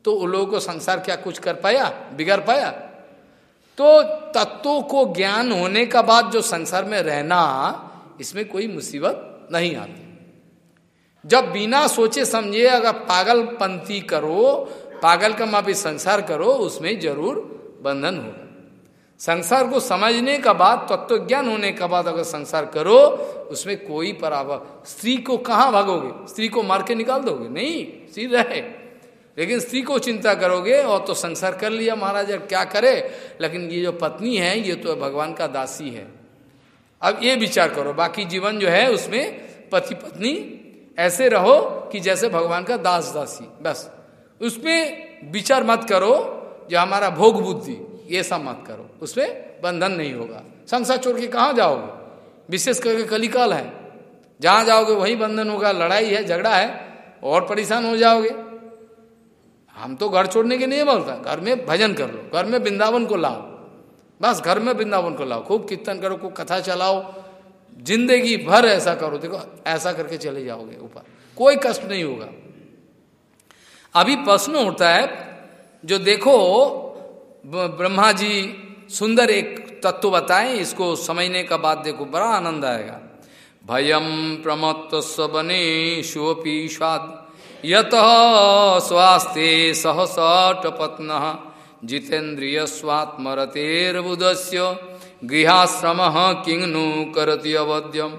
तो उन लोगों को संसार क्या कुछ कर पाया? बिगड़ पाया। तो तत्वों को ज्ञान होने का बाद जो संसार में रहना, इसमें कोई मुसीबत नहीं आती। जब बिना सोचे समझे अगर पागलपंथी करो पागल का माफ़ी संसार करो, उसमें ज़रूर बंधन होगा संसार को समझने का बाद तत्व ज्ञान होने का बाद अगर संसार करो, उसमें कोई पराभव। स्त्री को कहाँ भागोगे? स्त्री को मार के निकाल दोगे? नहीं स्त्री रहे लेकिन स्त्री को चिंता करोगे, और तो संसार कर लिया महाराज क्या करे? लेकिन ये जो पत्नी है, ये तो भगवान का दासी है। अब ये विचार करो, बाकी जीवन जो है, उसमें पति पत्नी ऐसे रहो कि जैसे भगवान का दास दासी बस। उसमें विचार मत करो जो हमारा भोग बुद्धि, ये सब मत करो। उसमें बंधन नहीं होगा। संसार छोड़ के कहाँ जाओगे? विशेष करके कलिकाल है। जहाँ जाओगे वही बंधन होगा, लड़ाई है, झगड़ा है, और परेशान हो जाओगे। हम तो घर छोड़ने के नहीं बोलता घर में भजन कर लो, घर में वृंदावन को लाओ। बस घर में वृंदावन को लाओ। खूब कीर्तन करो, खूब कथा चलाओ। ज़िंदगी भर ऐसा करो। देखो, ऐसा करके चले जाओगे ऊपर। कोई कष्ट नहीं होगा। अभी प्रश्न उठता है, जो देखो ब्रह्मा जी सुंदर एक तत्व बताएँ, इसको समझने का बाद देखो, बड़ा आनंद आएगा। भयम प्रमत्त बने शोपी स्वाद यत स्वास्थ्य सहसटपत्न जितेन्द्रिय स्वात्मरतेर्बुदस्य गृहाश्रम किंगनु करती अवध्यम।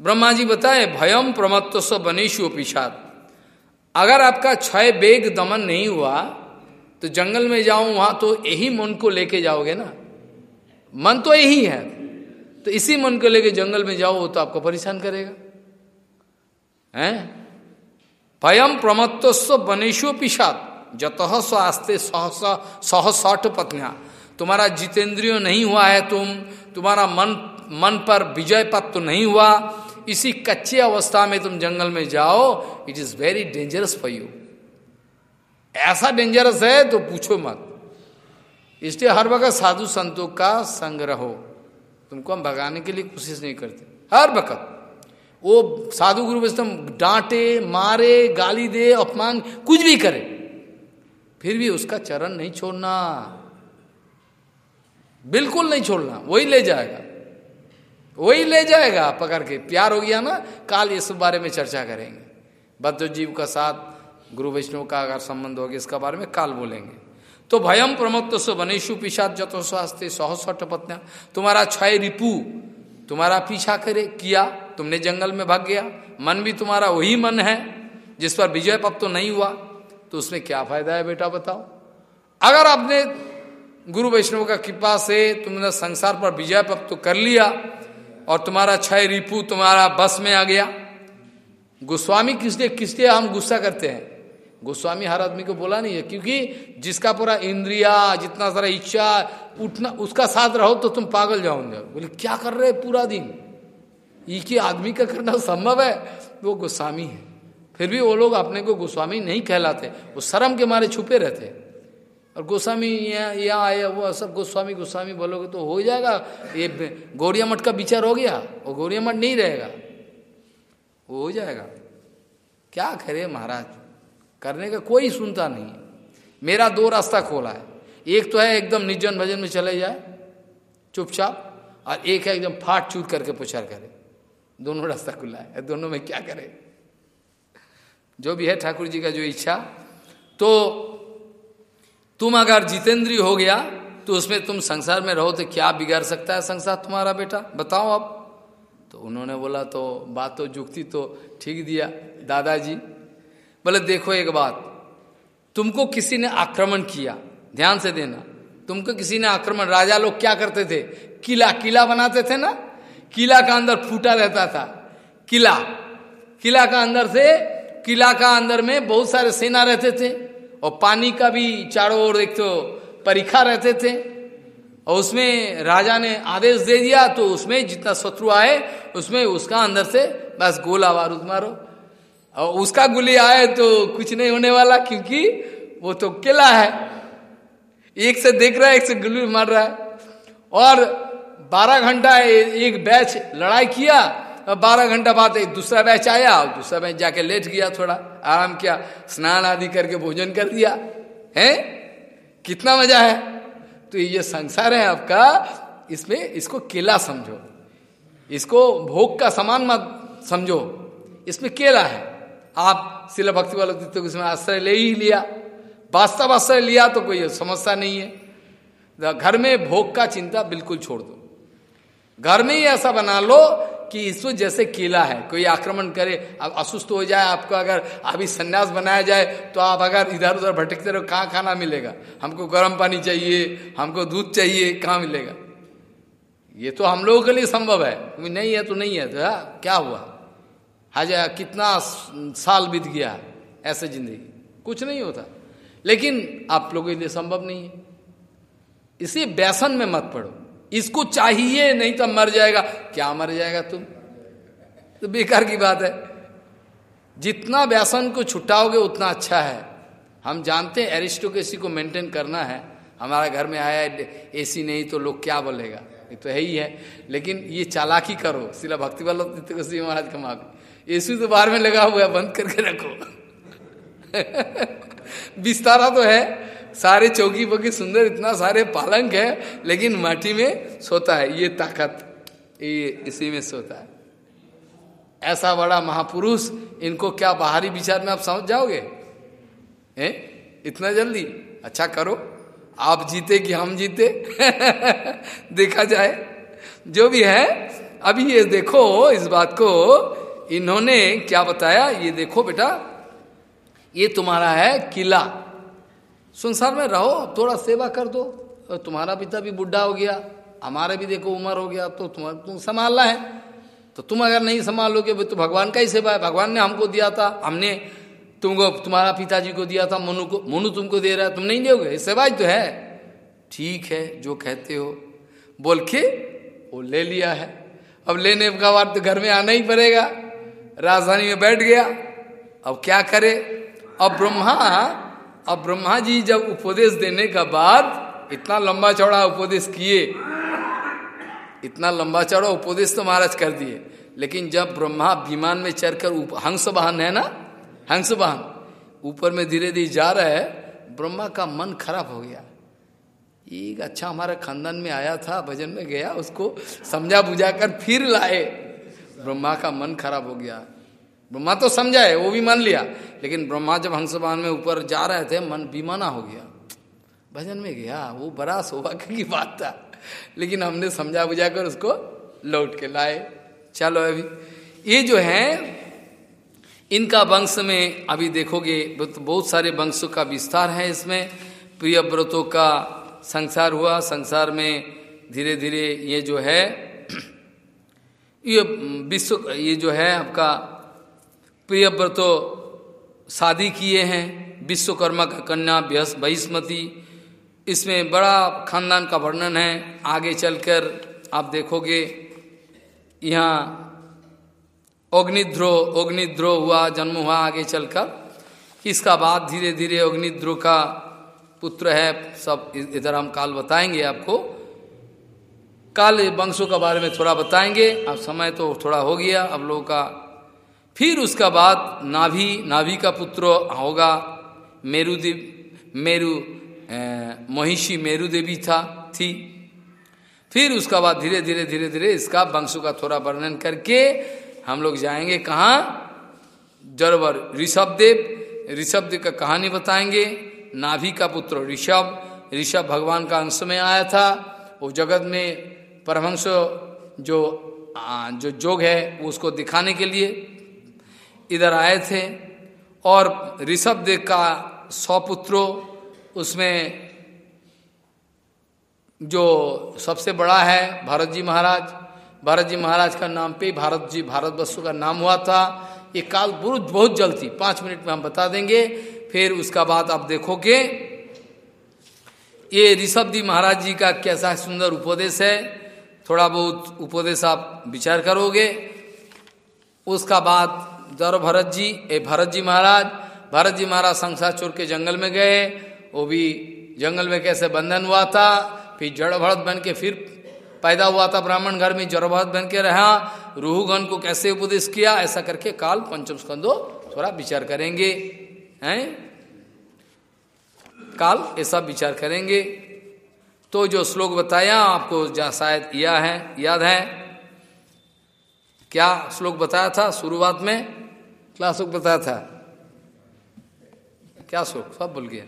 ब्रह्मा जी बताए भयम प्रमत्व बनेशु पिछात अगर आपका क्षय बेग दमन नहीं हुआ तो जंगल में जाऊँ, वहाँ तो यही मन को लेके जाओगे ना? मन तो यही है। तो इसी मन को लेके जंगल में जाओ, वो तो आपको परेशान करेगा। हैं? भयम प्रमत्व बनेशो पिशात। जत स्व आस्ते सह सठ पत्निया। तुम्हारा जितेंद्रियो नहीं हुआ है तुम। तुम्हारा मन मन पर विजय तो नहीं हुआ। इसी कच्चे अवस्था में तुम जंगल में जाओ it is very dangerous for you ऐसा डेंजरस है तो पूछो मत। इसलिए हर वक्त साधु संतों का संग्रह हो तुमको हम भगाने के लिए कोशिश नहीं करते। हर वक्त। वो साधु गुरु वैष्णव डांटे, मारे, गाली दे, अपमान, कुछ भी करे। फिर भी उसका चरण नहीं छोड़ना। बिल्कुल नहीं छोड़ना। वही ले जाएगा। वही ले जाएगा, पकड़ के। प्यार हो गया ना, काल इस बारे में चर्चा करेंगे। बद्ध जीव का साथ, गुरु वैष्णव का अगर संबंध होगा इसका बारे में काल बोलेंगे। तो भयम प्रमत्त से बनेशु पिछात जतो स्वास्थ्य सहसठ तुम्हारा क्षय रिपु, तुम्हारा पीछा करे, किया, तुमने जंगल में भाग गया। मन भी तुम्हारा वही मन है, जिस पर विजय पप तो नहीं हुआ। तो उसमें क्या फ़ायदा है बेटा बताओ? अगर आपने गुरु वैष्णव का कृपा से तुमने संसार पर विजय पप तो कर लिया और तुम्हारा क्षय रिपु तुम्हारा बस में आ गया। गोस्वामी किसलिए किसलिए हम गुस्सा करते हैं? गोस्वामी हर आदमी को बोला नहीं है, क्योंकि जिसका पूरा इंद्रिया, जितना सारा इच्छा, उठना, उसका साथ रहो तो तुम पागल जाओगे। बोले, क्या कर रहे पूरा दिन? एक ही आदमी का करना संभव है? वो गोस्वामी है। फिर भी वो लोग अपने को गोस्वामी नहीं कहलाते। वो शर्म के मारे छुपे रहते और गोस्वामी यहाँ यहाँ आया वो सब गोस्वामी गोस्वामी बोलोगे तो हो जाएगा। ये गौरिया मठ का विचार हो गया, वो गौरिया मठ नहीं रहेगा। वो हो जाएगा। क्या करे महाराज? करने का कोई सुनता नहीं। मेरा दो रास्ता खोला है। एक तो है एकदम निर्जन भजन में चले जाए, चुपचाप, और एक है एकदम फाट चूट करके प्रचार करे। दोनों रास्ता खुला है। दोनों में क्या करे? जो भी है ठाकुर जी का जो इच्छा। तो तुम अगर जितेंद्री हो गया तो उसमें तुम संसार में रहो तो क्या बिगाड़ सकता है संसार तुम्हारा बेटा? बताओ अब। तो उन्होंने बोला तो बात तो जुक्ति तो ठीक दिया, दादाजी। बोले, देखो एक बात, तुमको किसी ने आक्रमण किया, ध्यान से देना, तुमको किसी ने आक्रमण, राजा लोग क्या करते थे? किला किला बनाते थे ना? किला का अंदर फूटा रहता था, किला। किला का अंदर से, किला का अंदर में बहुत सारे सेना रहते थे। और पानी का भी चारों ओर एक तो परीक्षा रहते थे। और उसमें राजा ने आदेश दे दिया तो उसमें जितना शत्रु आए, उसमें उसका अंदर से बस गोला बारूद मारो। और उसका गोली आए तो कुछ नहीं होने वाला, क्योंकि वो तो किला है। एक से देख रहा है, एक से गोली मार रहा है। और बारह घंटा एक बैच लड़ाई किया, और बारह घंटा बाद एक दूसरा बैच आया, और दूसरा बैच जाके लेट गया थोड़ा। आराम किया, स्नान आदि करके भोजन कर दिया। है? कितना मज़ा है। तो ये संसार है आपका, इसमें इसको केला समझो। इसको भोग का समान मत समझो। इसमें केला है। आप शिला भक्ति वाले को इसमें आश्रय ले ही लिया। वास्तव आश्रय लिया तो कोई समस्या नहीं है। घर में भोग का चिंता बिल्कुल छोड़ दो। घर में ही ऐसा बना लो कि इसको जैसे किला है। कोई आक्रमण करे अब असुस्थ हो जाए आपको अगर अभी संन्यास बनाया जाए तो आप अगर इधर उधर भटकते रहो कहाँ खाना मिलेगा? हमको गर्म पानी चाहिए हमको दूध चाहिए कहाँ मिलेगा? ये तो हम लोगों के लिए संभव है। नहीं है तो नहीं है। तो या, क्या हुआ? हाजा कितना साल बीत गया ऐसे ज़िंदगी? कुछ नहीं होता। लेकिन आप लोगों के लिए संभव नहीं है। इसी व्यसन में मत पड़ो। इसको चाहिए नहीं तो मर जाएगा। क्या मर जाएगा तुम? तो बेकार की बात है। जितना व्यसन को छुटाओगे, उतना अच्छा है। हम जानते हैं एरिस्टोक्रेसी को मेंटेन करना है। हमारा घर में आया, एसी नहीं तो लोग क्या बोलेगा? ये तो है ही है। लेकिन ये चालाकी करो। सिला भक्ति वाला महाराज का माफ़ी एसी तो बाहर में लगा हुआ है, बंद करके रखो। बिस्तारा तो है। सारे चौकी बगी सुंदर इतना सारे पालंग है, लेकिन माटी में सोता है। ये ताकत, ये इसी में सोता है। ऐसा बड़ा महापुरुष, इनको क्या बाहरी विचार में आप समझ जाओगे? हैं? इतना जल्दी? अच्छा करो। आप जीते कि हम जीते? देखा जाए। जो भी है, अभी ये देखो, इस बात को, इन्होंने क्या बताया? ये देखो बेटा, ये तुम्हारा है किला। संसार में रहो, थोड़ा सेवा कर दो। तुम्हारा पिता भी बुढ़ा हो गया, हमारा भी देखो उम्र हो गया तो तुम तुम संभालना है। तो तुम अगर नहीं संभालोगे तो भगवान का ही सेवा है। भगवान ने हमको दिया था, हमने तुमको, तुम्हारा पिताजी को दिया था, मनु को मनु तुमको दे रहा है, तुम नहीं दोगे। सेवा ही तो है। ठीक है, जो कहते हो। बोल के वो ले लिया है। अब लेने का बाद तो घर में आना ही पड़ेगा। राजधानी में बैठ गया। अब क्या करे? अब ब्रह्मा अब ब्रह्मा जी जब उपदेश देने का बाद इतना लंबा चौड़ा उपदेश किए, इतना लंबा चौड़ा उपदेश तो महाराज कर दिए। लेकिन जब ब्रह्मा विमान में चढ़कर हंस वाहन है ना? हंस वाहन ऊपर में धीरे धीरे जा रहा है, ब्रह्मा का मन खराब हो गया। एक अच्छा हमारे खानदान में आया था, भजन में गया, उसको समझा बुझा कर फिर लाए। ब्रह्मा का मन खराब हो गया। ब्रह्मा तो समझाए वो भी मान लिया। लेकिन ब्रह्मा जब हंसबान में ऊपर जा रहे थे, मन बीमाना हो गया। भजन में गया, वो बड़ा सौभाग्य की बात था। लेकिन हमने समझा बुझा कर उसको लौट के लाए। चलो अभी, ये जो है, इनका वंश में अभी देखोगे, बहुत सारे वंशों का विस्तार है इसमें। प्रिय व्रतों का संसार हुआ, संसार में धीरे धीरे ये जो है, ये विश्व ये जो है आपका प्रिय व्रतो, शादी किए हैं, विश्वकर्मा का कन्या बहिष्मती। इसमें बड़ा खानदान का वर्णन है। आगे चलकर आप देखोगे, यहाँ अग्निद्रो अग्निद्रो हुआ, जन्म हुआ आगे चलकर। इसका बाद धीरे धीरे अग्निद्रो का पुत्र है, सब इधर हम काल बताएँगे आपको। काल वंशों के बारे में थोड़ा बताएँगे। अब समय तो थोड़ा हो गया, अब लोगों का फिर उसका बाद नाभि नाभि का पुत्र होगा मेरुदेव मेरु महिषी मेरु देवी था, थी। फिर उसका बाद धीरे धीरे धीरे धीरे इसका वंशों का थोड़ा वर्णन करके हम लोग जाएँगे कहाँ? जरवर ऋषभ देव ऋषभ देव का कहानी बताएँगे। नाभि का पुत्र ऋषभ ऋषभ भगवान का अंश में आया था। वो जगत में परमहंस जो जो जोग है उसको दिखाने के लिए इधर आए थे और ऋषभ देव का सौ पुत्रों, उसमें जो सबसे बड़ा है भरत जी महाराज, भरत जी महाराज का नाम पे भारत जी, भारत वस्तु का नाम हुआ था। ये काल बहुत बहुत जल्दी पाँच मिनट में हम बता देंगे, फिर उसका बाद आप देखोगे। ये ऋषभ जी महाराज जी का कैसा सुंदर उपदेश है, थोड़ा बहुत उपदेश आप विचार करोगे। उसका बाद दर भरत जी, ए भरत जी महाराज, भरत जी महाराज संसार छोड़ के जंगल में गए, वो भी जंगल में कैसे बंधन हुआ था, फिर जड़ भरत बन के फिर पैदा हुआ था ब्राह्मण घर में, जड़ भरत बन के रहा रूहगन को कैसे उपदेश किया, ऐसा करके काल पंचम स्कंदो थोड़ा विचार करेंगे, हैं? काल, ऐसा विचार करेंगे। तो जो श्लोक बताया, आपको शायद या है, याद है? क्या श्लोक बताया था शुरुआत में? क्या श्लोक बताया था? क्या श्लोक सब भूल गया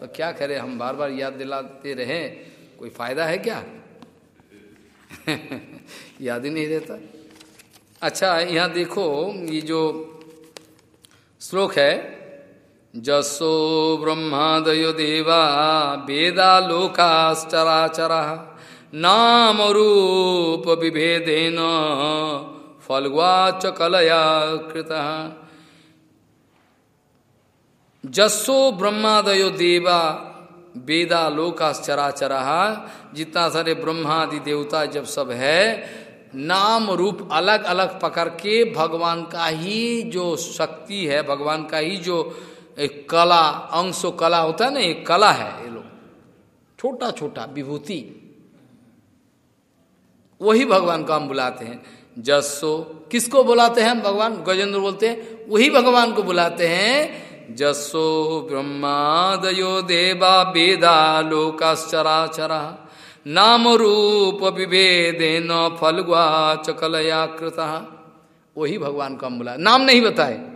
तो क्या करें? हम बार बार याद दिलाते रहे। कोई फ़ायदा है क्या? याद ही नहीं रहता। अच्छा यहाँ देखो, ये जो श्लोक है, जसो ब्रह्मादयो देवा वेदा लोकाश्चराचरा नाम रूप विभेदेन फलवाच कलया कृत जसो ब्रह्मादयो देवा वेदा लोका लोकाश्चराचरा। जितना सारे ब्रह्मादि देवता जब सब है, नाम रूप अलग अलग पकड़ के भगवान का ही जो शक्ति है, भगवान का ही जो एक कला, अंश कला होता है ना, एक कला है ये लोग। छोटा छोटा विभूति। वही भगवान को हम बुलाते हैं। जसो किसको बुलाते हैं? भगवान गजेंद्र बोलते हैं। वही भगवान को बुलाते हैं। जसो ब्रह्मा ब्रह्मादयो देवा वेदा लोकाश्चरा चरा नाम रूप विभेदे न फलगुआ चकलया कृता। वही भगवान को हम बुलाए नाम नहीं बताए।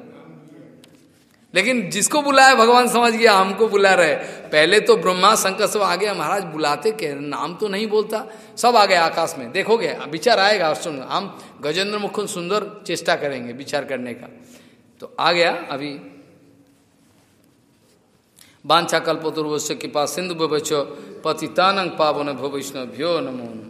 लेकिन जिसको बुलाया भगवान समझ गया, हमको बुला रहे। पहले तो ब्रह्मा शंकर सब आगे महाराज बुलाते के नाम तो नहीं बोलता। सब आ गए आकाश में। देखोगे, विचार आएगा, सुन, हम गजेंद्र मुखुन सुंदर चेष्टा करेंगे विचार करने का। तो आ गया अभी। वाछा कल्पतुर्वश्य कृपा सिंधु पतितानंग पावन भो वैष्णव्यो नमो नमो।